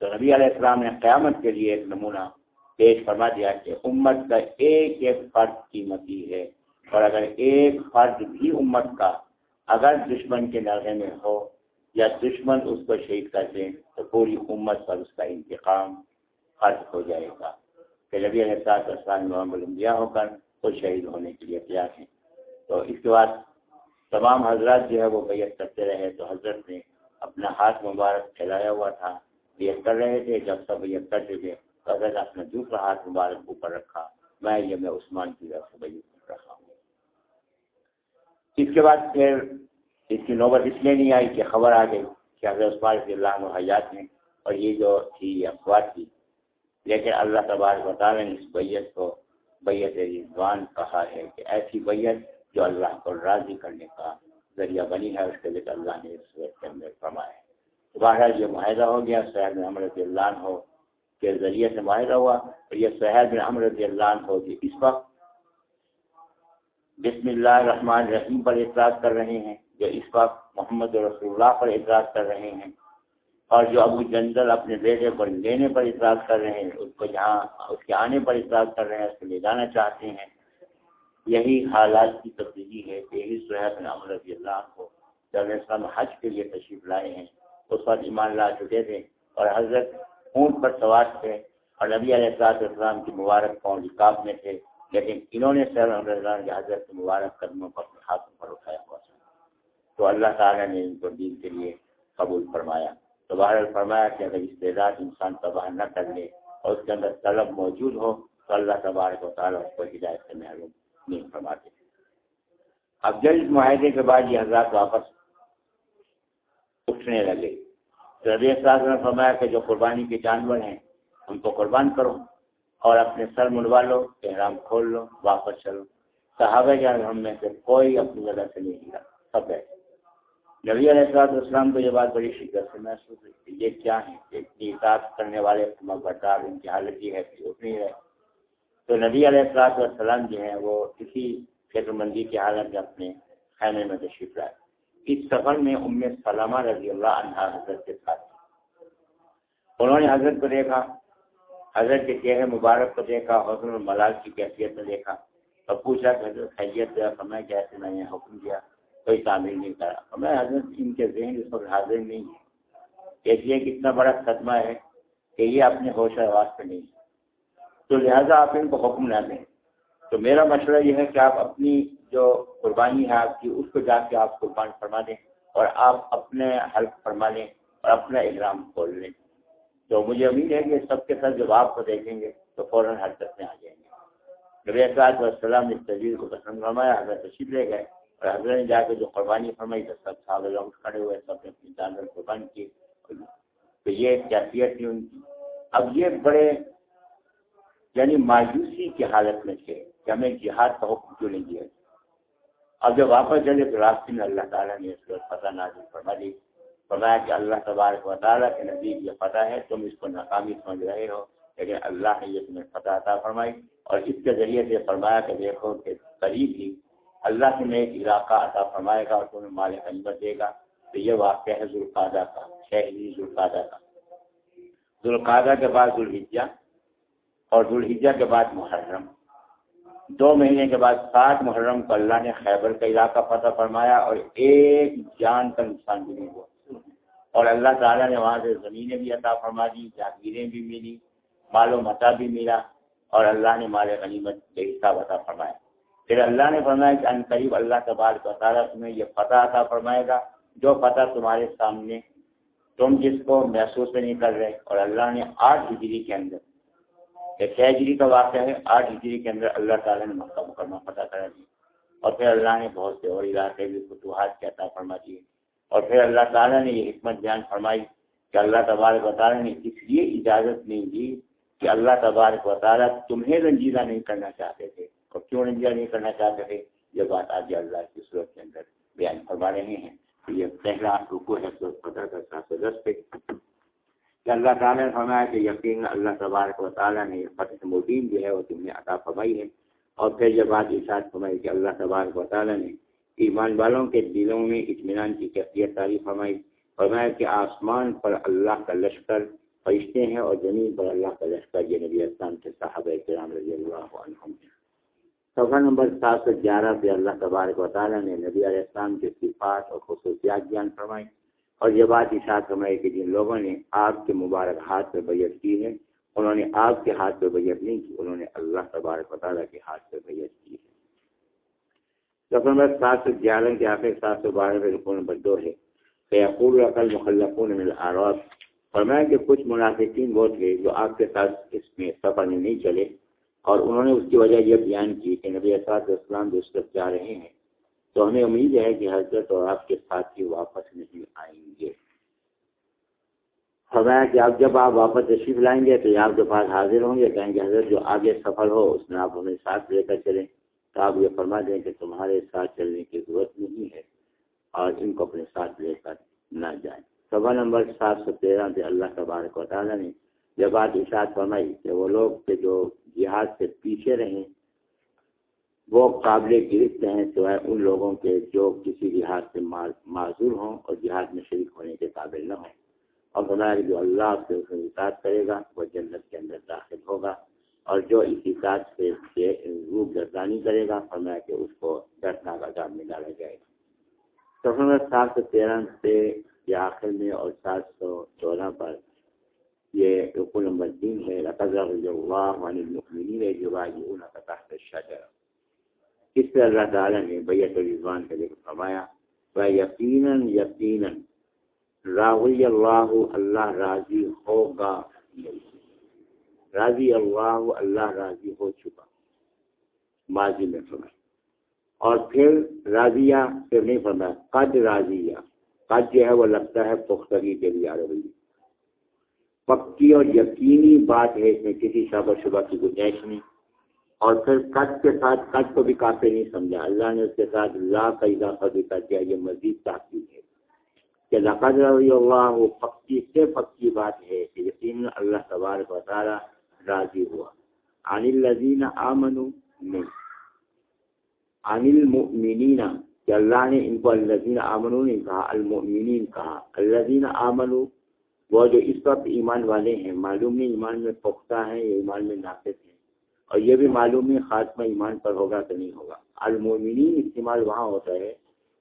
تو نبی علیہ السلام نے قیامت کے لیے ایک نمونہ پیش فرما دیا کہ امت کا ایک ایک فرد قیمتی ہے۔ اور اگر ایک فرد بھی امت کا اگر دشمن کے نرغے میں ہو یا دشمن اس کو شہید کر دیں تو پوری امت پر اس کا انتقام خرچ ہو جائے گا۔ کہ نبی علیہ السلاط اسلام محمد الانبیاء ہو کر خود شہید ہونے کے لیے تیار ہیں۔ تو اس کے بعد تمام حضرات جو ہے وہ بیت کرتے رہے تو حضرت نے اپنا ہاتھ مبارک پھیلایا ہوا تھا۔ یہ کر رہے تھے، جب سب یہ کر چکے تو اگر اپنا دوسرا ہاتھ مبارک اوپر رکھا۔ میں یہ میں عثمان کی طرف سے بیت کر رہا ہوں۔ اس کے بعد پھر اس کی نوبت اس لیے نہیں آئی کہ خبر آ گئی کہ حضرت عثمان رضی اللہ عنہ حیات ہیں اور یہ جو تھی افواہ تھی لیکن اللہ تبارک بطالہ نے اس بیت کو بیت رضوان کہا ہے کہ ایسی بیت جو اللہ کو راضی کرنے کا ذریعہ بنی ہے، اس کے لیے اللہ نے اس وقت کے اندر فرمایا ہے۔ بہرحال یہ معاہدہ ہو گیا سہیل بن رضی اللہ ہو کے ذریعے سے معاہدہ ہوا اور یہ سہیل بن رضی اللہ ہو کہ اس وقت بسم اللہ الرحمن الرحیم پر اعتراض کر رہے ہیں، جو اس وقت محمد رسول اللہ پر اعتراض کر رہے ہیں۔ اور جو ابو جنگل اپنے بیٹے پر لینے پر اعتراض کر رہے ہیں، اس کو جہاں، اس کے آنے پر اعتراض کر رہے ہیں، اس کو لے جانا چاہتے ہیں۔ یہی حالات کی تبدیلی ہے۔ کہ یہی صحیح بن رضی اللہ کو جب اسلام حج کے لیے تشریف لائے ہیں، اس وقت ایمان لا چکے تھے اور حضرت اونٹ پر سوار تھے اور نبی علیہ السلاط اسلام کی مبارک قوم رکاب میں تھے۔ لیکن انہوں نے سیر رمضان کے حضرت مبارک قدموں پر اپنے ہاتھوں پر اٹھایا ہوا تھا۔ تو اللہ تعالیٰ نے ان کو دین کے لیے قبول فرمایا۔ تو بہرحال فرمایا کہ اگر استعداد انسان تباہ نہ کر لے اور اس کے اندر طلب موجود ہو، تو اللہ تبارک و تعالیٰ اس کو ہدایت سے محروم نہیں فرماتے۔ اب جب اس معاہدے کے بعد یہ حضرات واپس اٹھنے لگے۔ تو ربی صاحب نے فرمایا کہ جو قربانی کے جانور ہیں، ان کو قربان کرو اور اپنے سر منڈوا لو، احرام کھول لو، واپس چلو۔ صحابہ جان ہم میں سے کوئی اپنی جگہ سے نہیں ہلا، سب ہے نبی علیہ السلاط اسلام کو یہ بات بڑی شکر سے محسوس ہوئی کہ یہ کیا ہے اطاعت کرنے والے بردار ان کی حالت یہ ہے کہ اتنی ہے تو نبی علیہ السلاط والسلام جو ہیں، وہ کسی فکر مندی کی حالت میں اپنے خیمے میں تشریف لائے۔ اس سفر میں ام سلامہ رضی اللہ عنہ حضرت کے ساتھ انہوں نے حضرت کو دیکھا، حضرت کے چہرے مبارک کو دیکھا، حسن الملال کی کیفیت میں دیکھا۔ اور پوچھا کہ حضرت خیریت سمے کیسے میں نے حکم دیا۔ کوئی تعمیر نہیں کرا۔ میں حضرت ان کے ذہن اس وقت حاضر نہیں ہے کہ کتنا بڑا صدمہ ہے کہ یہ اپنے ہوش آواز پہ نہیں تو لہٰذا آپ ان کو حکم نہ دیں۔ تو میرا مشورہ یہ ہے کہ آپ اپنی جو قربانی ہے آپ کی، اس کو جا کے آپ قربان فرما دیں اور آپ اپنے حلق فرما لیں اور اپنا احرام کھول لیں۔ تو مجھے امید ہے کہ سب کے ساتھ جب آپ کو دیکھیں گے تو فوراً حرکت میں آ جائیں گے۔ نبی اصلاح والسلام اس تجویز کو پسند فرمایا، حضرت تشریف لے گئے۔ اور حضرت نے جا کے جو قربانی فرمائی تو سب صاحب لوگ کھڑے ہوئے، سب نے اپنی جانور قربان کی۔ تو یہ کیفیت تھی ان کی۔ اب یہ بڑے یعنی مایوسی کی حالت میں تھے کہ ہمیں جہاد کا حکم کیوں نہیں دیا۔ اب جب واپس چلے تو راستے میں اللہ تعالیٰ نے اس کو فتح نازل فرما دی۔ فرمایا کہ اللہ تبارک و تعالیٰ کے نزدیک یہ فتح ہے، تم اس کو ناکامی سمجھ رہے ہو۔ لیکن اللہ نے یہ تمہیں فتح عطا فرمائی اور اس کے ذریعے سے فرمایا کہ دیکھو کہ قریب ہی اللہ سے میں ایک علاقہ عطا فرمائے گا اور تمہیں مال غنیمت دے گا، تو یہ واقعہ ہے ذوالقادہ کا شہری ذوالقادہ کا۔ ذوالقادہ کے بعد ذوالحجہ اور ذوالحجہ کے بعد محرم۔ دو مہینے کے بعد سات محرم کو اللہ نے خیبر کا علاقہ فتح فرمایا اور ایک جان کا نقصان بھی نہیں ہوا۔ اور اللہ تعالیٰ نے وہاں سے زمینیں بھی عطا فرما دی، جاگیریں بھی ملی، مال و متا بھی ملا اور اللہ نے مال غنیمت کے حساب عطا فرمایا۔ پھر اللہ نے فرمایا کہ ان قریب اللہ تبارک تعالیٰ تمہیں یہ فتح عطا فرمائے گا، جو فتح تمہارے سامنے تم جس کو محسوس نہیں کر رہے، اور اللہ نے آٹھ ہجری کے اندر چھ ہجری کا واقعہ ہے، آٹھ ہجری کے اندر اللہ تعالیٰ نے مکہ مکرمہ فتح کرا دیا اور پھر اللہ نے بہت سے اور علاقے بھی فتوحات کے عطا فرما دیے اور پھر اللہ تعالیٰ نے یہ حکمت بیان فرمائی کہ اللہ تبارک و تعالیٰ نے اس لیے اجازت نہیں دی کہ اللہ تبارک و تعالیٰ تمہیں رنجیدہ نہیں کرنا چاہتے تھے۔ اور کیوں رنجیدہ نہیں کرنا چاہتے تھے؟ یہ بات آج اللہ کی صورت کے اندر بیان فرما رہے ہیں۔ تو یہ پہلا رکو ہے صورت فتح کا سات سو دس پہ۔ کہ اللہ تعالیٰ نے فرمایا کہ یقین اللہ تبارک و تعالیٰ نے فتح مبین جو ہے وہ تم نے عطا فرمائی ہے۔ اور پھر یہ بات اشاعت فرمائی کہ اللہ تبارک و تعالیٰ نے ایمان والوں کے دلوں میں اطمینان کی کیفیت تعریف فرمائی۔ فرمایا کہ آسمان پر اللہ کا لشکر فرشتے ہیں اور زمین پر اللہ کا لشکر، یہ نبی اسلام کے صاحب کرام رضی اللہ عنہ سفر نمبر سات سو گیارہ سے اللہ تبارک و تعالیٰ نے نبی علیہ السلام کے صفات اور خصوصیات بیان فرمائی اور یہ بات اشاعت فرمائی کہ جن لوگوں نے آپ کے مبارک ہاتھ پہ بیعت کی ہے، انہوں نے آپ کے ہاتھ پہ بیعت نہیں کی، انہوں نے اللہ تبارک و تعالیٰ کے ہاتھ پہ بیعت کی ہے۔ سفر نمبر سات سو گیارہ کے آخر سات سو بارہ میں نمبر دو ہے۔ فیقول رقل مخلقون من العراب فرمایا کہ کچھ منافقین وہ تھے جو آپ کے ساتھ اس میں سفر میں نہیں چلے۔ اور انہوں نے اس کی وجہ یہ بیان کی کہ نبی اسات اسلام جو اس وقت جا رہے ہیں، تو ہمیں امید ہے کہ حضرت اور آپ کے ساتھ ہی واپس نہیں آئیں گے۔ فرمایا کہ آپ جب آپ واپس تشریف لائیں گے تو آپ کے پاس حاضر ہوں گے، کہیں گے حضرت جو آگے سفر ہو، اس میں آپ ہمیں ساتھ لے کر چلیں۔ تو آپ یہ فرما دیں کہ تمہارے ساتھ چلنے کی ضرورت نہیں ہے اور ان کو اپنے ساتھ لے کر نہ جائیں۔ سوا نمبر سات سو تیرہ سے اللہ تبارک و تعالیٰ نے یہ بات اشاعت فرمائی کہ وہ لوگ کہ جو جہاد سے پیچھے رہیں، وہ قابل گرفت ہیں سوائے ان لوگوں کے جو کسی لحاظ سے معذور ہوں اور جہاد میں شریک ہونے کے قابل نہ ہوں۔ اور بنایا جو اللہ سے اس میں اطاعت کرے گا، وہ جنت کے اندر داخل ہوگا۔ اور جو اس اطاعت سے روح گردانی کرے گا، فرمایا کہ اس کو دردناک عذاب میں ڈالا جائے گا۔ تو سات سو تیرہ سے یہ آخر میں اور سات سو چودہ پر یہ رقو نمبر تین ہے اس سے اللہ تعالیٰ نے بیت الرضوان کا ذکر فرمایا؟ وہ یقیناً یقیناً راغی اللہ اللہ راضی ہوگا۔ راضی اللہ اللہ راضی ہو چکا۔ ماضی میں فرمایا۔ اور پھر راضیہ پھر نہیں فرمایا، قد راضیہ۔ قد جو ہے وہ لگتا ہے پختگی کے لیے عربی پکی اور یقینی بات ہے اس میں کسی شعبہ شبہ کی گنجائش نہیں۔ اور پھر قد کے ساتھ قد کو بھی کافی نہیں سمجھا۔ اللہ نے اس کے ساتھ لا کا اضافہ بھی کر دیا، یہ مزید تاخیر ہے۔ کہ لقد رضی اللہ وہ پکی سے پکی بات ہے کہ یقین اللہ تبارک و تعالی راضی ہوا۔ عن الذین آمنوا نہیں عن المؤمنین، کہ اللہ نے ان کو الذین آمنوا نہیں کہا، المؤمنین کہا۔ الذین آمنوا وہ جو اس وقت ایمان والے ہیں، معلوم نہیں ایمان میں پختہ ہیں یا ایمان میں ناقص ہیں۔ اور یہ بھی معلوم نہیں خاتمہ ایمان پر ہوگا کہ نہیں ہوگا۔ المومنین استعمال وہاں ہوتا ہے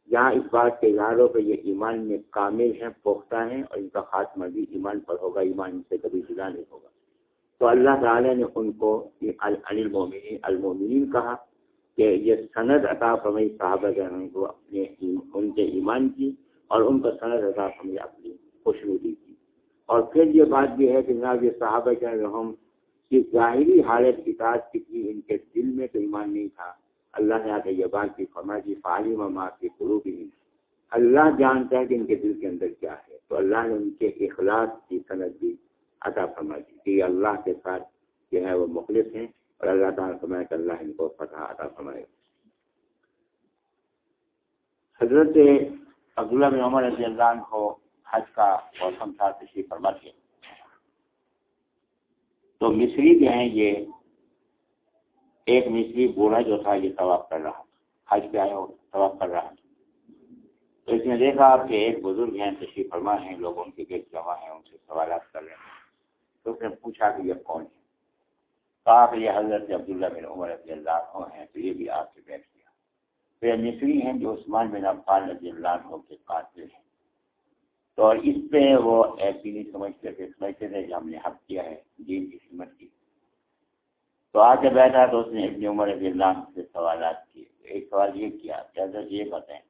جہاں اس بات کے اظہار ہو کہ یہ ایمان میں کامل ہیں، پختہ ہیں اور ان کا خاتمہ بھی ایمان پر ہوگا، ایمان سے کبھی جدا نہیں ہوگا۔ تو اللہ تعالیٰ نے ان کو المومنین المومنین کہا کہ یہ سند عطا فرمائی، صحابہ کو اپنے ان کے ایمان کی اور ان کا سند عطا فرمائی، اپنی خوشبو دی کی۔ اور پھر یہ بات بھی ہے کہ جناب یہ صحابہ کے ہم کی ظاہری حالت اطاعت کی تھی، ان کے دل میں تو ایمان نہیں تھا۔ اللہ نے آ کے یہ بات کی فرما کی فعالم ماں کے قلوب ہی اللہ جانتا ہے کہ ان کے دل کے اندر کیا ہے۔ تو اللہ نے ان کے اخلاص کی صنعت بھی عطا فرما دی کہ یہ اللہ کے ساتھ جو ہے وہ مخلص ہیں اور اللہ تعالیٰ فرمائے کہ اللہ ان کو فتح عطا فرمائے۔ حضرت عبداللہ بن عمر رضی اللہ عنہ حج کا موسم تھا تشریف فرما کے تو مصری جو ہیں، یہ ایک مصری بوڑھا جو تھا، یہ طواف کر رہا تھا۔ حج پہ آیا طواف کر رہا تھا۔ تو اس نے دیکھا کہ ایک بزرگ ہیں، تشریف فرما ہیں، لوگ ان کے گیٹ جمع ہیں، ان سے سوالات کر رہے ہیں۔ تو اس نے پوچھا کہ یہ کون ہے کہا کہ یہ حضرت عبداللہ بن عمر رضی اللہ عنہ ہیں، تو یہ بھی آپ سے بیٹھ گیا تو یہ مصری ہیں جو عثمان بن عفان رضی اللہ عنہ کے قاتل ہیں۔ تو اس پہ وہ ایسی نہیں سمجھتے تھے سمجھتے تھے کہ ہم نے حق کیا ہے، دین کی خدمت کی۔ تو آ کے بیٹھا تو اس نے ابن عمر رضی اللہ عنہ سے سوالات کیے۔ ایک سوال یہ کیا کیا حضرت یہ بتائیں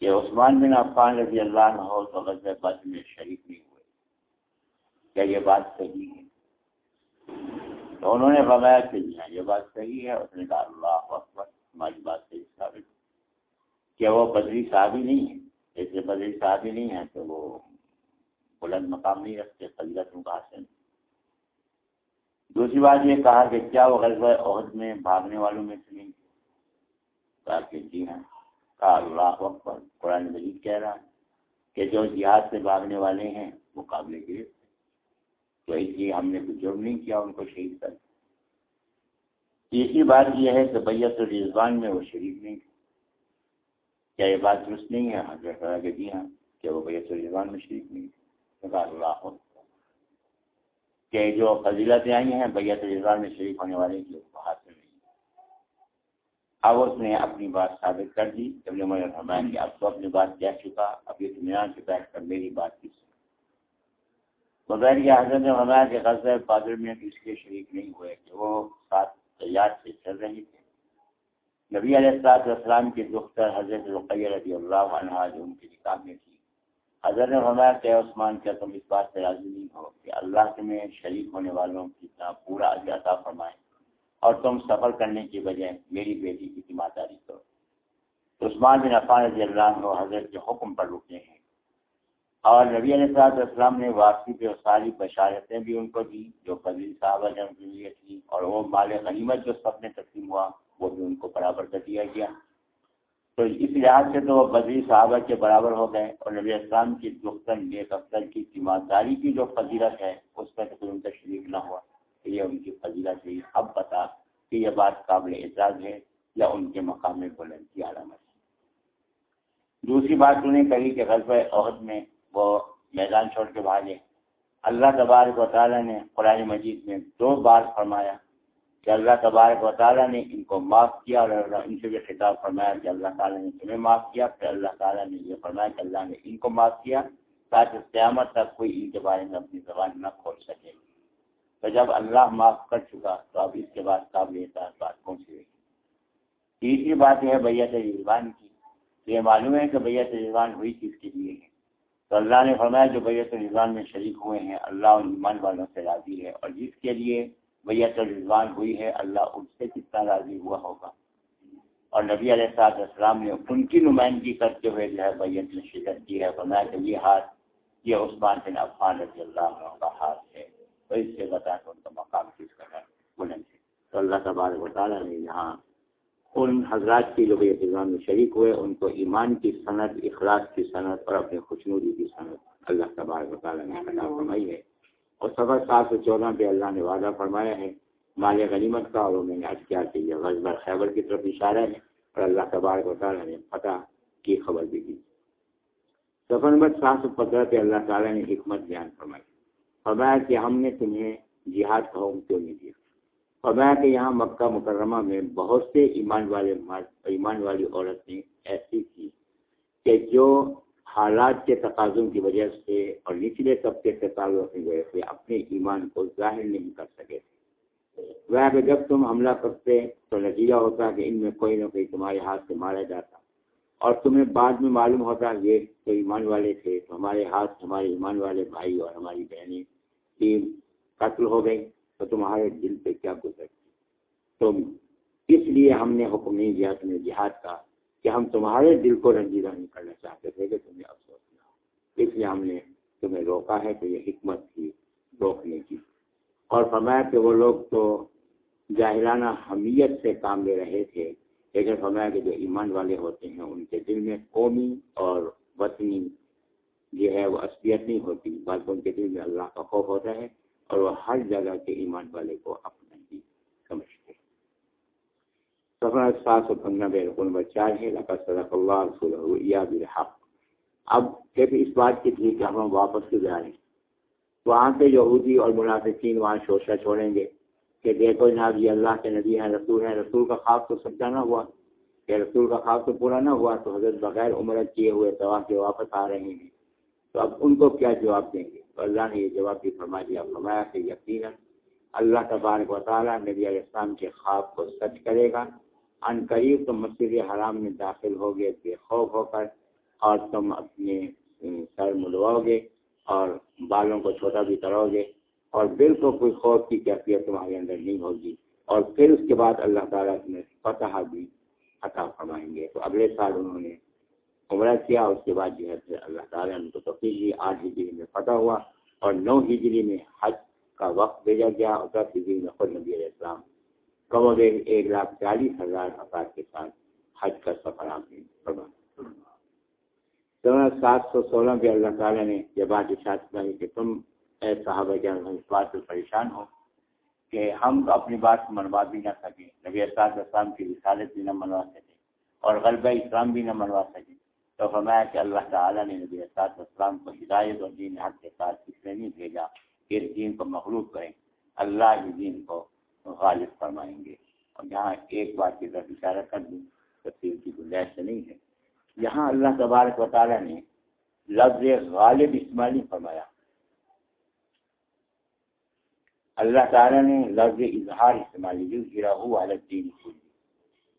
کہ عثمان بن عفان رضی اللہ عنہ ہو تو غزل بد میں شریک نہیں ہوئے۔ کیا یہ بات صحیح ہے؟ تو انہوں نے فرمایا کہ جی ہاں یہ بات صحیح ہے۔ اس نے کہا اللہ اکبر، ہماری بات صحیح ثابت کیا وہ بدری صاحب ہی نہیں ہے جیسے بدری صاحب ہی نہیں ہے تو وہ بلند مقام نہیں رکھتے فضلت کا حاصل دوسری بات یہ کہا کہ کیا وہ غلط عہد میں بھاگنے والوں میں سے نہیں؟ کہا کہ جی ہاں۔ کہا اللہ اکبر، قرآن مجید کہہ رہا کہ جو جہاد سے بھاگنے والے ہیں وہ قابل گرفت تو اس لیے ہم نے کچھ جرم نہیں کیا، ان کو شہید کر تیسری بات یہ ہے کہ بیت الرضوان میں وہ شریک نہیں کیا یہ بات درست نہیں ہے؟ حضرت کہ جی ہاں کہ وہ بیت الرضوان میں شریک نہیں اللہ کہ جو فضیلتیں آئی ہیں بیت الرضوان میں شریک ہونے والے کی حاصل نہیں اب اس نے اپنی بات ثابت کر دی۔ جب نے مجھے فرمایا کہ اب تو اپنی بات کہہ چکا، اب یہ اطمینان سے بیٹھ کر میری بات کی بغیر یہ حضرت نے فرمایا کہ غزل پادر میں اس کے شریک نہیں ہوئے، کہ وہ ساتھ تیار سے چل رہی تھے۔ نبی علیہ السلاط والسلام کی دختر حضرت رقیہ رضی اللہ عنہ جو ان کی نکاح میں تھی۔ حضرت نے فرمایا کہ عثمان، کیا تم اس بات سے راضی نہیں ہو کہ اللہ کے میں شریک ہونے والوں کی طرح پورا عطا فرمائے اور تم سفر کرنے کی وجہ میری بیٹی کی تیمارداری کرو؟ عثمان بن عفان رضی اللہ عنہ حضرت کے حکم پر رکے ہیں۔ اور نبی علیہ السلاط نے واپسی پہ ساری بشارتیں بھی ان کو دی، جو فضیل صاحبہ جنگ کے لیے تھی اور وہ مال غنیمت جو سب نے تقسیم ہوا وہ بھی ان کو برابر کر دیا گیا۔ تو اس لحاظ سے تو وہ بدری صحابہ کے برابر ہو گئے اور نبی اسلام کی دختر، نیک اختر کی تیمارداری کی جو فضیلت ہے، اس میں تو کوئی ان کا شریک نہ ہوا یہ ان کی فضیلت ہے۔ اب بتا کہ یہ بات قابل اعزاز ہے یا ان کے مقام بلند کی علامت ہے۔ دوسری بات انہیں کہی کہ غلط عہد میں وہ میدان چھوڑ کے بھاگے۔ اللہ تبارک و تعالیٰ نے قرآن مجید میں دو بار فرمایا کہ اللہ تبارک و تعالیٰ نے ان کو معاف کیا اور ان سے بھی خطاب فرمایا کہ اللہ تعالیٰ نے تمہیں معاف کیا، پھر اللہ تعالیٰ نے یہ فرمایا کہ اللہ نے ان کو معاف کیا تاکہ قیامت تک کوئی ان کے بارے میں اپنی زبان نہ کھول سکے۔ تو جب اللہ معاف کر چکا تو اب اس کے بعد قابل اعتراض بات کون سی ہوئی؟ تیسری بات یہ ہے بیت رضوان کی۔ تو یہ معلوم ہے کہ بیت رضوان ہوئی کس کے لیے ہے؟ تو اللہ نے فرمایا جو بیت رضوان میں شریک ہوئے ہیں، اللہ ان ایمان والوں سے راضی ہے اور جس کے لیے؟ بیت رضوان ہوئی ہے، اللہ ان سے کتنا راضی ہوا ہوگا۔ اور نبی علیہ صاحب السلام نے ان کی نمائندگی کرتے ہوئے جو ہے بیت میں شرکت کی ہے۔ فرمایا کہ یہ ہاتھ، یہ عثمان بن عفان رضی اللہ عنہ کا ہاتھ ہے۔ تو اس سے بتا کہ ان کا مقام کس کا ہے، بلند ہے۔ تو اللہ تبارک و تعالیٰ نے یہاں ان حضرات کی جو بیت رضوان میں شریک ہوئے، ان کو ایمان کی صنعت اخلاق کی صنعت اور اپنے خوشنودی کی صنعت اللہ تبارک و تعالیٰ نے فرمائی ہے۔ اور سفر سات سو چودہ پہ اللہ نے وعدہ فرمایا ہے، مال غنیمت کا، اور میں نے آج کیا کہ یہ غزبر خیبر کی طرف اشارہ ہے اور اللہ تبارک و تعالیٰ نے فتح کی خبر بھی دی۔ سفر نمبر سات سو پندرہ پہ اللہ تعالیٰ نے حکمت بیان فرمائی۔ فرمایا کہ ہم نے تمہیں جہاد کا حکم کیوں نہیں دیا؟ فرمایا کہ یہاں مکہ مکرمہ میں بہت سے ایمان والے ایمان والی عورتیں ایسی تھی کہ جو حالات کے تقاضوں کی وجہ سے اور نچلے طبقے کے تعلق کی وجہ سے اپنے ایمان کو ظاہر نہیں کر سکے وہ کہ جب تم حملہ کرتے تو نتیجہ ہوتا کہ ان میں کوئی نہ کوئی تمہارے ہاتھ سے مارا جاتا۔ اور تمہیں بعد میں معلوم ہوتا یہ تو ایمان والے تھے، تو ہمارے ہاتھ، ہمارے ایمان والے بھائی اور ہماری بہنیں تین قتل ہو گئی تو تمہارے دل پہ کیا گزرتی تو اس لیے ہم نے حکم نہیں دیا تمہیں جہاد کا۔ کہ ہم تمہارے دل کو رنجیدہ نہیں کرنا چاہتے تھے کہ تمہیں افسوس نہ ہو۔ اس لیے ہم نے تمہیں روکا ہے تو یہ حکمت تھی روکنے کی۔ اور فرمایا کہ وہ لوگ تو جاہرانہ حمیت سے کام لے رہے تھے، لیکن فرمایا کہ جو ایمان والے ہوتے ہیں، ان کے دل میں قومی اور وطنی جو ہے وہ اصلیت نہیں ہوتی۔ بلکہ ان کے دل میں اللہ کا خوف ہوتا ہے اور وہ ہر جگہ کے ایمان والے کو اپنا سفر سات سو پندرہ میں رکن نمبر چار ہے صدق اللہ رسول یا بالحق اب جب اس بات کی تھی کہ ہم واپس سے جائیں۔ وہاں پہ یہودی اور منافقین وہاں شوشہ چھوڑیں گے کہ دیکھو جناب، یہ اللہ کے نبی ہیں، رسول ہیں۔ رسول کا خواب تو سچا نہ ہوا، کہ رسول کا خواب تو پورا نہ ہوا، تو حضرت بغیر عمرت کیے ہوئے دوا کے واپس آ رہے ہیں۔ تو اب ان کو کیا جواب دیں گے؟ تو اللہ نے یہ جواب بھی فرما دیا فرمایا کہ یقیناً اللہ تبارک و تعالیٰ نبی علیہ السلام کے خواب کو سچ کرے گا۔ ان قریب تم مسجد حرام میں داخل ہوگے، بے خوف ہو کر، اور تم اپنے سر ملواؤ گے اور بالوں کو چھوٹا بھی کرو گے، اور بالکل کوئی خوف کی کیفیت تمہارے اندر نہیں ہوگی۔ اور پھر اس کے بعد اللہ تعالیٰ نے فتح بھی عطا فرمائیں گے۔ تو اگلے سال انہوں نے عمرہ کیا، اس کے بعد جو ہے پھر اللہ تعالیٰ نے تو دی۔ آٹھ ہجری میں فتح ہوا اور نو ہجری میں حج کا وقت بھیجا گیا اور دس ہجری میں خود نبی علیہ السلام کم ایک لاکھ چالیس ہزار افراد کے ساتھ حج کا سفر آپ نے سات سو سولہ پہ اللہ تعالیٰ نے یہ بات اشاعت کرائی کہ تم اے صحابہ جان اس بات سے پریشان ہو کہ ہم اپنی بات کو منوا بھی نہ سکیں، نبی اساد اسلام کی رسالت بھی نہ منوا سکیں اور غلبہ اسلام بھی نہ منوا سکیں۔ تو فرمایا کہ اللہ تعالیٰ نے نبی اساد اسلام کو ہدایت اور دین حق کے ساتھ اس لیے نہیں بھیجا کہ اس دین کو مخلوط کریں۔ اللہ کے دین کو غالب فرمائیں گے۔ اور یہاں ایک بات کی طرف اشارہ کر دوں تفصیل کی گنجائش نہیں ہے۔ یہاں اللہ تبارک و تعالیٰ نے لفظ غالب استعمال فرمایا۔ اللہ تعالیٰ نے لفظ اظہار استعمال جو گرا الدین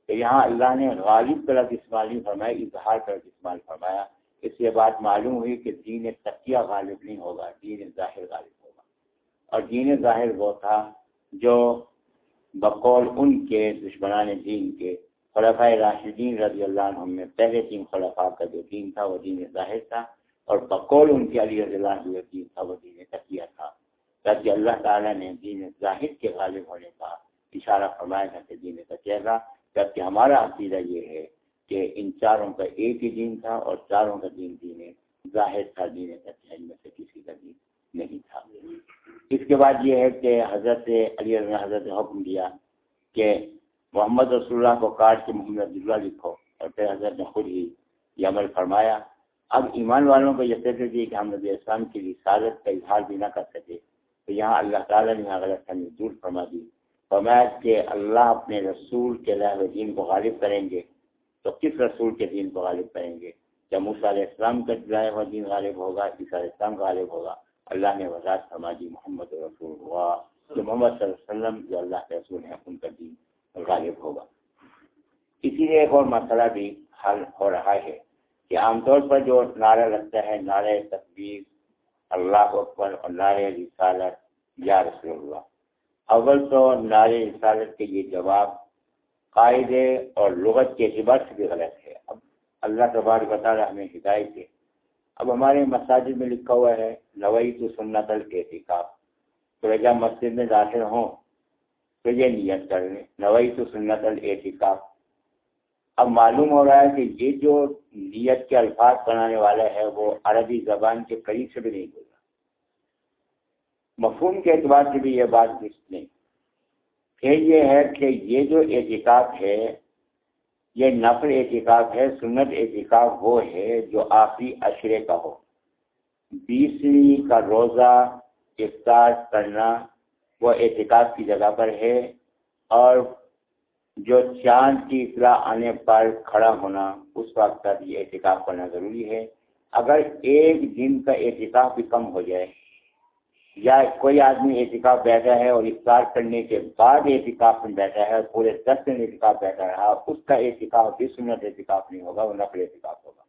تو یہاں اللہ نے غالب کا لفظ استعمال نہیں فرمایا، اظہار کا لفظ استعمال فرمایا۔ اس سے بات معلوم ہوئی کہ دین تقیہ غالب نہیں ہوگا، دین ظاہر غالب ہوگا۔ اور دین ظاہر وہ تھا جو بقول ان کے دشمنان دین کے خلفۂ راشدین رضی اللہ عنہ میں پہلے تین خلفاء کا جو دین تھا وہ دین ظاہر تھا اور بقول ان کے علی رضی اللہ عنہ دین تھا وہ دین تقیہ تھا۔ تاکہ اللہ تعالیٰ نے دین ظاہر کے غالب ہونے کا اشارہ فرمایا تھا کہ دین تقیہ کا جبکہ ہمارا عقیدہ یہ ہے کہ ان چاروں کا ایک ہی دین تھا اور چاروں کا دین دین ظاہر تھا، دین تقیہ میں سے کسی کا دین۔ نہیں تھا۔ اس کے بعد یہ ہے کہ حضرت علی حضرت حکم دیا کہ محمد رسول اللہ کو کاٹ کے محمد عبداللہ لکھو۔ اور پھر حضرت نے خود ہی یہ عمل فرمایا۔ اب ایمان والوں کو یہ کہتے تھے کہ ہم نبی اسلام کی رسالت کا اظہار بھی نہ کر سکے۔ تو یہاں اللہ تعالیٰ نے یہاں غلط فہمی دور فرما دی۔ فرمایا کہ اللہ اپنے رسول کے لہ دین کو غالب کریں گے۔ تو کس رسول کے دین کو غالب کریں گے؟ کیا موسیٰ علیہ السلام کا لائے ہوا دین غالب ہوگا، عیسیٰ علیہ السلام غالب ہوگا۔ اللہ نے وضاحت فرما دی محمد رسول ہوا جو محمد صلی اللہ علیہ وسلم جو اللہ کے رسول ہیں، ان کا دین غالب ہوگا۔ اسی لیے ایک اور مسئلہ بھی حل ہو رہا ہے کہ عام طور پر جو نعرہ لگتا ہے، نعرہ تصویر اللہ اکبر اور نعرہ رسالت یا رسول اللہ۔ اول تو نعرہ رسالت کے یہ جواب قاعدے اور لغت کے اعتبار سے بھی غلط ہے۔ اب اللہ تبار بتا رہا ہمیں ہدایت ہے اب ہمارے مساجد میں لکھا ہوا ہے نوئی تو سنت الحکاف تو جب مسجد میں داخل ہوں تو یہ نیت کر لیں نوئی تو سنت الاعتکاف۔ اب معلوم ہو رہا ہے کہ یہ جو نیت کے الفاظ بنانے والا ہے، وہ عربی زبان کے قریب سے بھی نہیں بولا مفہوم کے اعتبار سے بھی یہ بات درست نہیں۔ پھر یہ ہے کہ یہ جو اعتکاف ہے یہ نفل اعتکاف ہے، سنت اعتکاف وہ ہے جو آخری اشرے کا ہو۔ بیسویں کا روزہ افطار کرنا وہ اعتکاف کی جگہ پر ہے اور جو چاند کی اطلاع آنے پر کھڑا ہونا، اس وقت تک یہ احتکاب کرنا ضروری ہے۔ اگر ایک دن کا احتکاب بھی کم ہو جائے یا کوئی آدمی احتکاب بیٹھا ہے اور افطار کرنے کے بعد احتکاب میں بیٹھا ہے اور پورے دس دن احتکاب بیٹھا رہا اس کا احتکاب بھی سنت احتکاب نہیں ہوگا، وہ نقل احتکاب ہوگا۔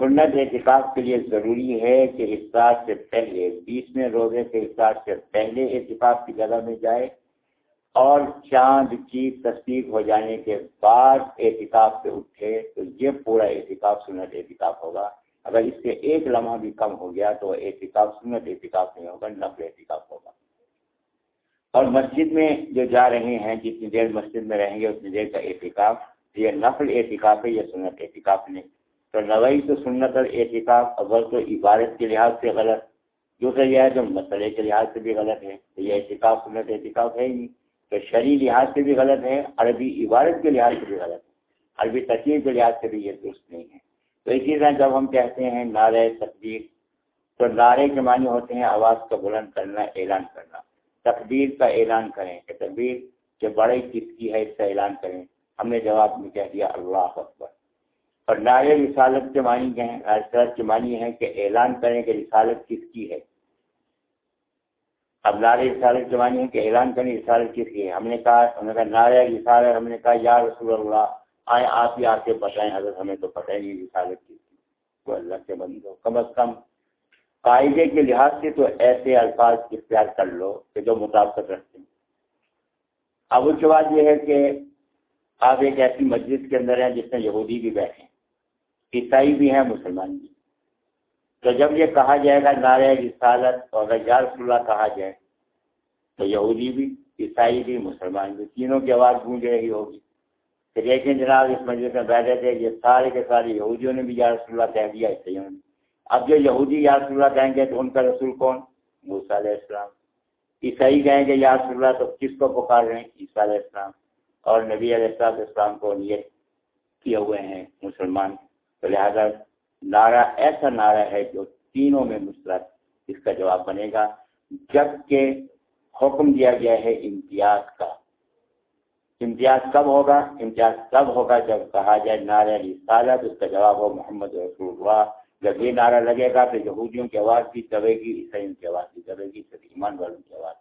سنت احتکاب کے لیے ضروری ہے کہ افطار سے پہلے بیسویں روزے کے افطار سے پہلے احتکاب کی جگہ میں جائے اور چاند کی تصدیق ہو جانے کے بعد احتکاب سے اٹھے تو یہ پورا احتکاب سنت احتکاب ہوگا۔ اگر اس سے ایک لمحہ بھی کم ہو گیا تو احتکاب سنت احتکاب نہیں ہوگا نقل احتکاب ہوگا۔ اور مسجد میں جو جا رہے ہیں، جتنی دیر مسجد میں رہیں گے، اتنی دیر کا احتکاب یہ نقل احتکاب ہے، یہ سنت احتکاب نہیں۔ تو نوئی تو سنت اور احتکاب اول تو عبارت کے لحاظ سے غلط، دوسرا یہ ہے جو مسئلے کے لحاظ سے بھی غلط ہے، تو یہ احتکاب سنت احتکاب ہے ہی نہیں۔ تو شرعی لحاظ سے بھی غلط ہے، عربی عبارت کے لحاظ سے بھی غلط ہے۔ عربی تصویر کے لحاظ سے بھی یہ درست نہیں ہے۔ تو اسی طرح جب ہم کہتے ہیں نعرہ تقبیر تو نعرے کے معنی ہوتے ہیں آواز کا بلند کرنا، اعلان کرنا۔ تقبیر کا اعلان کریں کہ تقبیر جو بڑے کس کی ہے، اس کا اعلان کریں۔ ہم نے جواب میں کہہ دیا، اللہ اکبر۔ اور نار رسالت کے معنی کیا ہیں، رسالت کے معنی ہے کہ اعلان کریں کہ رسالت کس کی ہے۔ اب نار رسالت کے معنی ہے کہ اعلان کریں، رسالت کس کی ہے۔ ہم نے کہا انہوں نے کہا، نعرہ رسالت، ہم نے کہا، یا رسول اللہ آئے آپ ہی آ کے بتائیں، حضرت ہمیں تو پتہ ہی نہیں رسالت کی تو اللہ کے بند ہو۔ کم از کم قاعدے کے لحاظ سے تو ایسے الفاظ اختیار کر لو کہ جو مطابقت رکھتے ہیں۔ اب اس کے بعد یہ ہے کہ آپ ایک ایسی مسجد کے اندر ہیں جس میں یہودی بھی بیٹھے ہیں، عیسائی بھی ہیں، مسلمان بھی تو جب یہ کہا جائے گا نعرہ رسالت اور اگر یا رسول اللہ کہا جائے تو یہودی بھی، عیسائی بھی، مسلمان بھی، تینوں کی آواز گونج رہی ہوگی۔ پھر ایک جناب اس مسجد میں بیٹھے تھے، یہ سارے کے سارے یہودیوں نے بھی یا رسول اللہ کہہ دیا عیسائیوں نے اب جو یہودی یا رسول اللہ کہیں گے تو ان کا رسول کون؟ موسیٰ علیہ السلام۔ عیسائی کہیں گے یا رسول اللہ تو کس کو پکار رہے ہیں؟ عیسیٰ علیہ السلام۔ اور نبی علیہ السلام اسلام کو نیت کیے ہوئے ہیں مسلمان۔ تو لہٰذا نعرہ ایسا نعرہ ہے جو تینوں میں مشترک اس کا جواب بنے گا جبکہ حکم دیا گیا ہے امتیاز کا۔ امتیاز کب ہوگا؟ امتیاز کب ہوگا جب کہا جائے نعرہ رسالت اس کا جواب ہو محمد رسول اللہ۔ جب یہ نعرہ لگے گا تو یہودیوں کی آواز بھی دبے گی، عیسائیوں کی آواز بھی دبے گی، پھر ایمان والوں کی آواز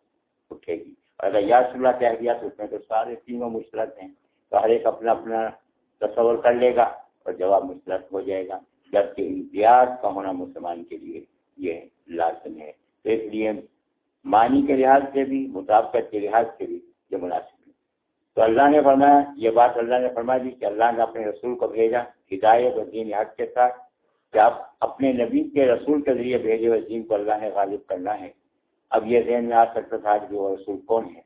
اٹھے گی۔ اور اگر یاس اللہ کہہ دیا تو اس میں تو سارے تینوں مشترک ہیں۔ تو ہر ایک اپنا اپنا تصور کر لے گا اور جواب مشترک ہو جائے گا، جبکہ امتیاز کا ہونا مسلمان کے لیے یہ لازم ہے۔ تو اس لیے معنی کے لحاظ سے بھی، مطابقت کے لحاظ سے بھی یہ مناسب تو اللہ نے فرمایا، یہ بات اللہ نے فرما دی کہ اللہ نے اپنے رسول کو بھیجا، ہدایت اور دین حق کے ساتھ، کہ آپ اپنے نبی کے رسول کے ذریعے بھیجے ہوئے دین کو اللہ نے غالب کرنا ہے۔ اب یہ ذہن میں آ سکتا تھا کہ وہ رسول کون ہے،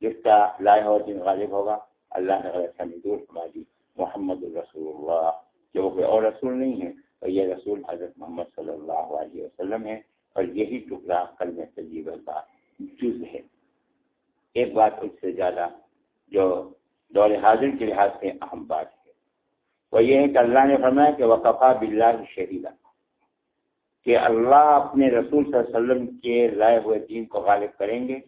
جس کا لائے ہوا دن غالب ہوگا۔ اللہ نے غلط دور فرما دی، محمد الرسول اللہ جو کوئی اور رسول نہیں ہے۔ اور یہ رسول حضرت محمد صلی اللہ علیہ وسلم ہے اور یہی ٹکڑا کل میں تجیب کا جز ہے۔ ایک بات اس سے زیادہ جو دور حاضر کے لحاظ سے اہم بات ہے۔ وہ یہ ہے کہ اللہ نے فرمایا کہ وقفا بلّہ شہیدہ کہ اللہ اپنے رسول صلی اللہ علیہ وسلم کے لائے ہوئے دین کو غالب کریں گے۔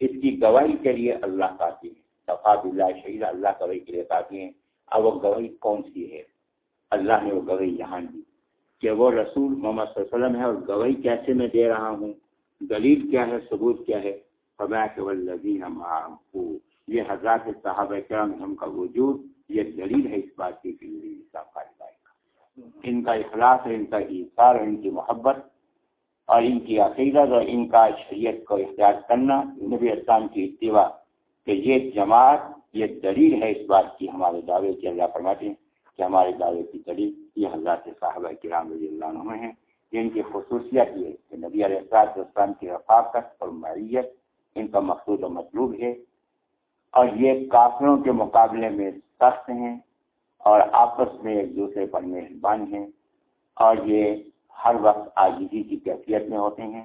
اس کی گواہی کے لیے اللہ کافی ہے۔ صفا بلّہ شہید اللہ گواہی کے لیے کافی ہیں اب وہ گواہی کون سی ہے؟ اللہ نے وہ گواہی یہاں دی کہ وہ رسول محمد صلی اللہ علیہ وسلم ہے اور گواہی کیسے میں دے رہا ہوں؟ دلیل کیا ہے؟ ثبوت کیا ہے؟ یہ حضرات صاحب کرم کا وجود، یہ دلیل ہے اس بات کی ان کا اخلاص ہے، ان کا اثار ان کی محبت اور ان کی عقیدت اور ان کا شریعت کو اختیار کرنا۔ نبی اسلام کی اتباع کہ یہ جماعت یہ دلیل ہے اس بات کی، ہمارے دعوے کی۔ اللہ فرماتے ہیں کہ ہمارے دعوے کی دلیل یہ حضرات صاحبہ کرام رضی اللہ عنہ ہیں۔ ان کی خصوصیت یہ ہے کہ نبی علیہ السلاط اسلام کی رفاقت اور معیت ان کا مقصود و مطلوب ہے۔ اور یہ کافروں کے مقابلے میں سخت ہیں اور آپس میں ایک دوسرے پر مہربان ہیں اور یہ ہر وقت آجزی کی کیفیت میں ہوتے ہیں۔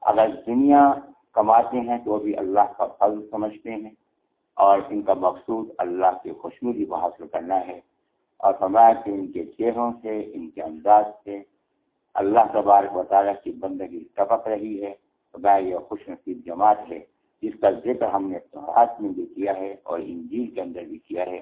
اگر دنیا کماتے ہیں تو بھی اللہ کا فضل سمجھتے ہیں اور ان کا مقصود اللہ کی خوشنودی کو حاصل کرنا ہے۔ اور فرمایا کہ ان کے چہروں سے، ان کے انداز سے اللہ تبارک و تعالیٰ کی بندگی ٹپک رہی ہے۔ فرمایا یہ خوش نصیب جماعت ہے۔ جس کا ذکر ہم نے تورات میں بھی کیا ہے اور انجیل کے اندر بھی کیا ہے۔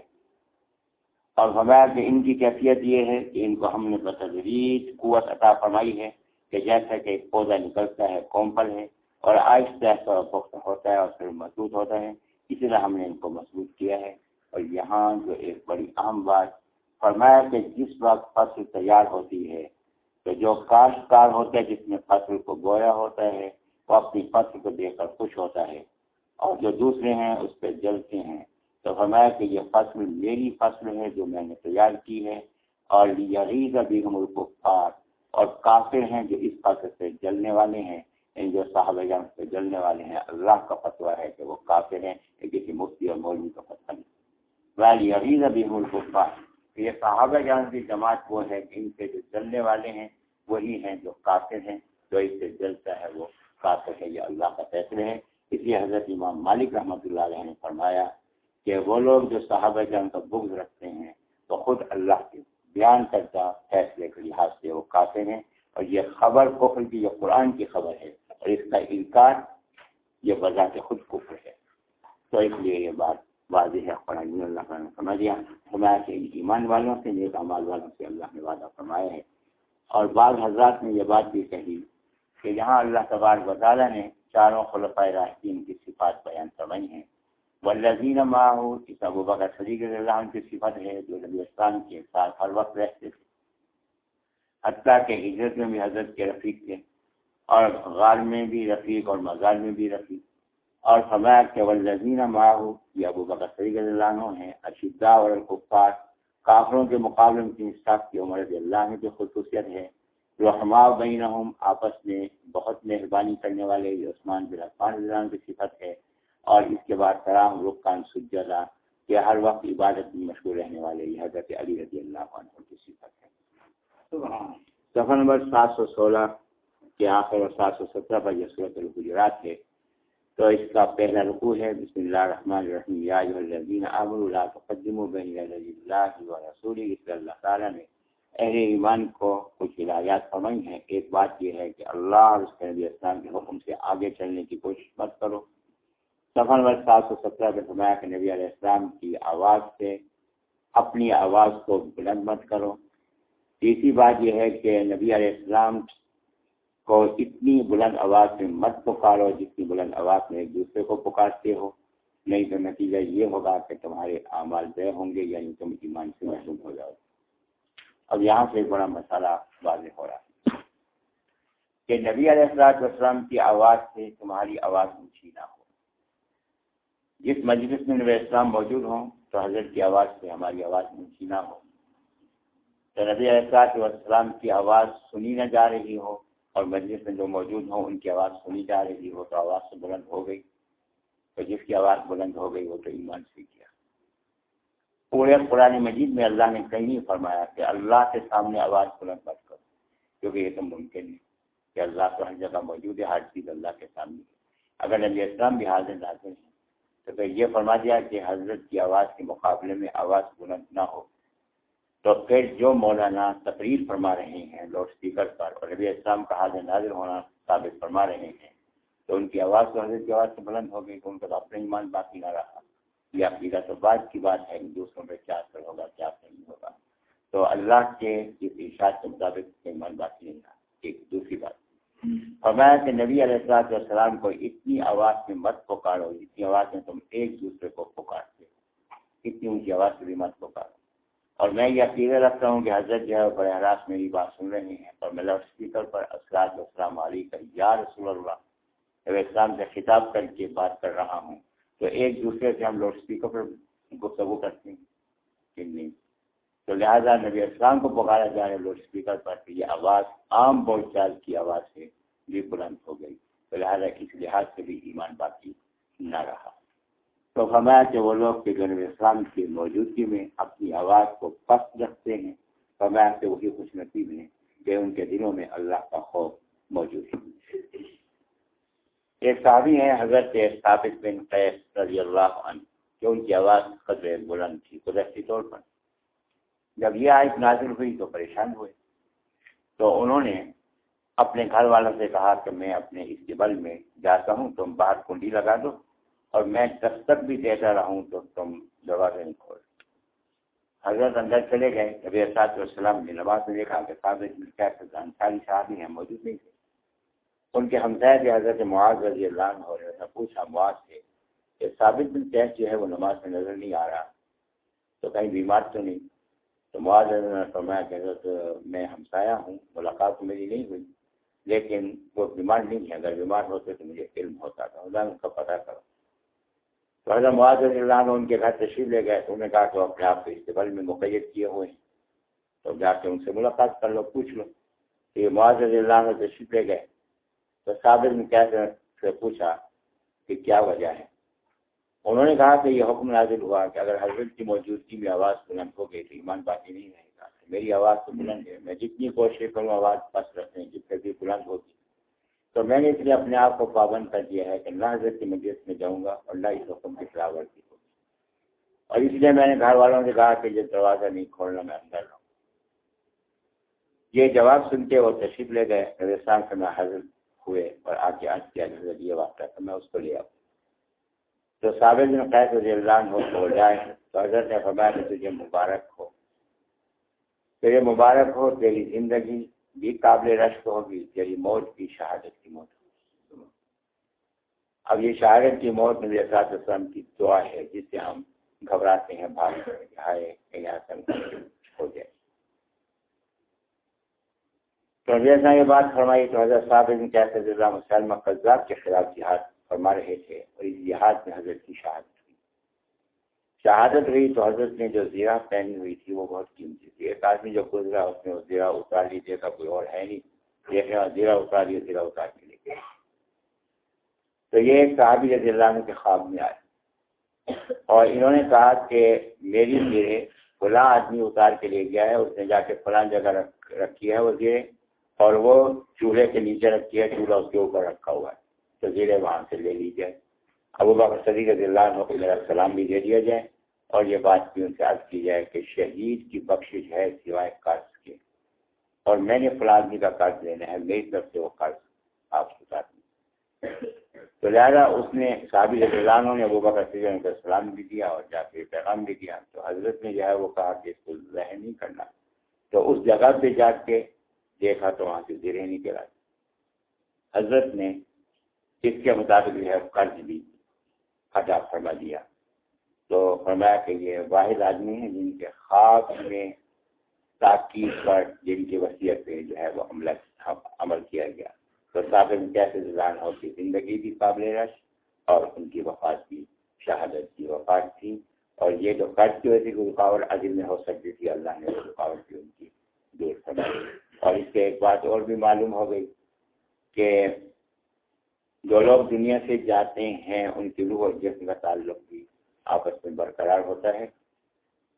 اور فرمایا کہ ان کی کیفیت یہ ہے کہ ان کو ہم نے بتدریج قوت عطا فرمائی ہے کہ جیسا کہ ایک پودا نکلتا ہے کومپل ہے اور آہستہ پختہ ہوتا ہے اور پھر محسوس ہوتا ہے۔ اسی طرح ہم نے ان کو مضبوط کیا ہے۔ اور یہاں جو ایک بڑی اہم بات، فرمایا کہ جس وقت فصل تیار ہوتی ہے، تو جو کاشتکار ہوتا ہے، جس میں فصل کو گویا ہوتا ہے وہ اپنی فصل کو دیکھ کر خوش ہوتا ہے اور جو دوسرے ہیں اس پہ جلتے ہیں۔ تو فرمایا کہ یہ فصل میری فصل ہے جو میں نے تیار کی ہے۔ اور یہی ابھی ہم اور کافر ہیں جو اس فصل سے جلنے والے ہیں۔ ان جو صاحب جان سے جلنے والے ہیں، اللہ کا فتویٰ ہے کہ وہ کافر ہیں یہ کسی مفتی اور مولوی کا فتویٰ نہیں۔ ویل ابھی ملک یہ صحابہ جان کی جماعت وہ ہے کہ ان سے جو جلنے والے ہیں، وہی ہیں جو کافر ہیں، جو اس سے جلتا ہے وہ کافر ہے یہ اللہ کا فیصلے ہے اس لیے حضرت امام مالک رحمۃ اللہ علیہ نے فرمایا کہ وہ لوگ جو صحابہ جان کا بغض رکھتے ہیں تو خود اللہ کے بیان کرتا فیصلے کے لحاظ سے وہ کافر ہیں۔ اور یہ خبر کفر کی، یہ قرآن کی خبر ہے۔ اور اس کا انکار یہ وجہ سے خود کفر ہے۔ تو اس لیے یہ بات واضح ہے۔ قرآن اللہ تعالیٰ نے سمجھ دیا، فرمایا کہ ایمان والوں سے، نیک امال والوں سے اللہ نے وعدہ فرمایا ہے۔ اور بعض حضرات نے یہ بات بھی کہی کہ یہاں اللہ تبار وطالعہ نے چاروں خلفۂ راستین کی صفات بیان فرمائی ہیں۔ والذین ماہو اس ابو بکر صدیق اللہ عنہ کی صفت ہے جو نبی اسلام کے ساتھ ہر وقت رہتے تھے۔ حتیٰ کہ ہجرت میں بھی حضرت کے رفیق تھے اور غار میں بھی رفیق اور مزار میں بھی رفیق۔ اور فرمایا کہ ولزینہ ماہو یہ ابو بکر صدیق اللہ عنہ ہیں اشدا اور القفار کافروں کے مقابلے میں تین صاحب کی عمر اللہ کی خصوصیت ہے۔ رحما بینہم آپس میں بہت مہربانی کرنے والے یہ عثمان بن عفان اللہ کی صفت ہے اور اس کے بعد سلام رخان سجدہ کہ ہر وقت عبادت میں مشہور رہنے والے یہ حضرت علی رضی اللہ عنہ کی صفت ہے۔ سفر نمبر سات سو سولہ کے آخر اور سات سو سترہ پر یہ صورت الحجرات ہے۔ تو اس کا پہلا رکوع ہے بسم اللہ الرحمن الرحیم یا الذین آمنوا لا تقدموا بین اللہ و رسول اللہ تعالیٰ نے اہل ایمان کو کچھ ہدایات فرمائی ہیں۔ ایک بات یہ ہے کہ اللہ اور اس کے نبی اسلام کے حکم سے آگے چلنے کی کوشش مت کرو۔ سفر نمبر سات سو سترہ پہ فرمایا کہ نبی علیہ السلام کی آواز سے اپنی آواز کو بلند مت کرو۔ تیسری بات یہ ہے کہ نبی علیہ السلام کو اتنی بلند آواز میں مت پکارو جتنی بلند آواز میں ایک دوسرے کو پکارتے ہو۔ نہیں تو نتیجہ یہ ہوگا کہ تمہارے اعمال طے ہوں گے یعنی تم ایمان سے محروم ہو جاؤ۔ اب یہاں سے بڑا مسئلہ واضح ہو رہا ہے کہ نبی علیہ السلاط کی آواز سے تمہاری آواز اونچی نہ ہو۔ جس مجلس میں نبی اسلام موجود ہوں، تو حضرت کی آواز سے ہماری آواز اونچی نہ ہو۔ تو نبی السلاط والسلام کی آواز سنی نہ جا رہی ہو اور مجلس میں جو موجود ہوں، ان کی آواز سنی جا رہی ہو، تو آواز سے بلند ہو گئی۔ تو جس کی آواز بلند ہو گئی، وہ تو ایمان سے کیا پورے قرآن مجید میں اللہ نے کہیں نہیں فرمایا کہ اللہ کے سامنے آواز بلند مت کرو، کیونکہ یہ تو ممکن نہیں کہ اللہ تو ہر جگہ موجود ہے، ہر چیز اللہ کے سامنے اگر نبی اسلام بھی حاضر ناظر ہیں، تو پھر یہ فرما دیا کہ حضرت کی آواز کے مقابلے میں آواز بلند نہ ہو۔ تو پھر جو مولانا تقریر فرما رہے ہیں لاؤڈ اسپیکر پر، اور نبی اسلام کا حاضر نازر ہونا ثابت فرما رہے ہیں، تو ان کی آواز تو حضرت کی آواز سے بلند ہو گئی، تو ان کا تو اپنا ایمان باقی نہ رہا۔ یہ عقیدہ تو بات کی بات ہے دوسروں میں کیا اثر ہوگا، کیا اثر نہیں ہوگا۔ تو اللہ کے اس ارشاد کے مطابق ایمان باقی نہیں رہا۔ ایک دوسری بات۔ فرمایا کہ نبی علیہ السلاط والسلام کو اتنی آواز میں مت پکارو جتنی آواز میں تم ایک دوسرے کو پکارتے ہو۔ اتنی اونچی آواز سے بھی مت پکارو۔ اور میں یہ عقیدہ رکھتا ہوں کہ حضرت جو ہے بڑے حراس میری بات سن رہے ہیں۔ اور میں لاؤڈ اسپیکر پر اسلاد السلام علیکم یا رسول اللہ۔ اسلام سے خطاب کر کے بات کر رہا ہوں تو ایک دوسرے سے ہم لاؤڈ اسپیکر پر گفتگو کرتے ہیں کہ نہیں۔ تو لہٰذا نبی اسلام کو پکارا جا رہا ہے لاؤڈ اسپیکر پر کہ یہ آواز عام بول چال کی آواز سے بھی بلند ہو گئی۔ تو لہٰذا اس لحاظ سے بھی ایمان باقی نہ رہا۔ تو فرمایا کہ وہ لوگ کہ جو نبی اسلام کی موجودگی میں اپنی آواز کو پست رکھتے ہیں، فرمایا کہ وہی خوش نصیب ہیں کہ ان کے دلوں میں اللہ کا خوف موجود ہے۔ ایک صحابی ہیں، حضرت ثابت بن قیس رضی اللہ عنہ، کہ ان کی آواز قدر بلند تھی قدرتی طور پر۔ جب یہ آیت نازل ہوئی تو پریشان ہوئے۔ تو انہوں نے اپنے گھر والوں سے کہا کہ میں اپنے استبل میں جاتا ہوں، تم باہر کنڈی لگا دو اور میں دستک بھی دیتا رہوں تو تم دروازے نہیں کھول۔ حضرت اندر چلے گئے، نبی اسات وسلم نے نواز نے دیکھا کہ انصاری صاحب ہیں، موجود نہیں تھے۔ ان کے ہمسائے تھے حضرت معاذ رضی اللہ عنہ اور پوچھا، معاذ سے کہ ثابت بن کیس جو ہے وہ نماز میں نظر نہیں آ رہا، تو کہیں بیمار تو نہیں؟ تو معاذ نے فرمایا کہ حضرت میں ہمسایا ہوں، ملاقات میری نہیں ہوئی، لیکن وہ بیمار نہیں ہے، اگر بیمار ہوتے تو مجھے علم ہوتا تھا اللہ اس کا پتہ کرو۔ تو حضرت معاذ رضی اللہ عنہ ان کے گھر تشریف لے گئے، تو انہوں نے کہا کہ اپنے آپ کو استقبال میں مقید کیے ہوئے ہیں۔ تو جا کے ان سے ملاقات کر لو، پوچھ لو۔ تو یہ معاذ رضی اللہ عنہ تشریف لے گئے۔ تو صابر نے کیا سے پوچھا کہ کیا وجہ ہے؟ انہوں نے کہا کہ یہ حکم نازل ہوا کہ اگر حضرت کی موجودگی میں آواز بلند ہو گئی تو ایمان باقی نہیں رہے گا۔ میری آواز تو بلند ہے، میں جتنی کوشش کروں آواز پس رکھنے جتنے بھی بلند ہوگی۔ تو میں نے اس لیے اپنے آپ کو پابند کر دیا ہے کہ اللہ حضرت کی مجلس میں جاؤں گا اور اللہ اس حکم کی خلاف ورزی ہوگی۔ اور اس لیے میں نے گھر والوں سے کہا کہ یہ دروازہ نہیں کھولنا، میں اندر رہوں۔ یہ جواب سن کے وہ تشریف لے گئے۔ راجستھان سے میں حضرت ہوئے اور آ کے آج کیا حضرت یہ واقعہ تو میں اس کو لے آؤں۔ تو ثابت بن قید رضی اللہ عنہ ہو جائے تو حضرت نے فرمایا کہ تجھے مبارک ہو۔ تیرے مبارک ہو، تیری زندگی بھی قابل رشک ہوگی، تیری موت کی شہادت کی موت اب یہ شہادت کی موت نبی اسات وسلم کی دعا ہے جس سے ہم گھبراتے ہیں بھاگ ہائے ہو جائے۔ تو جیسا یہ بات فرمائی تو حضرت صاحب کیسے اللہ مسلمہ قزاب کے خلاف جہاد فرما رہے تھے اور اس لحاظ میں حضرت کی شہادت ہوئی۔ شہادت ہوئی تو حضرت نے جو زیرہ پہنی ہوئی تھی وہ بہت قیمتی تھی۔ ایک آدمی جو گزرا اس نے وہ زیرہ اتار لیجیے گا کوئی اور ہے نہیں۔ دیکھے زیرہ اتار لیے زیرہ اتار کے لے کے تو یہ ایک صحابی رضی اللہ عنہ کے خواب میں آئے۔ اور انہوں نے کہا کہ میری زیرے فلاں آدمی اتار کے لے گیا ہے، اس نے جا کے فلاں جگہ رکھ، رکھی ہے وہ زیرے۔ اور وہ چولہے کے نیچے رکھی ہے چولہا اس کے اوپر رکھا ہوا ہے۔ جزیرے وہاں سے لے لی جائے ابو بکر صدیق رضی اللہ عنہ کو سلام بھی دے دیا جائے۔ اور یہ بات بھی ان سے عرض کی جائے کہ شہید کی بخشش ہے سوائے قرض کے۔ اور میں نے فلاں آدمی کا قرض لینا ہے، میری طرف سے وہ قرض آپ کے ساتھ تو لہٰذا اس نے صحابی رضی اللہ عنہ نے ابو بکر صدیق کا سلام بھی دیا اور جا کے پیغام بھی دیا۔ تو حضرت نے جو ہے وہ کہا کہ اس کو ظاہر نہیں کرنا۔ تو اس جگہ پہ جا کے دیکھا تو وہاں سے زیرے نہیں کرا حضرت نے اس کے مطابق جو ہے قرض بھی ادا فرما دیا تو فرمایا کہ یہ واحد آدمی ہیں جن کے خواب میں تاکید پر جن کی وصیت پہ جو ہے وہ عمل عمل کیا گیا۔ تو صابر کیسے زبان ہو کی زندگی بھی قابل رش اور ان کی وفات بھی شہادت کی وفات تھی۔ اور یہ جو قرض کی وجہ سے رکاوٹ عظیم میں ہو سکتی تھی، اللہ نے وہ رکاوٹ بھی ان کی دور فرمائی۔ اور اس سے ایک بات اور بھی معلوم ہو گئی کہ جو لوگ دنیا سے جاتے ہیں، ان کی روح اور جسم کا تعلق بھی آپس میں برقرار ہوتا ہے۔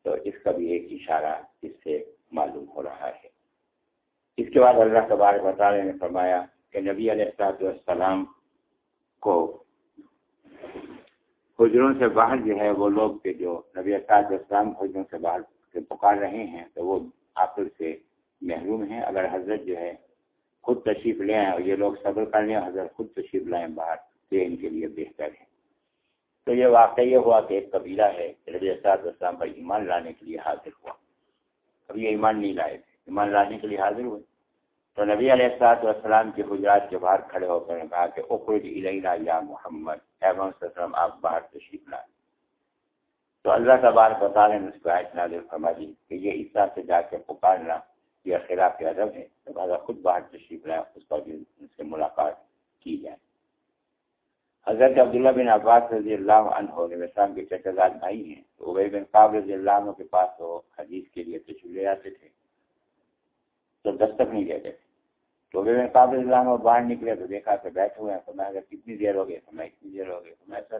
تو اس کا بھی ایک اشارہ اس سے معلوم ہو رہا ہے۔ اس کے بعد اللہ تبارک بطالہ نے فرمایا کہ نبی علیہ السلام کو حجروں سے باہر جو ہے، وہ لوگ کے جو نبی السلام حجروں سے باہر سے پکار رہے ہیں، تو وہ آخر سے محروم ہیں، اگر حضرت جو ہے خود تشریف لے آئیں اور یہ لوگ صبر کر لیں حضرت خود تشریف لائیں باہر، تو ان کے لیے بہتر ہے۔ تو یہ واقعہ یہ ہوا کہ ایک قبیلہ ہے، نبی السلام پر ایمان لانے کے لیے حاضر ہوا۔ ابھی یہ ایمان نہیں لائے تھے، ایمان لانے کے لیے حاضر ہوئے۔ تو نبی علیہ السلاط والسلام کے حجرات کے باہر کھڑے ہو کر کہا کہ اخرج الینا یا محمد وسلم، آپ باہر تشریف لائیں۔ تو اللہ تبارک تعالیٰ نے اس کو آیت نازل فرما دی کہ یہ عیسیٰ سے جا کے پکارنا یہ خلاف ادب ہے تو لہٰذا خود باہر تشریف لائیں اس کا بھی ان سے ملاقات کی جائے۔ حضرت عبداللہ بن عباس رضی اللہ عنہ نبی السلام کے چچزاد بھائی ہیں۔ تو عبی بن قابل رضی اللہ عنہ کے پاس وہ حدیث کے لیے تشریف لے جاتے تھے، تو دستک نہیں دیتے تھے۔ تو عبی بن قابل رضی اللہ عنہ باہر نکلے تو دیکھا کہ بیٹھے ہوئے ہیں، تو میں اگر کتنی دیر ہو گئی؟ تو میں اتنی دیر ہو گئی۔ تو میں سر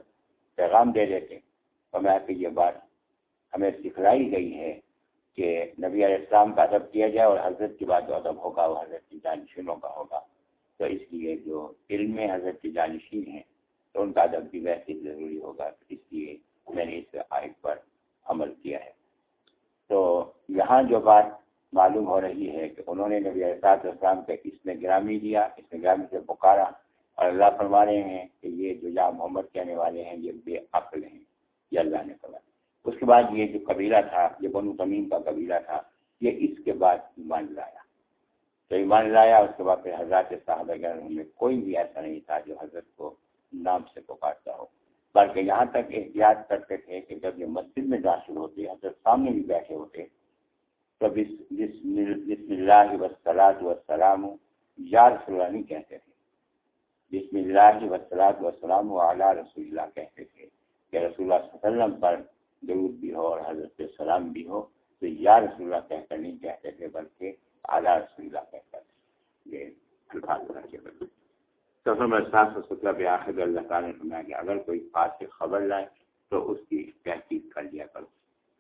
پیغام دے دیتے، تو میں کہ یہ بات ہمیں سکھلائی گئی ہے۔ کہ نبی علیہ السلام کا ادب کیا جائے اور حضرت کی بات جو ادب ہوگا وہ حضرت کی جانشینوں کا ہوگا۔ تو اس لیے جو علم میں حضرت کی جانشین ہیں، تو ان کا ادب بھی ویسے ضروری ہوگا۔ اس لیے میں نے اس آئٹ پر عمل کیا ہے۔ تو یہاں جو بات معلوم ہو رہی ہے کہ انہوں نے نبی احساط اسلام کے اس میں گرامی دیا، اس میں گرامی سے پکارا اور اللہ فرما رہے ہیں کہ یہ جو یا محمد کہنے والے ہیں، یہ بے عقل ہیں، یہ اللہ نے فرمایا۔ اس کے بعد یہ جو قبیلہ تھا، یہ بنو تمیم کا قبیلہ تھا، یہ اس کے بعد ایمان لایا۔ تو ایمان لایا، اس کے بعد پھر حضرت صاحب میں کوئی بھی ایسا نہیں تھا جو حضرت کو نام سے پکارتا ہو۔ بلکہ یہاں تک احتیاط کرتے تھے کہ جب یہ مسجد میں داخل ہوتے، حضرت سامنے بھی بیٹھے ہوتے، تو بسم اللہ وسلاۃ وسلام یا رسول اللہ نہیں کہتے تھے۔ بسم اللہ وسلاۃ وسلام و اعلیٰ رسول اللہ کہتے تھے کہ رسول اللہ صلی اللہ علیہ وسلم پر درود بھی ہو اور حضرت سلام بھی ہو، تو یا رسول اللہ کہہ کر نہیں کہتے تھے، بلکہ اعلیٰ رسول اللہ کہہ کر۔ یہ الفاظ رکھے سفر میں سات سو سترہ پہ آخر اللہ تعالیٰ نے فرمایا کہ اگر کوئی بات سے خبر لائے تو اس کی تحقیق کر لیا کرو۔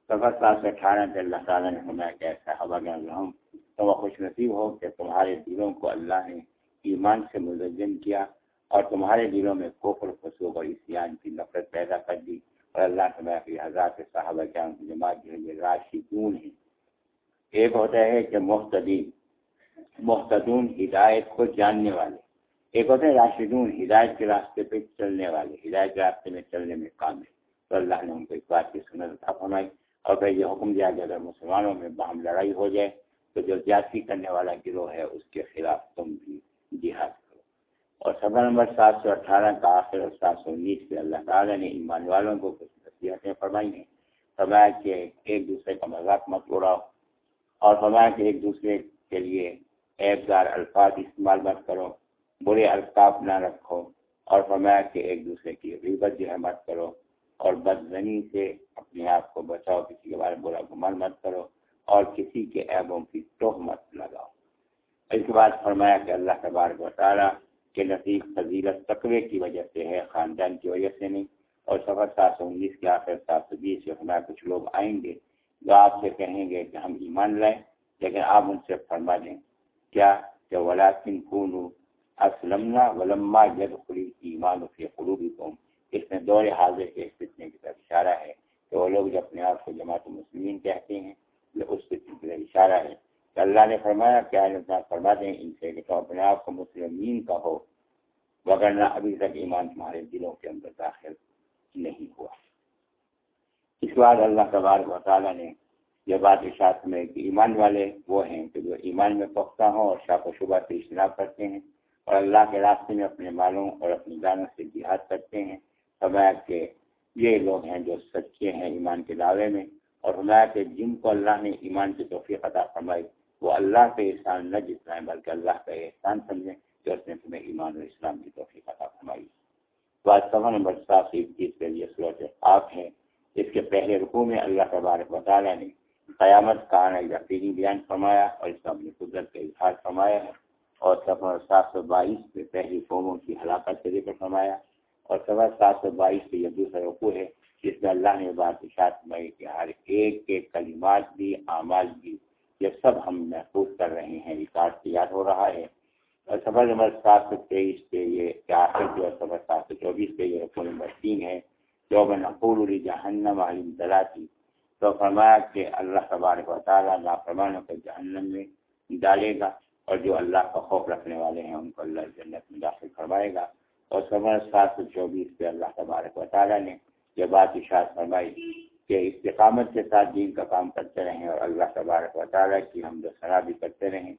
سفر سات سو اٹھارہ پہ اللہ تعالیٰ نے فرمایا کہ ایسا ہوا گیا رحم تو وہ خوش نصیب ہو کہ تمہارے دلوں کو اللہ نے ایمان سے ملزم کیا اور تمہارے دلوں میں کوفر فسوق اور اسیان کی نفرت پیدا کر دی اور اللہ فرمایا کہ حضرات صاحبہ کیا جماعت جو ہے، یہ راشدون ہیں۔ ایک ہوتا ہے کہ محتدین محتدون ہدایت کو جاننے والے۔ ایک ہوتے ہیں راشدون ہدایت کے راستے پہ چلنے والے، ہدایت کے راستے میں چلنے میں کام ہے تو اللہ نے ان کو اس بات کی سنت فرمائی۔ اور پھر یہ حکم دیا کہ اگر مسلمانوں میں باہم لڑائی ہو جائے، تو جو زیادتی کرنے والا گروہ ہے، اس کے خلاف تم بھی جہاد اور سفر نمبر سات سو اٹھارہ کا آخر اور سات سو انیس پہ اللہ تعالیٰ نے ایمان والوں کو کچھ نصیحتیں فرمائی ہیں۔ فرمایا کہ ایک دوسرے کا مذاق مت اڑاؤ اور فرمایا کہ ایک دوسرے کے لیے ایک دار الفاظ استعمال مت کرو، برے الطاف نہ رکھو اور فرمایا کہ ایک دوسرے کی غیبت جو ہے مت کرو اور بدزنی سے اپنے آپ کو بچاؤ، کسی کے بارے میں برا گمان مت کرو اور کسی کے عیبوں کی توہ مت لگاؤ۔ اس کے بعد فرمایا کہ اللہ تبارک بطالہ کے نزدیک فضیلت تقوی کی وجہ سے ہے، خاندان کی وجہ سے نہیں۔ اور سفر سات سو انیس کے آخر سات سو بیس سے فرمایا کچھ لوگ آئیں گے، جو آپ سے کہیں گے کہ ہم ایمان لائیں، لیکن آپ ان سے فرما دیں، کیا؟ کہ ولاکن کن اسلمنا ولما جد خلی ایمان فی قلوبی قوم اس میں دور حاضر کے فتنے کی طرف اشارہ ہے کہ وہ لوگ جو اپنے آپ کو جماعت مسلمین کہتے ہیں یہ اس فتنے کی طرف اشارہ ہے۔ کہ اللہ نے فرمایا کہ اللہ فرما دیں، ان سے کہ تم اپنے آپ کو مسلمین کا ہو وگرنہ ابھی تک ایمان تمہارے دلوں کے اندر داخل نہیں ہوا۔ اس بعد اللہ تبارک و تعالیٰ نے یہ بات اشاعت میں کہ ایمان والے وہ ہیں کہ جو ایمان میں پختہ ہوں اور شاپ و شبہ سے اشتراک کرتے ہیں، اور اللہ کے راستے میں اپنے مالوں اور اپنی جانوں سے جہاد کرتے ہیں۔ فرمایا کہ یہ لوگ ہیں جو سچے ہیں ایمان کے دعوے میں، اور فرمایا کہ جن کو اللہ نے ایمان کی توفیق عطا فرمائی وہ اللہ کا احسان نہ جتنا بلکہ اللہ کا احسان سمجھیں کہ اس نے تمہیں ایمان اور اسلام کی توفیق عطا فرمائی۔ تو آج نمبر سات سو اکیس کے لیے صورت آپ ہے۔ اس کے پہلے رقو میں اللہ تبارک و نے قیامت کا آنا یقینی بیان فرمایا اور اس کا اپنی قدرت کا اظہار فرمایا ہے۔ اور سفر سات سو بائیس میں پہلی قوموں کی ہلاکت کے ذکر فرمایا۔ اور سفر سات سو بائیس سے یہ دوسرا رقو ہے۔ جس میں اللہ نے بات اشاعت میں کہ ہر ایک کے کلمات بھی، اعمال بھی یہ سب ہم محفوظ کر رہے ہیں ریکارڈ تیار ہو رہا ہے۔ اور سفر نمبر سات سو تیئیس پہ یہ چار جو سفر سات سو چوبیس پہ یہ رقو نمبر تین ہے۔ جو میں نقول علی جہنم عالم دلا تھی تو فرمایا کہ اللہ تبارک و تعالیٰ لاپرمانوں کو جہنم میں ڈالے گا اور جو اللہ کا خوف رکھنے والے ہیں ان کو اللہ جنت میں داخل کروائے گا۔ اور سفر سات سو چوبیس پہ اللہ تبارک و تعالیٰ نے یہ بات اشاعت فرمائی۔ کہ استقامت کے ساتھ دین کا کام کرتے رہیں اور اللہ تبارک و تعالیٰ کی ہم دسرا بھی کرتے رہیں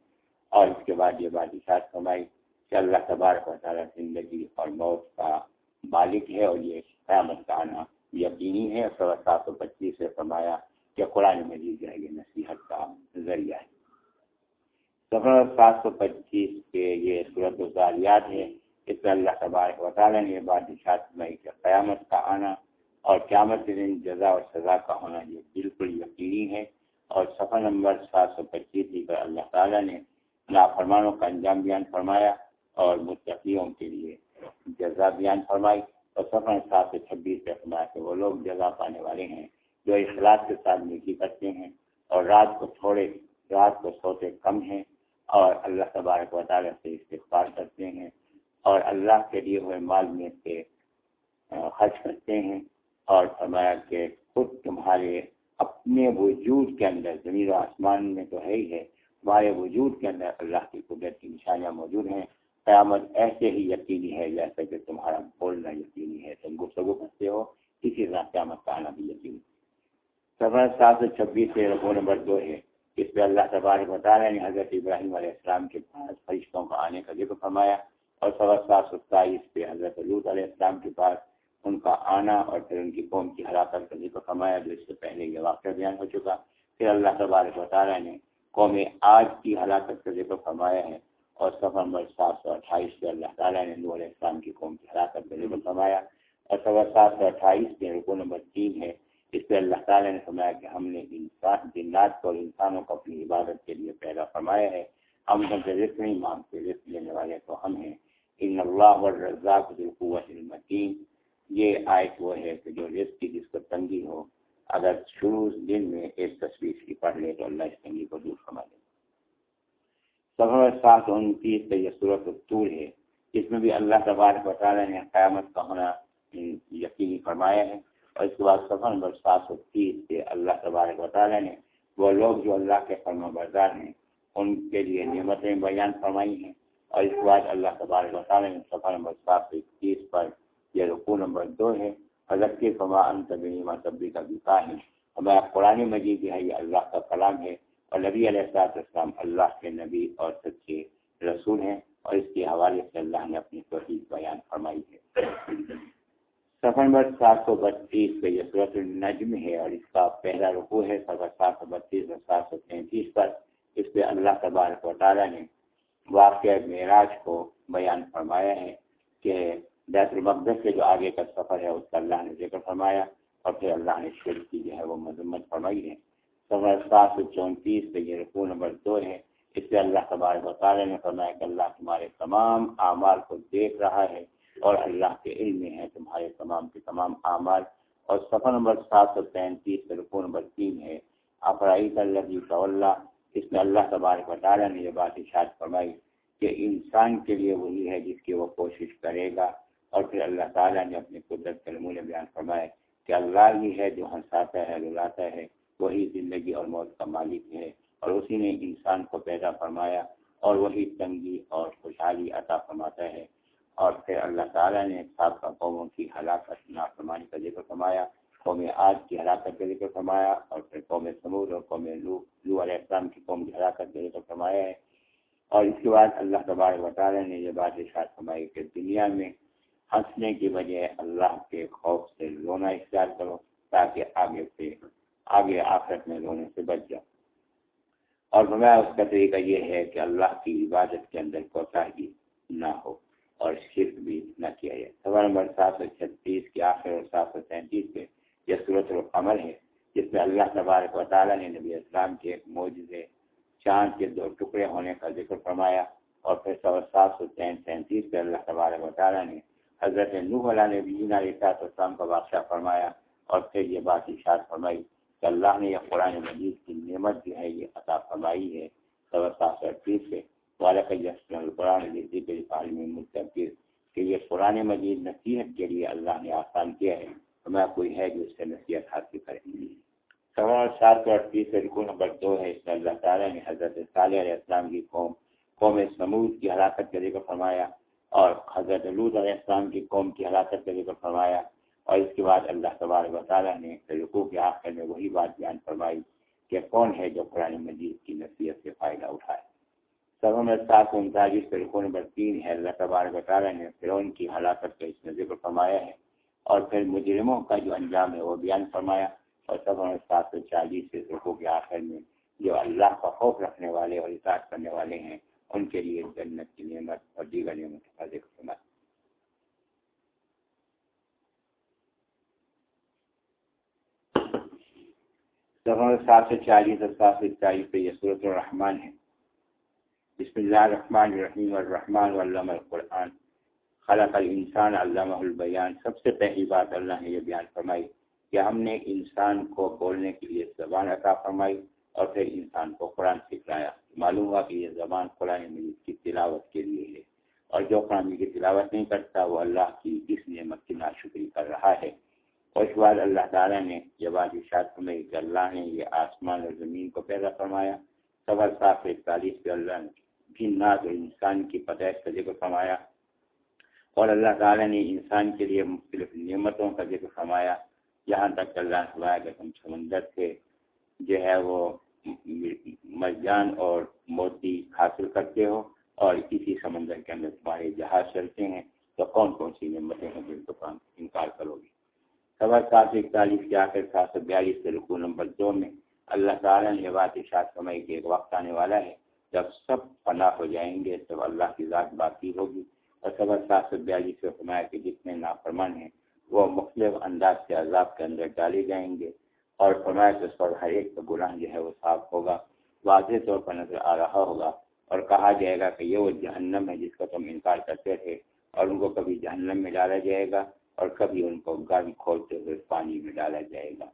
اور اس کے بعد یہ بات اشاعت فرمائی کہ اللہ تبارک و تعالیٰ زندگی اور موت کا مالک ہے اور یہ قیامت کا آنا یقینی ہے۔ سوا سات سو پچیس سے فرمایا کہ قرآن مجید جو ہے یہ نصیحت کا ذریعہ ہے۔ سفر سات سو پچیس کے یہ صورت الزاریات ہے۔ اس میں اللہ تبارک و تعالیٰ نے یہ بات میں کہ قیامت کا آنا اور قیامت دن جزا اور سزا کا ہونا یہ بالکل یقینی ہے اور سفر نمبر سات سو پچیس پر اللہ تعالیٰ نے نافرمانوں کا انجام بیان فرمایا اور متقیوں کے لیے جزا بیان فرمائی اور سفر سات سو چھبیس پہ فرمایا کہ وہ لوگ جزا پانے والے ہیں جو اخلاق کے ساتھ نیکی کرتے ہیں اور رات کو تھوڑے رات کو سوتے کم ہیں اور اللہ تبارک و تعالیٰ سے استغفار کرتے ہیں اور اللہ کے لیے ہوئے مال میں سے خرچ کرتے ہیں اور فرمایا کہ خود تمہارے اپنے وجود کے اندر زمین و آسمان میں تو ہے ہی ہے، تمہارے وجود کے اندر اللہ کی قدرت کی نشانیاں موجود ہیں۔ قیامت ایسے ہی یقینی ہے جیسے کہ تمہارا بولنا یقینی ہے، تم گفتگو کرتے ہو، اسی طرح قیامت کا آنا بھی یقینی سفر سات سو چھبیس سے رقو نمبر دو ہے۔ اس پہ اللہ تبارک مطالعہ نے حضرت ابراہیم علیہ السلام کے پاس فرشتوں کا آنے کا ذکر فرمایا اور سوا سات سو ستائیس پہ حضرت علیہ السلام کے پاس ان کا آنا اور پھر ان کی قوم کی ہلاکت کا ذکر فرمایا جو اس سے پہلے یہ واقعہ بیان ہو چکا۔ پھر اللہ تبارک و تعالیٰ نے قوم آج کی ہلاکت کا ذکر فرمایا ہے اور سفر نمبر سات سو اٹھائیس پہ اللہ تعالیٰ نے نور علیہ السلام کی قوم کی ہلاکت کا ذکر فرمایا اور سفر سات سو اٹھائیس پہ رکو نمبر تین ہے۔ اس پہ اللہ تعالیٰ نے فرمایا کہ ہم نے انسان جنات کو اور انسانوں کو اپنی عبادت کے لیے پیدا فرمایا ہے۔ ہم سب سے رزق نہیں مانگتے رزق لینے والے تو ہم ہیں۔ ان اللہ الرزاق بالقوت المتین۔ یہ آیت وہ ہے کہ جو رزق کی جس کو تنگی ہو، اگر شروع دن میں ایک تصویر کی پڑھ لے تو اللہ اس تنگی کو دور فرما دے۔ سفر سات سو انتیس کا یہ صورت الطور ہے۔ اس میں بھی اللہ تبارک و تعالیٰ نے قیامت کا ہونا یقینی فرمایا ہے۔ اور اس کے بعد سفر نمبر سات سو تیس سے اللہ تبارک و تعالیٰ نے وہ لوگ جو اللہ کے فرما بردار ہیں، ان کے لیے نعمتیں بیان فرمائی ہیں۔ اور اس کے بعد اللہ تبارک و تعالیٰ نے سفر نمبر سات سو اکیس پر یہ رقو نمبر دو ہے۔ حضرت کے فما ان طبی کا بکا ہے ہمارا قرآن مجید ہے، یہ اللہ کا کلام ہے۔ اور نبی علیہ السلاط اسلام اللہ کے نبی اور سچے رسول ہیں۔ اور اس کے حوالے سے اللہ نے اپنی توحید بیان فرمائی ہے۔ سفر نمبر سات سو بتیس پہ یہ صورت النجم ہے اور اس کا پہلا رقو ہے۔ سفر سات سو بتیس اور سات سو تینتیس پر اس پہ اللہ تبارک و تعالیٰ نے واقع معراج کو بیان فرمایا ہے کہ بیت المقدس کے جو آگے کا سفر ہے، اس کا اللہ نے ذکر فرمایا اور پھر اللہ نے شرک کی جو ہے وہ مذمت فرمائی ہے۔ سفر سات سو چونتیس پہ یہ رقو نمبر دو ہے۔ اس پہ اللہ تبارک و تعالیٰ نے فرمایا کہ اللہ تمہارے تمام اعمال کو دیکھ رہا ہے اور اللہ کے علم میں ہے، تمہارے تمام کے تمام اعمال۔ اور سفر نمبر سات سو پینتیس رکو نمبر تین ہے۔ افرائی اللہ اللہ اس میں اللہ تبارک و تعالیٰ نے یہ بات اشاعت فرمائی کہ انسان کے لیے وہی ہے جس کی وہ کوشش کرے گا۔ اور پھر اللہ تعالیٰ نے اپنے قدرت کے نمونے بیان فرمائے کہ اللہ ہی ہے جو ہنساتا ہے رلاتا ہے، وہی زندگی اور موت کا مالک ہے۔ اور اسی نے انسان کو پیدا فرمایا اور وہی تنگی اور خوشحالی عطا فرماتا ہے۔ اور پھر اللہ تعالیٰ نے سابقہ قوموں کی ہلاکت، نافرمانی کا ذکر فرمایا، قوم آج کی ہلاکت کا ذکر فرمایا اور پھر قوم سمود اور قوم لو لو علیہ السلام کی قوم کی ہلاکت کا ذکر فرمایا ہے۔ اور اس کے بعد اللہ تبارک و تعالیٰ نے یہ بات اشاعت فرمائی کہ دنیا میں ہنسنے کی وجہ اللہ کے خوف سے رونا اختیار کرو تاکہ آگے سے آگے آخرت میں رونے سے بچ جاؤ۔ اور فرمایا اس کا طریقہ یہ ہے کہ اللہ کی عبادت کے اندر کوتاہی نہ ہو اور شرک بھی نہ کیا جائے۔ سوال نمبر سات سو چھتیس کے آخر اور سات سو سینتیس کے یہ صورت القمر ہے، جس میں اللہ تبارک و تعالیٰ نے نبی اسلام کے ایک موجود چاند کے دو ٹکڑے ہونے کا ذکر فرمایا اور پھر سو سات سو سینتیس پہ اللہ تبارک و تعالیٰ نے حضرت نوح علیہ نبی علیہ السلام کا واقعہ فرمایا اور پھر یہ بات اشار فرمائی کہ اللہ نے یہ قرآن مجید کی نعمت جو ہے یہ عطا فرمائی ہے سو سات سو اڑتیس سے۔ قرآن کہ یہ قرآن مجید نصیحت کے لیے اللہ نے آسان کیا ہے۔ تو میں کوئی ہے جو اس سے نصیحت حاصل کرے۔ سوال سات سو اڑتیس رکو نمبر دو ہے۔ اس میں اللہ تعالیٰ نے حضرت صالح علیہ السلام کی قوم قوم سمود کی ہلاکت کا ذکر فرمایا۔ اور حضرت لود علیہ السلام کی قوم کی ہلاکت کا ذکر فرمایا اور اس کے بعد اللہ تبارک و تعالیٰ نے رقو کے آخر میں وہی بات بیان فرمائی کہ کون ہے جو قرآن مجید کی نصیحت سے فائدہ اٹھائے۔ سب میں سات سو انتالیس پہ رقو نمبر تین ہے۔ اللہ تبارک و تعالیٰ نے فرعون کی ہلاکت کا اس میں ذکر فرمایا ہے اور پھر مجرموں کا جو انجام ہے وہ بیان فرمایا اور سب میں سات سو چالیس سے رقو کے آخر میں جو اللہ کا خوف رکھنے والے اور اطاعت کرنے والے ہیں۔ ان کے لیے جنت کی نعمت اور دیگر نعمت کا ذکر فرمایا سات سو چالیس اور سات سو چالیس پہ یہ صورت الرحمان ہے۔ بسم اللہ الرحمن الرحیم۔ الرحمن علامہ القرآن۔ خلق الانسان علامہ البیان۔ سب سے پہلی بات اللہ نے یہ بیان فرمائی کہ ہم نے انسان کو بولنے کے لیے زبان عطا فرمائی۔ اور پھر انسان کو قرآن سکھلایا۔ معلوم ہوا کہ یہ زبان قرآن مجید کی تلاوت کے لیے ہے۔ اور جو قرآن کی تلاوت نہیں کرتا، وہ اللہ کی اس نعمت کی ناشکری کر رہا ہے۔ اور اس بعد اللہ تعالیٰ نے یہ بات اشاعت کہ اللہ نے یہ آسمان اور زمین کو پیدا فرمایا سبر صاف اکتالیس پہ اللہ نے جنات اور انسان کی پیدائش کا ذکر فرمایا۔ اور اللہ تعالیٰ نے انسان کے لیے مختلف نعمتوں کا ذکر فرمایا۔ یہاں تک اللہ فرمایا کہ تم سمندر سے جو ہے وہ مرجان اور موتی حاصل کرتے ہو اور اسی سمندر کے اندر تمہارے جہاز چلتے ہیں، تو کون کون سی نعمتیں ہیں جن کو انکار کرو گی سوا سات سو اکتالیس کے آخر سات سو بیالیس سے رکو نمبر دو میں اللہ تعالیٰ نے بات اشاعت سمے کے ایک وقت آنے والا ہے، جب سب پناہ ہو جائیں گے تب اللہ کی ذات باقی ہوگی۔ اور سوا سات سو بیالیس سے فرمایا کہ جتنے نافرمان ہیں، وہ مختلف انداز سے عذاب کے اندر ڈالے جائیں گے۔ اور فرمایا کہ پر ہر ایک کا گناہ جو ہے وہ صاف ہوگا، واضح طور پر نظر آ رہا ہوگا اور کہا جائے گا کہ یہ وہ جہنم ہے جس کا تم انکار کرتے تھے اور ان کو کبھی جہنم میں ڈالا جائے گا اور کبھی ان کو گاڑی کھولتے ہوئے پانی میں ڈالا جائے گا۔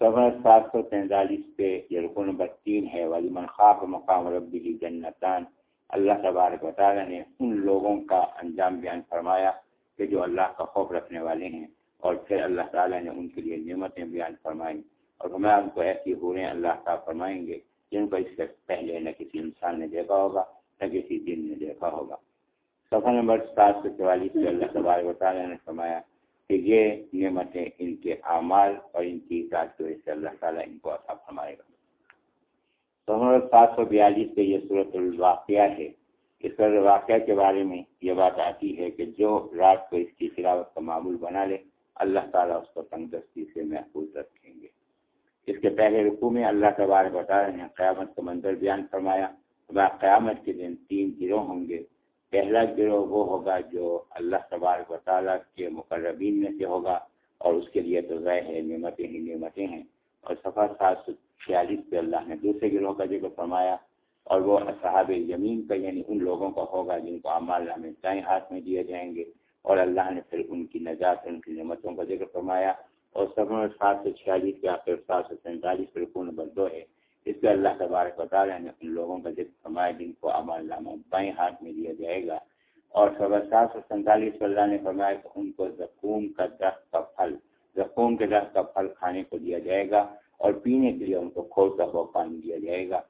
صبر سات سو تینتالیس پہ یہ رکو نمبر تین ہے والی منخواف مقام ربی کی جنتان۔ اللہ تبارک و تعالیٰ نے ان لوگوں کا انجام بیان فرمایا کہ جو اللہ کا خوف رکھنے والے ہیں۔ اور پھر اللہ تعالیٰ نے ان کے لیے نعمتیں بیان فرمائیں اور ہمیں ان کو ایسی ہو رہے ہیں اللہ کا فرمائیں گے جن کو اس سے پہلے نہ کسی انسان نے دیکھا ہوگا، نہ کسی دن نے دیکھا ہوگا۔ صفحہ نمبر سات سو چوالیس سے اللہ تبارک و تعالیٰ نے فرمایا کہ یہ نعمتیں ان کے اعمال اور ان کی اطاعت کی وجہ سے اللہ تعالیٰ ان کو عطا فرمائے گا۔ صفحہ نمبر سات سو بیالیس سے یہ صورت الواقعہ ہے۔ اس پر واقعہ کے بارے میں یہ بات آتی ہے کہ جو رات کو اس کی تلاوت کا معمول بنا لے اللہ تعالیٰ اس کو تندرستی سے محفوظ رکھیں گے۔ اس کے پہلے رقو میں اللہ تبارک و تعالیٰ نے قیامت کا منظر بیان فرمایا۔ قیامت کے دن تین گروہ ہوں گے۔ پہلا گروہ وہ ہوگا جو اللہ تبارک و تعالیٰ کے مقربین میں سے ہوگا اور اس کے لیے تو ضائع ہے نعمتیں ہی نعمتیں ہیں۔ اور سفر سات سو چھیالیس پہ اللہ نے دوسرے گروہ کا ذکر فرمایا اور وہ صحاب زمین کا یعنی ان لوگوں کا ہوگا جن کو عمال میں دائیں ہاتھ میں دیے جائیں گے۔ اور اللہ نے پھر ان کی نجات ان کی نعمتوں کا ذکر فرمایا اور سفر سات سو چھیالیس کے آخر سات سو سینتالیس پہ رکون دو ہے۔ اس پہ اللہ تبارک و نے ان لوگوں کا ذکر فرمایا جن کو عمل نامہ بائیں ہاتھ میں دیا جائے گا۔ اور سوا سات سو سینتالیس اللہ نے فرمایا کہ ان کو زکوم کا درخت کا پھل زکوم کے درخت کا پھل کھانے کو دیا جائے گا اور پینے کے لیے ان کو کھولتا ہوا پانی دیا جائے گا۔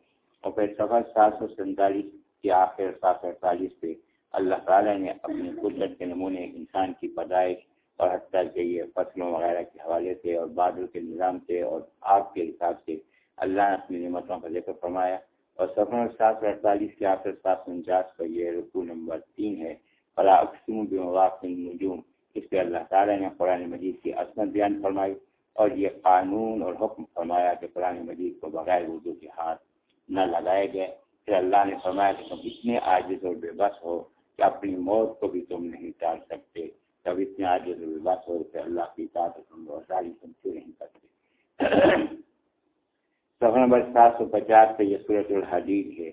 اور پھر سفر سات سو سینتالیس کے آخر سات سو اڑتالیس پہ اللہ تعالیٰ نے اپنی قدرت کے نمونے انسان کی پیدائش اور حتیٰ کے یہ فصلوں وغیرہ کے حوالے سے اور بادل کے نظام سے اور آگ کے حساب سے اللہ نے اپنی نعمتوں کا ذکر فرمایا اور سفر سات سو اڑتالیس کے آخر سات سو انچاس کا یہ رقو نمبر تین ہے۔ فلا اقسم نجوم اس پہ اللہ تعالیٰ نے قرآن مجید کی عصمت بیان فرمائی اور یہ قانون اور حکم فرمایا کہ قرآن مجید کو بغیر اردو کے ہاتھ نہ لگائے گئے پھر اللہ نے فرمایا کہ تم اتنے عاجز اور بے بس ہو کہ اپنی موت کو بھی تم نہیں ٹال سکتے۔ تب اتنے عاجز اور بے بس ہو کہ اللہ کی اطاعت تم روزاری تم کیوں نہیں کرتے۔ سفر نمبر سات سو پچاس پہ یہ صورت الحدید ہے۔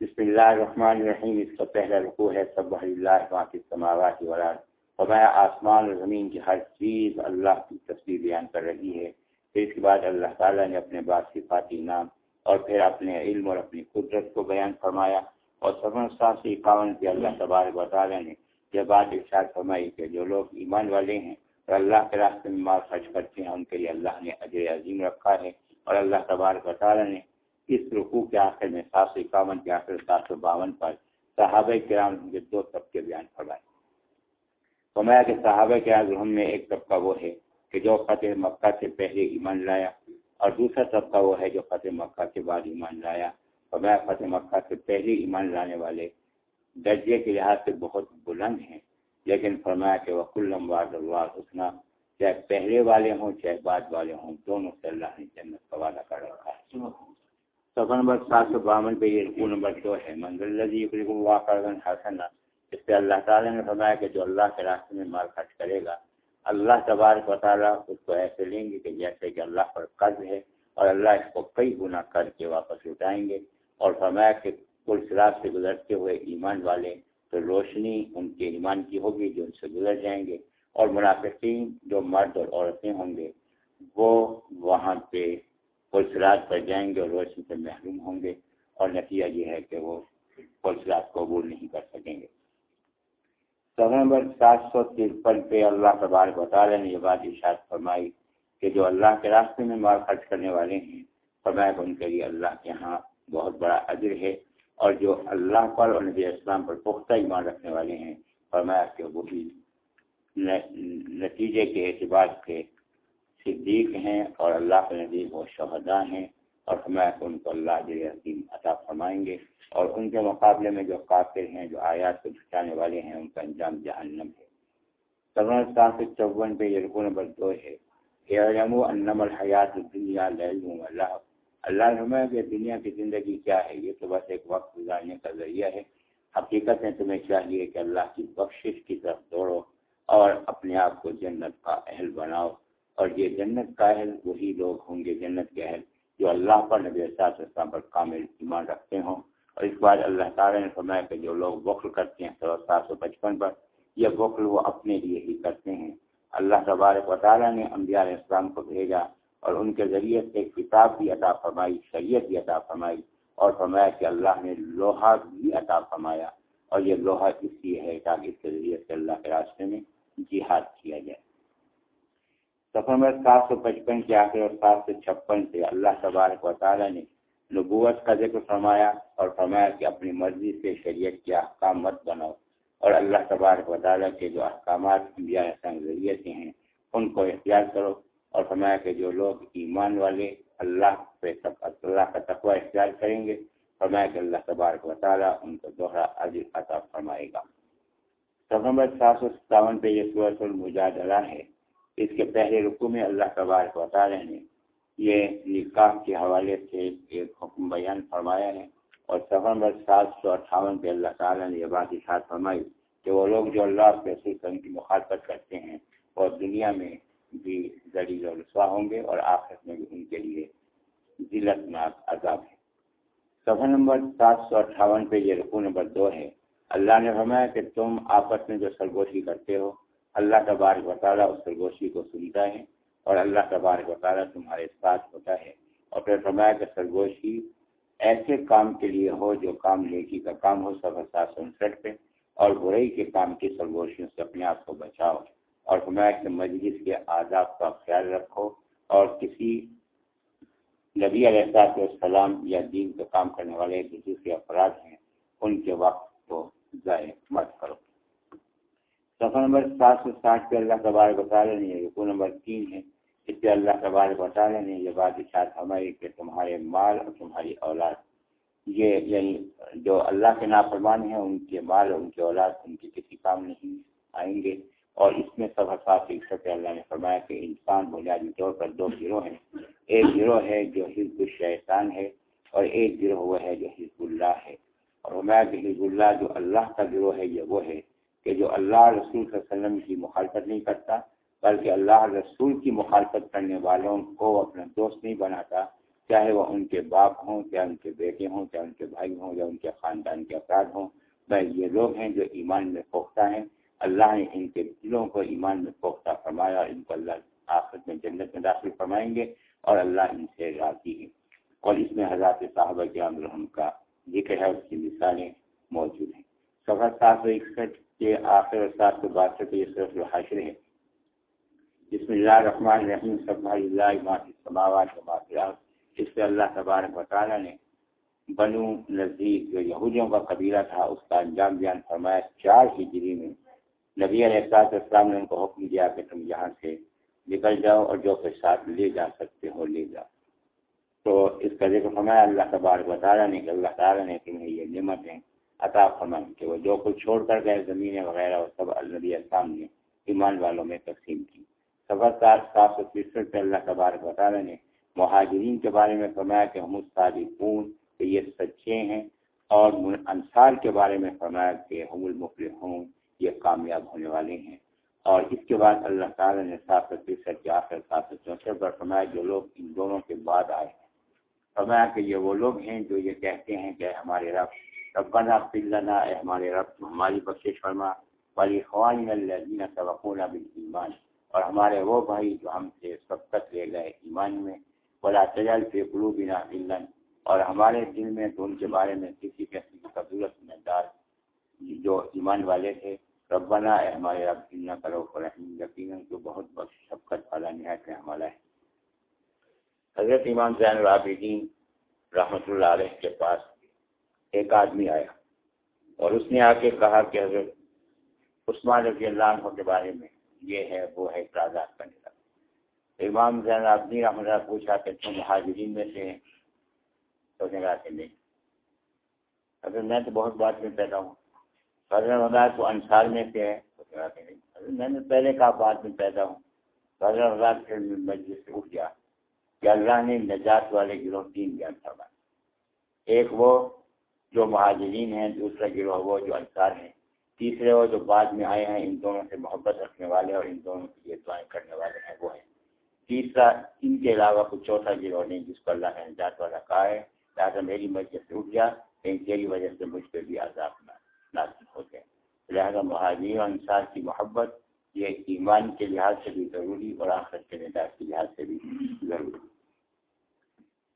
بسم اللہ الرحمن الرحیم، اس کا پہلا رکوع ہے، سب اللہ باقی سماوات وراد۔ فرمایا، آسمان اور زمین کی ہر چیز اللہ کی تصویر بیان کر رہی ہے۔ پھر اس کے بعد اللہ تعالیٰ نے اپنے بعد صفاتی نام اور پھر اپنے علم اور اپنی قدرت کو بیان فرمایا۔ اور سفر سات سے اکاون کی اللہ تبارک و تعالیٰ نے یہ بات ارشاد فرمائی کہ جو لوگ ایمان والے ہیں اور اللہ کے راستے میں مال خرچ کرتے ہیں، ان کے لیے اللہ نے اجر عظیم رکھا ہے اور اللہ تبارک و تعالیٰ نے اس رقو کے آخر میں سات سو اکاون کے آخر سات سو باون پر صحابہ کرام کے دو طبقے بیان فرمائے۔ فرمایا کہ صحابہ کے اعظم میں ایک طبقہ وہ ہے کہ جو فتح مکہ سے پہلے ایمان لایا اور دوسرا طبقہ وہ ہے جو فتح مکہ کے بعد ایمان لایا۔ فرمایا فتح مکہ سے پہلے ایمان لانے والے درجے کے لحاظ سے بہت بلند ہیں، لیکن فرمایا کہ وہ کل واد اللہ حسنا چاہے پہلے والے ہوں، چاہے بعد والے ہوں، دونوں سے اللہ نے جنت کا وعدہ کر رکھا ہے۔ سفر نمبر سات سو باون پہ یہ رکو نمبر دو ہے۔ منزل اللہ کردن حسن اس پہ اللہ تعالیٰ نے فرمایا کہ جو اللہ کے راستے میں مال خرچ کرے گا، اللہ تبارک و تعالیٰ اس کو ایسے لیں گے کہ جیسے کہ اللہ پر قرض ہے اور اللہ اس کو کئی گنا کر کے واپس لٹائیں گے۔ اور فرمایا کہ کل سراغ سے گزرتے ہوئے ایمان والے تو روشنی ان کے ایمان کی ہوگی جو ان سے گزر جائیں گے اور منافقین جو مرد اور عورتیں ہوں گے، وہ وہاں پہ پل سراغ پر جائیں گے اور روشنی سے محروم ہوں گے اور نتیجہ یہ ہے کہ وہ پل سراغ کو قبول نہیں کر سکیں گے۔ نمبر سات سو ترپن پہ اللہ تبارک رہے نے یہ بات ارشاد فرمائی کہ جو اللہ کے راستے میں مال خرچ کرنے والے ہیں، فرمایا ان کے لیے اللہ کے ہاں بہت بڑا عجر ہے اور جو اللہ پر اور نبی اسلام پر پختہ ایمان رکھنے والے ہیں، فرمایا کہ وہی نتیجے کے اعتبار سے صدیق ہیں اور اللہ کے نبی وہ شہدا ہیں اور فرمایا کہ ان کو اللہ عظیم عطا فرمائیں گے اور ان کے مقابلے میں جو کافر ہیں، جو آیات کو جھٹانے والے ہیں، ان کا انجام جہنم ہے۔ سات چون پہ یہ رکو نمبر دو ہے۔ انم الحیات دنیا اللہ اللہ کہ دنیا کی زندگی کیا ہے؟ یہ تو بس ایک وقت گزارنے کا ذریعہ ہے۔ حقیقت میں تمہیں چاہیے کہ اللہ کی بخشش کی طرف دوڑو اور اپنے آپ کو جنت کا اہل بناؤ۔ اور یہ جنت کا اہل وہی لوگ ہوں گے جنت کے اہل جو اللہ پر نبی اسلام پر کامل ایمان رکھتے ہوں۔ اور اس بار اللہ تعالیٰ نے فرمایا کہ جو لوگ بخل کرتے ہیں سو سات سو پچپن پر، یہ بخل وہ اپنے لیے ہی کرتے ہیں۔ اللہ تبارک و تعالیٰ نے انبیاء علیہ السلام کو بھیجا اور ان کے ذریعے سے کتاب بھی عطا فرمائی، شریعت بھی عطا فرمائی اور فرمایا کہ اللہ نے لوہا بھی عطا فرمایا اور یہ لوہا اس لیے ہے تاکہ اس کے ذریعے سے اللہ کے راستے میں جہاد کیا جائے۔ سفر میں سات سو پچپن کے آخر اور سات سو چھپن سے اللہ تبارک و تعالیٰ نے نبوت کا ذکر فرمایا اور فرمایا کہ اپنی مرضی سے شریعت کے احکام مت بناؤ اور اللہ تبارک و تعالیٰ کے جو احکامات انبیاء ذریعے سے ہیں، ان کو اختیار کرو اور فرمایا کہ جو لوگ ایمان والے اللہ پہ اللہ کا تقوی اختیار کریں گے، فرمایا کہ اللہ تبارک و تعالیٰ ان کو دوہرا عزیز عطا فرمائے گا۔ سب نمبر سات سو ستاون پہ یہ سورت المجادلہ ہے۔ اس کے پہلے رقو میں اللہ تبارک و تعالیٰ نے یہ نکاح کے حوالے سے ایک حکم بیان فرمایا ہے۔ اور سفر نمبر سات سو اٹھاون پہ اللہ تعالیٰ نے یہ بات اشاعت فرمائی کہ وہ لوگ جو اللہ کے سلسل کی مخالفت کرتے ہیں اور دنیا میں بھی زڑی و رسوا ہوں گے اور آخرت میں بھی ان کے لیے ذلت ناک عذاب ہے۔ سفر نمبر سات سو اٹھاون پہ یہ رقو نمبر دو ہے۔ اللہ نے فرمایا کہ تم آپس میں جو سرگوشی کرتے ہو، اللہ کا بار تعالیٰ اس سرگوشی کو سنتا ہے اور اللہ تبارک و تعالیٰ تمہارے ساتھ ہوتا ہے۔ اور پھر فرمایا کہ سرگوشی ایسے کام کے لیے ہو جو کام نیکی کا کام ہو سفر سات سو انسٹھ پہ، اور برائی کے کام کی سرگوشیوں سے اپنے آپ کو بچاؤ۔ اور فرمایا کہ مجلس کے آداب کا خیال رکھو اور کسی نبی علیہ السلام یا دین کا کام کرنے والے جو دوسرے افراد ہیں، ان کے وقت کو ضائع مت کرو۔ سفر نمبر سات سو ساٹھ پہ اللہ تبارک بتا رہے ہیں رکو نمبر تین ہے۔ اس پہ اللہ تبارک بتا رہے ہیں یہ بات اشاعت ہماری کہ تمہارے مال اور تمہاری اولاد، یہ یعنی جو اللہ کے نافرمان ہیں ان کے مال اور ان کے اولاد ان کے کسی کام نہیں آئیں گے۔ اور اس میں سب حساس اکثر اللہ نے فرمایا کہ انسان بنیادی طور پر دو گروہ ہیں۔ ایک گروہ ہے جو حزب الشیطان ہے اور ایک گروہ وہ ہے جو حزب اللہ ہے۔ اور فرمایا کہ حزب اللہ جو اللہ کا گروہ ہے یہ وہ ہے کہ جو اللہ رسول صلی اللہ علیہ وسلم کی مخالفت نہیں کرتا، بلکہ اللہ رسول کی مخالفت کرنے والوں کو اپنا دوست نہیں بناتا۔ چاہے وہ ان کے باپ ہوں، چاہے ان کے بیٹے ہوں، چاہے ان کے بھائی ہوں، یا ان کے خاندان کے افراد ہوں۔ بھائی یہ لوگ ہیں جو ایمان میں پختہ ہیں۔ اللہ نے ان کے دلوں کو ایمان میں پختہ فرمایا، ان کو اللہ آخرت میں جنت میں داخل فرمائیں گے اور اللہ ان سے راضی ہے اور اس میں حضرات صاحبہ کے الرحم کا ذکر ہے، اس کی مثالیں موجود ہیں۔ سفر سات سو اکسٹھ کے آخر سات سو باسٹھ یہ صرف الحاشر ہے۔ جس میں اللہ رحمان الرحیم صبح اللہ مافی سماوات و معافیات اس سے اللہ تبارک و تعالیٰ نے بنو نزدیک جو یہودیوں کا قبیلہ تھا، اس کا انجام بیان فرمایا، چار ہجری میں نبی علیہ السلام نے ان کو حکم دیا کہ تم یہاں سے نکل جاؤ اور جو کے ساتھ لے جا سکتے ہو لے جاؤ۔ تو اس کا ذکر فرمایا، اللہ تبارک و تعالیٰ نے کہ اللہ تعالیٰ نے تمہیں یہ نعمتیں عطا فرمائی کہ وہ جو کچھ چھوڑ کر گئے زمینیں وغیرہ، وہ سب النبی السلام نے ایمان والوں میں تقسیم کی۔ سفر سات سو تیسٹھ پہ اللہ تبارک و تعالیٰ نے مہاجرین کے بارے میں فرمایا کہ ہم صادقون کہ یہ سچے ہیں اور انصار کے بارے میں فرمایا کہ ہم المفلحون۔ یہ کامیاب ہونے والے ہیں۔ اور اس کے بعد اللہ تعالیٰ نے سات سو تیسٹھ کے آخر سات سو چونسٹھ پر فرمایا جو لوگ ان دونوں کے بعد آئے ہیں۔ فرمایا کہ یہ وہ لوگ ہیں جو یہ کہتے ہیں کہ ہمارے رب، ربنا فلنا اے ہمارے رب ہماری بخش فرما۔ والی خوان الدین سبقون بالایمان اور ہمارے وہ بھائی جو ہم سے سبقت لے گئے ایمان میں۔ بلا تجل فی قلوبنا علن اور ہمارے دل میں تو ان کے بارے میں کسی قسم کی قبولت میں ڈال جو ایمان والے تھے۔ ربنا اے ہمارے رب انہ کرو فرحیم یقیناً تو بہت بخش شفقت والا نہایت رحم ہے۔ حضرت امام زین العابدین رحمۃ اللہ علیہ کے پاس ایک آدمی آیا اور اس نے آ کے کہا کہ حضرت عثمان رضی اللہ عنہ کے بارے میں یہ ہے، وہ ہے اعتراضات کرنے لگا۔ امام زین العابدین رحمۃ اللہ پوچھا کہ تم حاضرین میں سے ہیں؟ تو نے کہا کہ نہیں۔ اگر میں تو بہت بات میں پیدا ہوں۔ حضرت رضا تو انصار میں سے ہے۔ کہ میں نے پہلے کہا بعد میں پیدا ہوں۔ حضرت رضا پھر مجلس سے اٹھ گیا۔ کہ اللہ نے نجات والے گروہ تین بیان فرمائے۔ ایک وہ جو مہاجرین ہیں، دوسرا گروہ وہ جو انصار ہیں۔ تیسرے وہ جو بعد میں آئے ہیں، ان دونوں سے محبت رکھنے والے اور ان دونوں کے لیے دعائیں کرنے والے ہیں، وہ ہیں۔ تیسرا، ان کے علاوہ کچھ چوتھا گروہ نہیں، جس کو اللہ نے نجات والا کہا ہے۔ لہٰذا میری مسجد سے اٹھ گیا۔ کہیں تیری وجہ سے مجھ پہ بھی عذاب نازل ہو گئے۔ لہٰذا مہاجرین اور انصار کی محبت یہ ایمان کے لحاظ سے بھی ضروری اور آخر کے نجات کے لحاظ سے بھی ضروری۔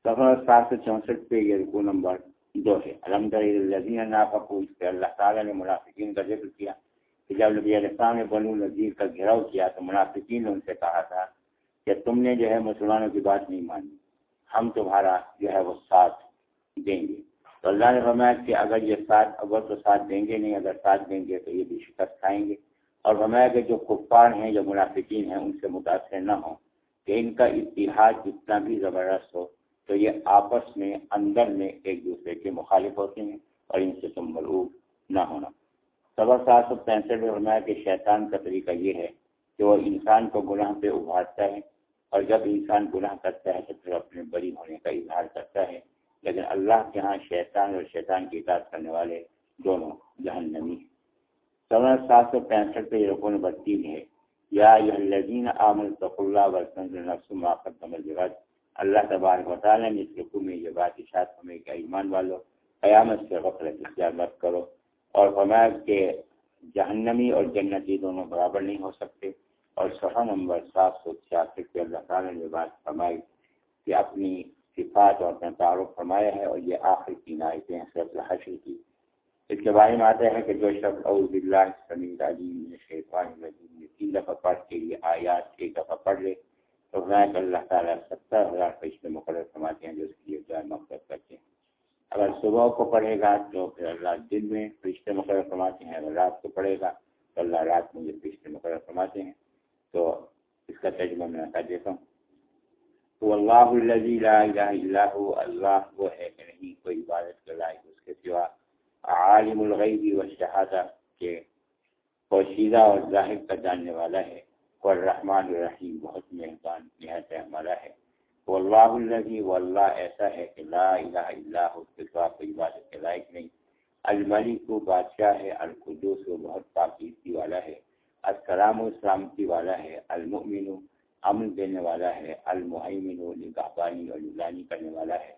سفر سات سو چونسٹھ پہ یہ رکو نمبر دو ہے۔ الحمد للہ نافق اس پہ اللہ تعالیٰ نے منافقین کا ذکر کیا کہ جب نبی علیہ السلام نے بنو نذیر کا گھیراؤ کیا تو منافقین نے ان سے کہا تھا کہ تم نے جو ہے مسلمانوں کی بات نہیں مانی، ہم تمہارا جو ہے وہ ساتھ دیں گے۔ تو اللہ نے فرمایا کہ اگر یہ ساتھ اگر تو ساتھ دیں گے نہیں، اگر ساتھ دیں گے تو یہ بھی شکست کھائیں گے۔ اور فرمایا کہ جو کفار ہیں، جو منافقین ہیں، ان سے متاثر نہ ہوں کہ ان کا اتحاد جتنا بھی زبردست ہو، تو یہ آپس میں، اندر میں ایک دوسرے کے مخالف ہوتے ہیں اور ان سے تم ملوب نہ ہونا۔ سبق سات سو پینسٹھ میں فرمایا کہ شیطان کا طریقہ یہ ہے کہ وہ انسان کو گناہ پہ ابھارتا ہے اور جب انسان گناہ کرتا ہے تو پھر اپنے بری ہونے کا اظہار کرتا ہے۔ لیکن اللہ کے ہاں شیطان اور شیطان کی اطاعت کرنے والے دونوں جہنمی سولہ سات سو پینسٹھ پہ رقو نمبر ہے یا یہ لذین عامل تق اللہ ورسن نقصم واقع اللہ تبارک و تعالیٰ نے اس رقو میں یہ بات اشاعت ہمیں کہ ایمان والو، قیامت سے غفلت اختیار مت کرو۔ اور فرمایا کہ جہنمی اور جنتی دونوں برابر نہیں ہو سکتے۔ اور صفحہ نمبر سات سو چھیاسٹھ پہ اللہ تعالیٰ نے بات فرمائی کہ اپنی صفات اور اپنا تعارف فرمایا ہے اور یہ آخر کی نائتیں ہیں صرف کی۔ اس کے بارے میں آتا ہے کہ جو شخص اعوذ باللہ سمیع العلیم شیطان الرجیم نے تین دفعہ پڑھ کے یہ آیات ایک دفعہ پڑھ لے تو کہ اللہ تعالیٰ ستر ہزار فرشتے مقرر فرماتے ہیں جو اس کی دعا مقرر کرتے ہیں۔ اگر صبح کو پڑھے گا تو پھر اللہ دن میں فرشتے مقرر فرماتے ہیں، اگر رات کو پڑھے گا تو اللہ رات میں یہ فرشتے مقرر فرماتے ہیں۔ تو اس کا ترجمہ میں بتا دیتا ہوں۔ اللہ الذي لا الہ الا هو، اللہ وہ ہے کہ نہیں، کوئی عبادت کے لائق اس کے سوا عالم الغیبی و شہادہ کے پوشیدہ اور ظاہر کا جاننے والا ہے۔ وہ الرحمٰن الرحیم، بہت مہربان، نہایت ہمارا ہے۔ وہ اللہ النبی وہ اللہ ایسا ہے کہ لا الہ الا ہو کے کوئی عبادت کے لائق نہیں۔ الملک کو بادشاہ ہے، القدوس، وہ بہت پاکیزگی والا ہے۔ السلام و سلامتی والا ہے۔ المؤمن امن دینے والا ہے المحمن و نگاہبانی اور نگرانی کرنے والا ہے۔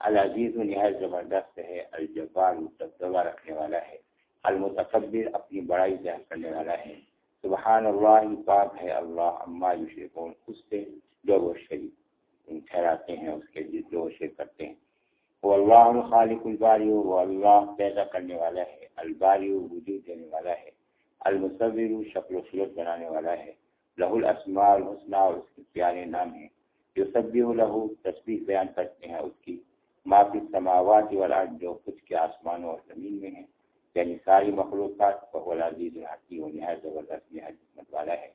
العزیز و نہایت زبردست ہے، الجبار دبدبہ رکھنے والا ہے۔ المتقبر اپنی بڑائی ظاہر کرنے والا ہے۔ سبحان اللہ پاک ہے، اللہ عما یشرکون۔ اس سے جو وہ شریف ٹھہراتے ہیں، اس کے جو وہ شرک کرتے ہیں۔ وہ اللہ الخالق الباری، وہ اللہ پیدا کرنے والا ہے۔ الباری وجود دینے والا ہے۔ المصور، شکل و صورت بنانے والا ہے۔ لہو الاسماء الحسنہ اور اس کے پیارے نام ہیں۔ جو سب بھی لہو تصویر بیان کرتے ہیں اس کی معافی سماوات والا جو کچھ کے آسمانوں اور زمین میں ہیں۔ یعنی ساری مخلوقات بہول عزیز الحقی و نہایت زبردست نہایت حکمت والا ہے۔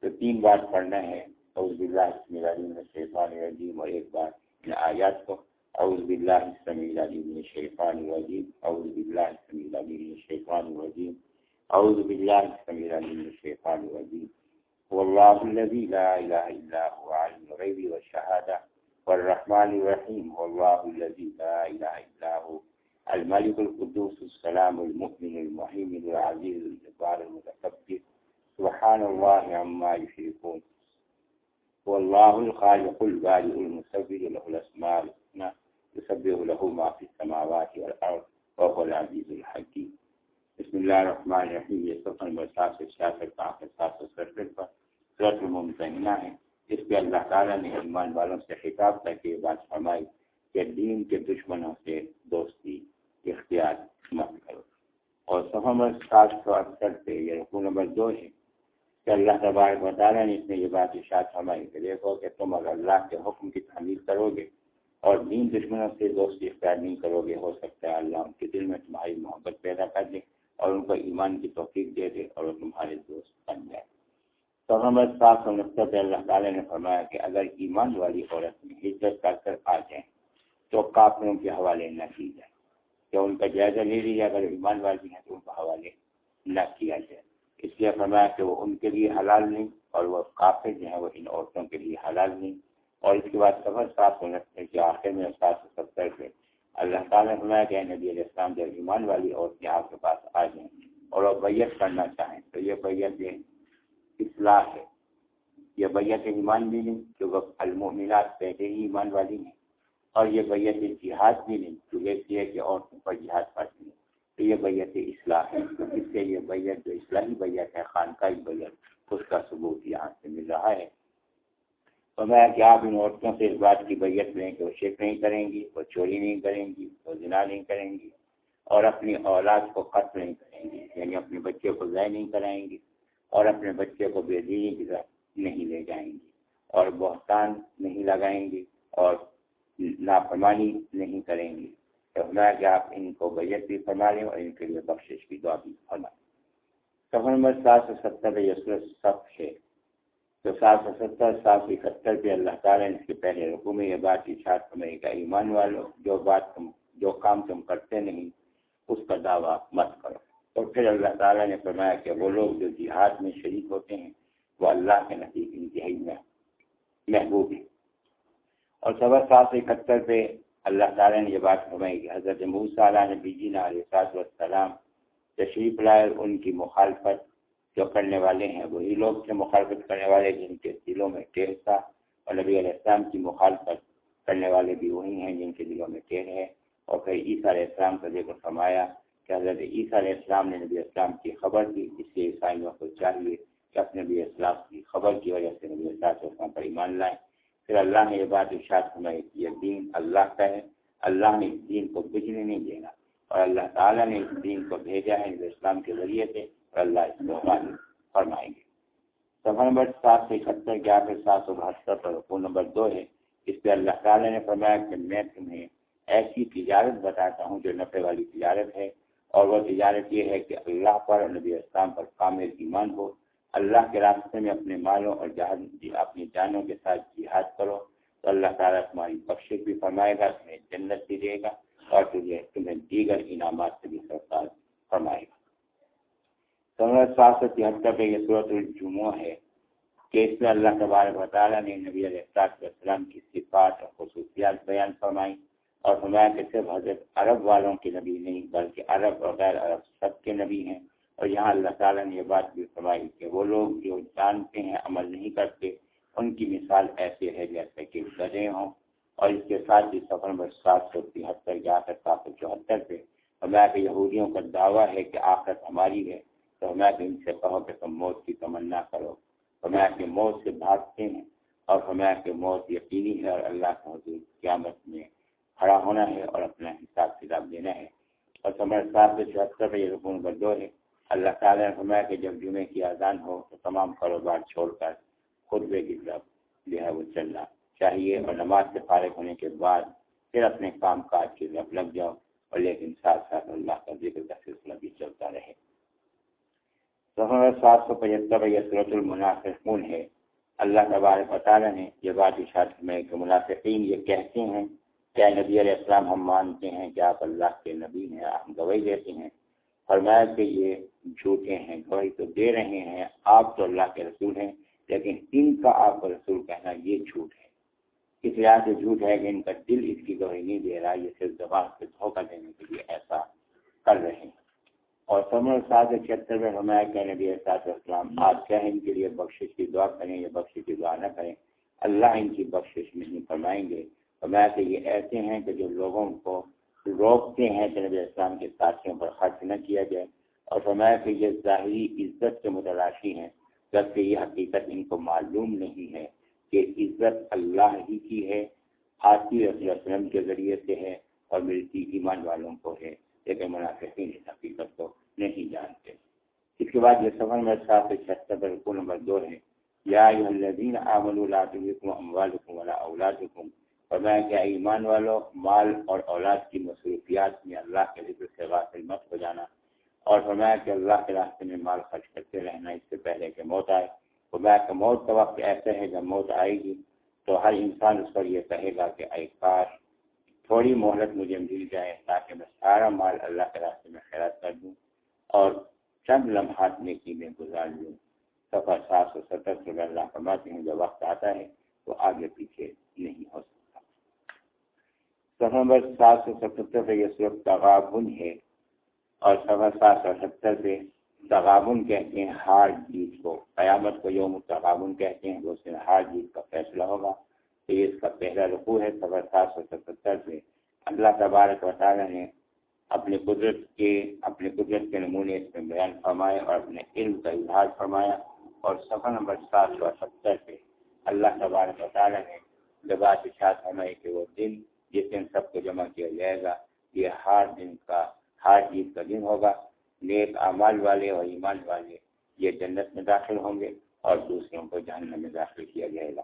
تو تین بار پڑھنا ہے۔ اعوذ باللہ اسم العلیم الشیطان الرجیم اور ایک بار ان آیات کو۔ اعوذ باللہ السمیع العلیم الشیطان الرجیم۔ اعوذ باللہ السمیع العلیم الشیطان الرجیم۔ اعوذ باللہ السمیع العلیم الشیطان الرجیم۔ والله الذي لا إله إلا هو عالم الغيب والشهادة والرحمن الرحيم. والله الذي لا إله إلا هو الملك القدوس السلام المؤمن المهيمن العزيز الجبار المتكبر. سبحان الله عما يشركون. والله الخالق البارئ المصور له الأسماء الحسنى يسبح له ما في السماوات والأرض وهو العزيز الحكيم. بسم الله الرحمن الرحيم یہ صفحہ نمبر سات سو چھیاسٹھ کا سات سو سڑسٹھ پر صورت الممتحنہ ہے۔ اس پہ اللہ تعالیٰ نے ایمان والوں سے خطاب کر کے بات فرمائی کہ دین کے دشمنوں سے دوستی، اختیار مت کرو۔ اور صفحہ نمبر سات سو اڑسٹھ پہ یہ رقو نمبر دو ہے کہ اللہ تبارک و تعالیٰ نے اس میں یہ بات ارشاد فرمائی کہ دیکھو کہ تم اگر اللہ کے حکم کی تعمیر کرو گے اور دین دشمنوں سے دوستی اختیار نہیں کرو گے، ہو سکتا ہے اللہ ان کے دل میں تمہاری محبت پیدا کر دے۔ اور ان کو ایمان کی توفیق دے دے اور وہ تمہارے دوست بن جائے۔ تو ہمیں صاف سمجھتا پہ اللہ تعالیٰ نے فرمایا کہ اگر ایمان والی عورت میں ہجرت کر کر آ جائیں تو کافروں کے حوالے نہ کی جائے۔ کہ ان کا جائزہ لے لیا اگر ایمان والی ہیں تو ان کا حوالے نہ کیا جائے۔ اس لیے فرمایا کہ وہ ان کے لیے حلال نہیں اور وہ کافر جو ہیں وہ ان عورتوں کے لیے حلال نہیں۔ اور اس کے بعد سفر سات سو کے آخر میں سات سو ستر سے اللہ تعالیٰ نے فرمایا کہ نبی علیہ السلام، جب ایمان والی عورتیں آپ کے پاس آ جائیں اور وہ بیت کرنا چاہیں، تو یہ بیت اصلاح ہے۔ یہ بیت ایمان بھی نہیں کہ وہ المومنات پہلے ہی ایمان والی ہیں۔ اور یہ بیت جہاد بھی نہیں، جو یہ کہ عورتوں پر جہاد پڑتی ہیں تو یہ بیت اصلاح ہے۔ اس سے یہ بیت جو اصلاحی بیت ہے، خانقاہی بیت اس کا ثبوت یہاں سے مل رہا ہے۔ فرمایا کہ آپ ان عورتوں سے اس بات کی بیت لیں کہ وہ شیک نہیں کریں گی، وہ چوری نہیں کریں گی، وہ زنا نہیں کریں گی اور اپنی اولاد کو قتل نہیں کریں گی یعنی اپنے بچے کو ضائع نہیں کرائیں گی اور اپنے بچے کو بے دینی کی طرف نہیں لے جائیں گی اور بہتان نہیں لگائیں گی اور لاپرمانی نہیں کریں گی۔ تو فرمایا کہ آپ ان کو بیت بھی فرما لیں اور ان کے لیے بخشش کی دعا بھی فرمائیں۔ سفر نمبر سات سو ستر یسر سب ہے۔ تو سات سو ستر سات سو اکہتر پہ اللہ تعالیٰ نے اس کے پہلے رقو میں یہ بات اشاعت میں کا ایمان والو، جو بات تم، جو کام تم کرتے نہیں، اس کا دعویٰ مت کرو۔ اور پھر اللہ تعالیٰ نے فرمایا کہ وہ لوگ جو جہاد میں شریک ہوتے ہیں، وہ اللہ کے نتیج انتہائی میں محبوب ہیں۔ اور سوا سات سو اکہتر پہ اللہ تعالیٰ نے یہ بات فرمائی کہ حضرت علیہ نبی جی علیہ السلام تشریف لائے ان کی مخالفت جو کرنے والے ہیں، وہی لوگ سے مخالفت کرنے والے جن کے دلوں میں ٹیر تھا اور نبی علیہ السلام کی مخالفت کرنے والے بھی وہی ہیں جن کے دلوں میں ٹیر ہے۔ اور پھر عیسیٰ علیہ السلام کا ذکر فرمایا کہ حضرت عیسیٰ علیہ السلام نے نبی السلام کی خبر دی، اس لیے عیسائیوں کو چاہیے کہ اپنے نبی السلام کی خبر کی وجہ سے نبی السلام پر ایمان لائیں۔ پھر اللہ نے یہ بات ارشاد فرمائی کہ یہ دین اللہ کا ہے۔ اللہ نے اس دین کو بجنے نہیں دینا اور اللہ تعالیٰ نے اس دین کو بھیجا ہے، نبی اسلام کے ذریعے سے۔ اللہ اس کو غالب فرمائیں گے۔ سفر نمبر سات سو اکہتر، گیارہ پھر سات سو بہتر پر رقو نمبر دو ہے۔ اس پہ اللہ تعالیٰ نے فرمایا کہ میں تمہیں ایسی تجارت بتاتا ہوں جو نفع والی تجارت ہے، اور وہ تجارت یہ ہے کہ اللہ پر اور نبی اسلام پر کامل ایمان ہو۔ اللہ کے راستے میں اپنے مالوں اور جہاز اپنی جانوں کے ساتھ جہاد کرو۔ تو اللہ تعالیٰ تمہاری بخش بھی فرمائے گا، تمہیں جنت بھی دے گا اور تمہیں دیگر انعامات سے بھی سرکار فرمائے گا۔ سات سو تہتر پہ یہ صورت الجمعہ ہے کہ اس میں اللہ تبارک و تعالیٰ نے نبی علیہ السلام کی صفات اور خصوصیات بیان فرمائی اور فرمایا کہ صرف حضرت عرب والوں کے نبی نہیں، بلکہ عرب اور غیر عرب سب کے نبی ہیں اور یہاں اللہ تعالیٰ نے یہ بات بھی فرمائی کہ وہ لوگ جو جانتے ہیں، عمل نہیں کرتے، ان کی مثال ایسے ہے جیسے کہ گدے ہوں اور اس کے ساتھ ہی سفر میں سات سو تہتر یا سات سو چوہتر پہ فرمایا کہ یہودیوں کا دعویٰ ہے کہ آخرت ہماری ہے۔ تو میں ان سے کہو کہ تم موت کی تمنا کرو۔ فرمایا کہ موت سے بھاگتے ہیں اور فرمایا کہ موت یقینی ہے اور اللہ کا حضور قیامت میں کھڑا ہونا ہے اور اپنا حساب کتاب دینا ہے۔ اور سمر سات سے چوہتر پہ یہ رکن نمبر دو ہے۔ اللہ تعالیٰ نے فرمایا کہ جب جمعے کی اذان ہو تو تمام کاروبار چھوڑ کر خطبے کی طرف جو ہے وہ چلنا چاہیے اور نماز سے فارغ ہونے کے بعد پھر اپنے کام کاج کی طرف لگ جاؤ۔ اور لیکن ساتھ ساتھ اللہ کا ذکر کا سلسلہ بھی چلتا رہے۔ سات سو پچہتر یہ صورت المنافقون ہے۔ اللہ تبارک تعالیٰ نے یہ بات اشارت میں کہ منافقین یہ کہتے ہیں کیا نبی علیہ السلام ہم مانتے ہیں کہ آپ اللہ کے نبی ہیں ہم گواہی دیتے ہیں۔ فرمایا کہ یہ جھوٹے ہیں، گواہی تو دے رہے ہیں، آپ تو اللہ کے رسول ہیں، لیکن ان کا آپ کا رسول کہنا یہ جھوٹ ہے۔ اس لحاظ سے جھوٹ ہے کہ ان کا دل اس کی گواہی نہیں دے رہا، یہ صرف زبان سے دھوکہ دینے کے لیے ایسا کر رہے ہیں۔ اور سمر سات چھہتر میں فرمایا کہ نبی سات اسلام آپ کیا ان کے لیے بخشش کی دعا کریں یا بخشش کی دعا نہ کریں؟ اللہ ان کی بخشش نہیں فرمائیں گے۔ فرمایا کہ یہ ایسے ہیں کہ جو لوگوں کو روکتے ہیں کہ نبی اسلام کے ساتھیوں پر خرچ نہ کیا جائے۔ اور فرمایا کہ یہ ظاہری عزت کے متلاشی ہیں، جبکہ یہ حقیقت ان کو معلوم نہیں ہے کہ عزت اللہ ہی کی ہے آتی رضی وسلم کے ذریعے سے ہے اور ملتی ایمان والوں کو ہے۔ لیکن منافقین اس حقیقت کو نہیں جانتے۔ اس کے بعد یہ سفر میں سات سے چھہتر رکو نمبر دو ہے، یا الذین آمنوا لا اموالکم ولا اولادکم، فرمایا کہ ایمان والو، مال اور اولاد کی مصروفیات میں اللہ کے ذکر سے غافل مت ہو جانا۔ اور فرمایا کہ اللہ کے راستے میں مال خرچ کرتے رہنا اس سے پہلے کہ موت آئے۔ فرمایا کہ موت کا وقت ایسے ہے جب موت آئے گی تو ہر انسان اس پر یہ کہے گا کہ اے کاش تھوڑی مہلت مجھے مل جائے تاکہ میں سارا مال اللہ کے راستے میں خیرات کر دوں اور چند لمحات میں کی میں گزار لوں۔ سفر سات سو ستر سے اللہ فرماتے ہیں، جب وقت آتا ہے تو آگے پیچھے نہیں ہو سکتا۔ سفر نمبر سات سو ستہتر پہ یہ صرف تغابن ہے اور سفر سات سو ستر پہ تغابن کہتے ہیں ہار جیت کو۔ قیامت کو یوم تغابن کہتے ہیں اس دن ہار جیت کا فیصلہ ہوگا۔ تو یہ اس کا پہلا رقو ہے سفر سات سو ستہتر پہ اللہ تبارک و تعالیٰ نے اپنے قدرت کے اپنے قدرت کے نمونے اس میں بیان فرمائے اور اپنے علم کا اظہار فرمایا اور سفر نمبر سات سو ستر پہ اللہ تبارک و تعالیٰ نے جب اشاعت فرمائی کہ وہ دن جس دن سب کو جمع کیا جائے گا، یہ ہار دن کا ہار جیت کا دن ہوگا۔ نیک اعمال والے اور ایمان والے یہ جنت میں داخل ہوں گے اور دوسروں کو جہنم میں داخل کیا جائے گا۔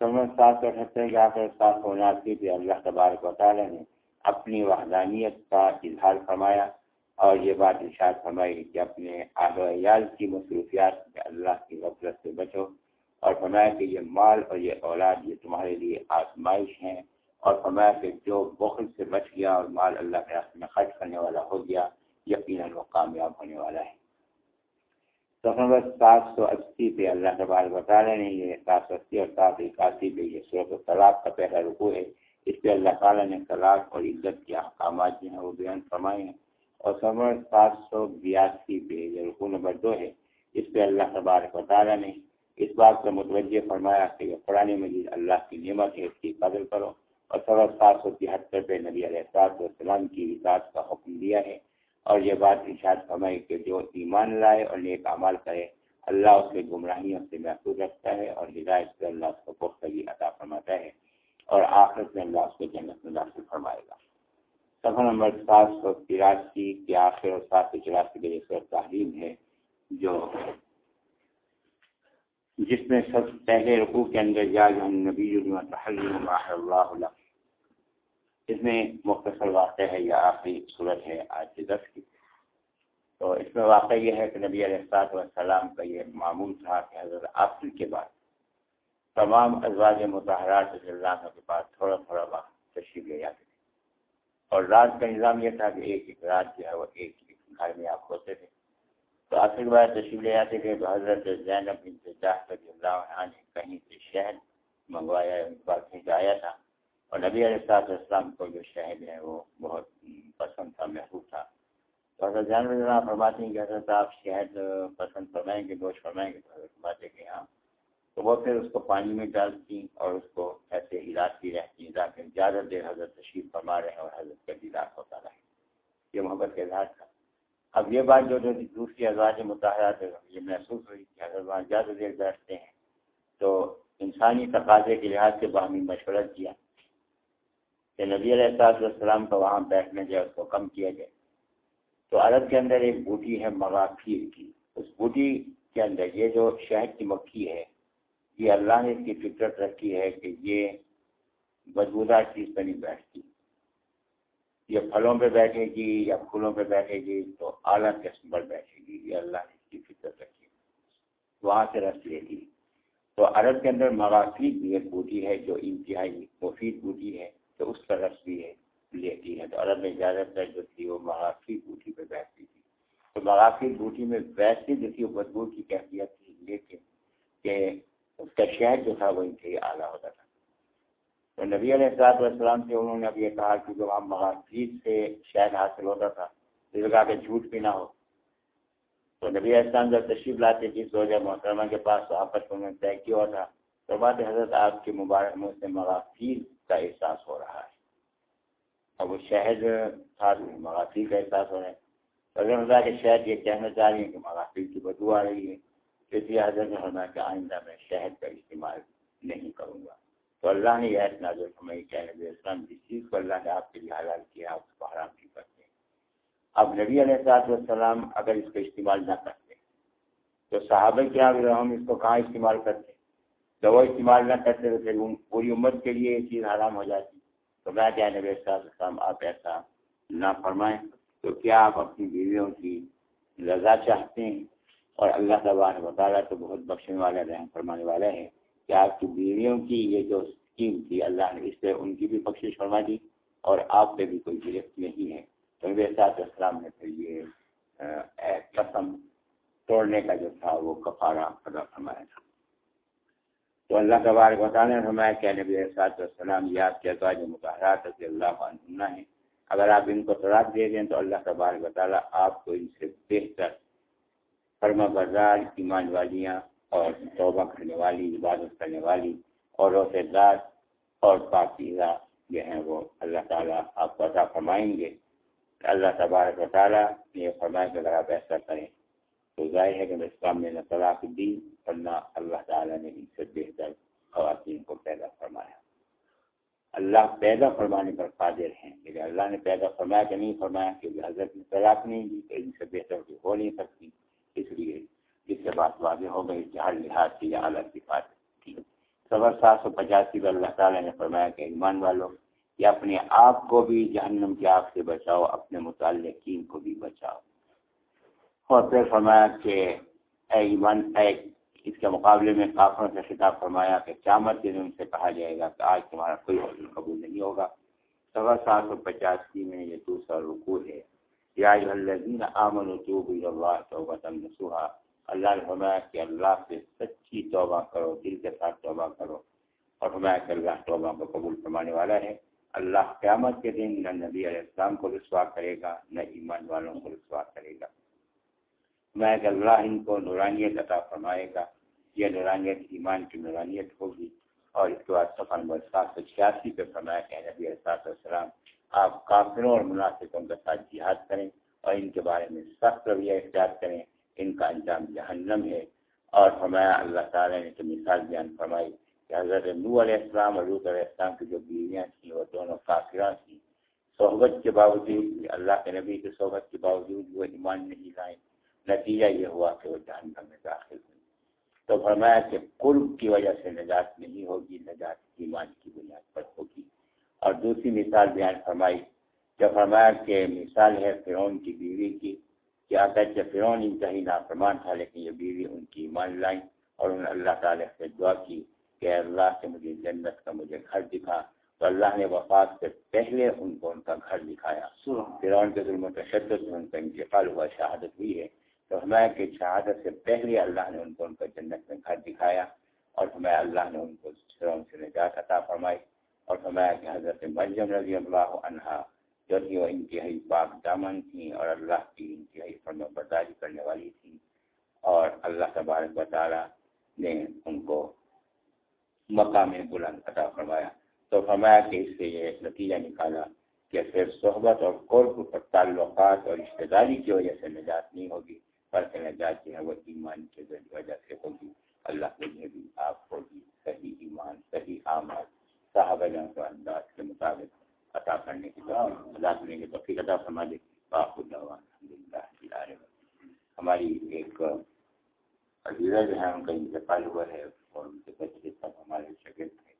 سات سو اٹھہتر کے آخر سات سو اناسی اللہ تبارک و تعالیٰ نے اپنی وحدانیت کا اظہار فرمایا اور یہ بات ارشاد فرمائی کہ اپنے آب و عیال کی مصروفیات میں اللہ کی غفلت سے بچو اور فرمایا کہ یہ مال اور یہ اولاد یہ تمہارے لیے آزمائش ہیں اور فرمایا کہ جو بخل سے بچ گیا اور مال اللہ کے راستے میں خرچ کرنے والا ہو گیا، یقیناً وہ کامیاب ہونے والا ہے۔ تو نمبر سات سو اسی پہ اللہ کے بار بتا رہے ہیں یہ سات سو اسی اور سات اکاسی پہ یہ صورت و طلاق کا پہلا رکو ہے۔ اس پہ اللہ تعالیٰ نے طلاق اور عزت کے احکامات جو ہیں وہ بیان فرمائے ہیں۔ اور سمر سات سو بیاسی پہ یہ رکو نمبر دو ہے۔ اس پہ اللہ تبارک و تعالیٰ نے اس بات کا متوجہ فرمایا کہ یہ قرآن مجید اللہ کی نعمت ہے، اس کی قدر کرو۔ اور سوا سات سو تہتر پہ نبی علیہ السلاط والسلام کی اطاعت کا حکم دیا ہے۔ اور یہ بات ارشاد فرمائی کہ جو ایمان لائے اور نیک اعمال کرے، اللہ اس کے گمراہیوں سے محفوظ رکھتا ہے اور ہدایت سے اللہ اس کو پختگی عطا فرماتا ہے اور آخرت میں اللہ اس کو جنت میں داخل فرمائے گا۔ سفر نمبر سات سو تراسی کے آخر اور سات سو چوراسی کے لیے تعلیم ہے، جو جس میں سب پہلے رقو کے اندر جا جو نبی اللہ اس میں مختصر واقع ہے یا آخری صورت ہے آج کے دس کی۔ تو اس میں واقع یہ ہے کہ نبی علیہ السلاط والسلام کا یہ معمول تھا کہ حضرت آخر کے بعد تمام ازواج مظاہرات اللہ کے پاس تھوڑا تھوڑا وقت تشریف لے جاتے تھے۔ اور رات کا نظام یہ تھا کہ ایک ایک رات جو ہے وہ ایک ایک گھر میں آپ ہوتے تھے۔ تو آخر بار تشریف لے آتے تھے، تو حضرت زینب رضی اللہ عنہ نے کہیں سے شہد منگوایا، ان کے پاس بھیجایا تھا۔ اور نبی علیہ السلاط اسلام کو جو شہد ہے وہ بہت پسند تھا محفوظ تھا۔ تو حضرت جان اللہ فرماتے ہیں کہ حضرت آپ شہد پسند فرمائیں گے، گوشت فرمائیں گے۔ تو فرماتے کہ ہاں۔ تو وہ پھر اس کو پانی میں ڈالتی اور اس کو ایسے ہلاتی رہتی تاکہ زیادہ دیر حضرت تشریف فرما رہے اور حضرت کا دیدار ہوتا رہے۔ یہ محبت کے اظہار تھا۔ اب یہ بات جو دوسری ازواج متحرات یہ محسوس ہوئی کہ حضرت وہاں زیادہ دیر بیٹھتے ہیں تو انسانی تقاضے کے لحاظ سے باہمی مشورہ کیا۔ کہ نبی علیہ السلام کو وہاں بیٹھنے جائے، اس کو کم کیا جائے۔ تو عرب کے اندر ایک بوٹی ہے مغافیر کی۔ اس بوٹی کے اندر یہ جو شہد کی مکھی ہے، یہ اللہ نے اس کی فطرت رکھی ہے کہ یہ بدبودار چیز پہ نہیں بیٹھتی۔ یہ پھلوں پہ بیٹھے گی یا پھولوں پہ بیٹھے گی تو اعلیٰ قسم پر بیٹھے گی۔ یہ اللہ نے اس کی فطرت رکھی ہے۔ وہاں سے رس لے گی تو عرب کے اندر مغافی بھی ایک بوٹی ہے جو انتہائی مفید بوٹی ہے۔ تو اس کا بھی ہے لیتی ہے۔ تو عرب میں زیادہ تر جو تھی وہ مغافی بوٹی پہ بیٹھتی تھی۔ تو مغافی بوٹی میں ویسے جو تھی وہ بدبو کی کیفیت تھی، لیکن کہ اس کا شہر جو تھا وہ انتہائی اعلیٰ ہوتا تھا۔ تو نبی علیہ السلاط والسلام سے انہوں نے اب یہ کہا کہ جو ہم مغافی سے شہد حاصل ہوتا تھا، اس کہا کہ جھوٹ بھی نہ ہو۔ تو نبی السلام جب تشریف لاتے جس وجہ محترمہ کے پاس تو آپس انہوں نے طے کیا تھا۔ تو بات حضرت آپ کے مبارک منہ سے مغافی کا احساس ہو رہا ہے۔ اب وہ شہد تھا مغافی کا احساس ہو رہا ہے۔ اگر خدا کے شہد یہ کہنا چاہ رہی ہیں کہ مغافی کی بدو آ رہی ہے۔ اس لیے حضرت نے فرمایا کہ آئندہ میں شہد کا استعمال نہیں کروں گا۔ تو اللہ نے یہ نازل فرمائی کہ نبی اسلام، جس چیز کو اللہ نے آپ کے لیے حلال کیا آپ اس کو حرام نہیں کرتے۔ اب نبی علیہ السلاط والسلام اگر اس کو استعمال نہ کرتے، تو صحابہ کیا ہم اس کو کہاں استعمال کرتے؟ تو وہ استعمال نہ کرتے تو پھر پوری امت کے لیے یہ چیز حرام ہو جاتی۔ تو میں کیا نبی السلام آپ ایسا نہ فرمائیں۔ تو کیا آپ اپنی بیویوں کی رضا چاہتے ہیں؟ اور اللہ تبار تعالیٰ تو بہت بخشنے والا رحم فرمانے والا ہے کہ آپ کی بیویوں کی یہ جو اسکیم تھی، اللہ نے اس سے ان کی بھی بخش فرما دی؟ اور آپ پہ بھی کوئی گرفت نہیں ہے۔ تو نبی صاحب السلام نے پھر یہ قسم توڑنے کا جو تھا وہ کفارہ ادا فرمایا تھا۔ تو اللہ تبارک تعالیٰ نے فرمایا کہ نبی صاحب السلام یہ آپ کے ازواج مظاہرات رضی اللہ عنہ ہے اگر آپ ان کو طلاق دے دیں تو اللہ تبارک تعالیٰ آپ کو ان سے بہتر فرما بردار، ایمان والیاں اور توبہ کرنے والی، عبادت کرنے والی اور روزے دار اور پاکیزہ جو ہیں وہ اللہ تعالیٰ آپ کو عطا فرمائیں گے۔ اللہ تبارک و تعالیٰ نے فرمائے کہ اگر آپ ایسا کریں تو ظاہر ہے کہ اسلام نے نہ طلاق دی اور نہ اللہ تعالیٰ نے ان سے بہتر خواتین کو پیدا فرمایا۔ اللہ پیدا فرمانے پر قادر ہیں۔ لیکن اللہ نے پیدا فرمایا کہ نہیں فرمایا کہ حضرت نے طلاق نہیں دی تو ان سے بہتر ہو نہیں سکتی۔ اس لیے اس سے بات واضح ہو گئی کہ ہر لحاظ سے یہ اعلیٰ کی بات تھی۔ صبر سات سو پچاسی میں اللہ تعالیٰ نے فرمایا کہ ایمان والوں کہ اپنے آپ کو بھی جہنم کی آگ سے بچاؤ، اپنے متعلقین کو اور پھر فرمایا کہ اے ایمان، اے اس کے مقابلے میں کافروں سے خطاب فرمایا کہ قیامت کے دن سے کہا جائے گا کہ آج تمہارا کوئی حضر قبول نہیں ہوگا۔ سوا سات سو پچاسی میں یہ دوسرا رکو ہے۔ یا آمن اللہ توبہ نسوحا اللہ نے فرمایا کہ اللہ سے سچی توبہ کرو، دل کے ساتھ توبہ کرو۔ اور فرمایا کہ اللہ توبہ کو قبول فرمانے والا ہے۔ اللہ قیامت کے دن نہ نبی علیہ السلام کو رسوا کرے گا، نہ ایمان والوں کو رسوا کرے گا۔ میں کہ اللہ ان کو نورانیت عطا فرمائے گا، یہ نورانیت ایمان کی نورانیت ہوگی۔ اور اس کے بعد سفر نمبر سات سو چھیاسی پہ فرمایا کہ نبی علیہ السلام آپ کافروں اور مناسبوں کے ساتھ جہاد کریں اور ان کے بارے میں سخت رویہ اختیار کریں۔ ان کا انجام جہنم ہے۔ اور فرمایا اللہ تعالیٰ نے تو مثال بیان فرمائی کہ حضرت نو علیہ السلام اور علیہ السلام کی جو بیویاں تھیں، وہ دونوں کافراں تھیں۔ صحبت کے باوجود اللہ کے نبی کی صحبت کے باوجود وہ ایمان نہیں لائیں نتیجہ یہ ہوا کہ وہ جہنم میں داخل ہوئی۔ تو فرمایا کہ قرب کی وجہ سے نجات نہیں ہوگی نجات ایمان کی بنیاد پر ہوگی۔ اور دوسری مثال بیان فرمائی جو فرمایا کہ مثال ہے فرعون کی بیوی کی کہ کہ فرعون انتہائی نافرمان تھا لیکن یہ بیوی ان کی ایمان لائیں اور انہوں نے اللہ تعالیٰ سے دعا کی کہ اللہ سے مجھے جنت کا مجھے گھر دکھا۔ تو اللہ نے وفات سے پہلے ان کو ان کا گھر دکھایا۔ فرعون کے ظلم و تشدد میں ان کا انتقال ہوا شہادت ہوئی ہے۔ تو ہمیں کہ شہادت سے پہلے اللہ نے ان کو ان کو جنت میں گھر دکھایا اور ہمیں اللہ نے ان کو سروں سے نجات عطا فرمائی اور ہمیں کہ حضرت مریم رضی اللہ عنہا جو کہ وہ انتہائی پاک دامن تھیں اور اللہ کی انتہائی فرم برداری کرنے والی تھیں اور اللہ تبارک و تعالیٰ نے ان کو مقام بلند عطا فرمایا۔ تو فرمایا کہ اس سے یہ نتیجہ نکالا کہ پھر صحبت اور قرب پر تعلقات اور رشتے داری کی وجہ سے نجات نہیں ہوگی۔ بلکہ نجات جو ہے وہ ایمان کے وجہ سے ہوگی۔ اللہ نے بھی آپ کو بھی صحیح ایمان صحیح آماد صاحب کو انداز کے مطابق عطا کرنے کی اللہ کرنے کی توفیق عطا فرما دے باپ ہماری ایک عزیزہ جو ہے ان کا انتقال ہوا ہے اور ان کے بچے سب ہمارے شگرد تھے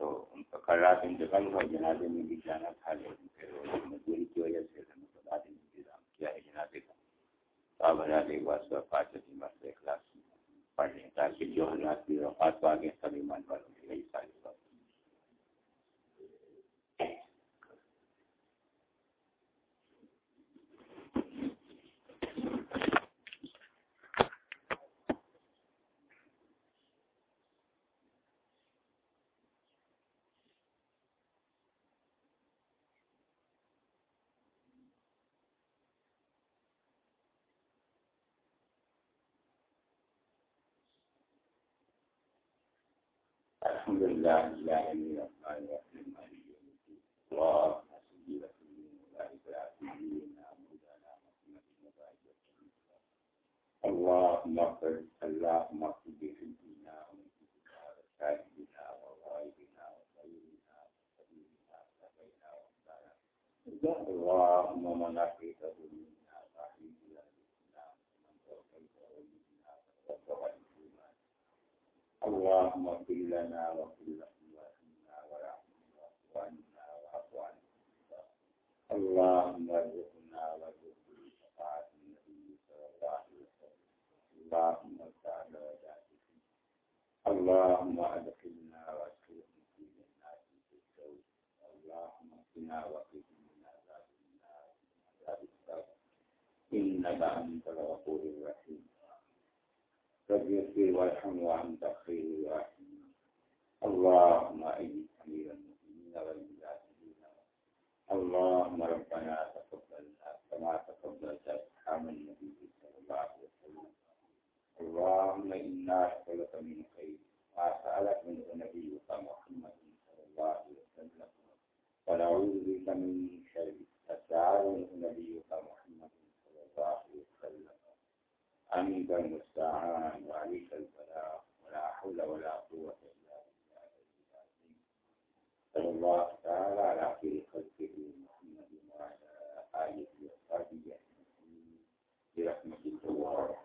تو ان کا کل رات انتقال ہوا جنازے میں بھی جانا تھا لیکن پھر مزدوری کی وجہ سے ہم نے بعد انتظام کیا ہے جنازے کا۔ تو اب حضرات ایک بار پانچ اخلاق پڑھ لیں تاکہ جو حضرات کی وفات کو آگے سب ایمان والوں کی یہی ساری بات الحمد لله لا اله الا الله اللهم اغفر اللهم اغفر بحبنا ومنك وشاهدنا وغائبنا وغيرنا وسبيلنا وسبينا ومدانا اللهم من اللهم اغفر لنا واغفر لاخواننا ورحمنا وأخواننا. واعف عنا اللهم ارزقنا وارزق بشفاعة النبي صلى الله عليه وسلم اللهم تعالى وجعلك اللهم ادخلنا وادخلهم في جنات الفردوس اللهم قنا وقهم من عذاب النار من عذاب السبب إنك أنت الغفور الرحيم. رب يغفر وارحم وأنت خير الراحمين. اللهم ايد امير المؤمنين والمجاهدين. اللهم ربنا تقبلنا كما تقبلت اصحاب النبي صلى الله عليه وسلم. اللهم إنا نسألك من خير ما سألك منه نبيك محمد صلى الله عليه وسلم. ونعوذ بك من شر منه نبيك محمد صلى الله عليه وسلم أنت المستعان وعليك البلاغ ولا حول ولا قوة إلا بالله. العلي العظيم صلى الله تعالى على خير خلقه محمد وعلى آله وصحبه أجمعين. برحمتك الله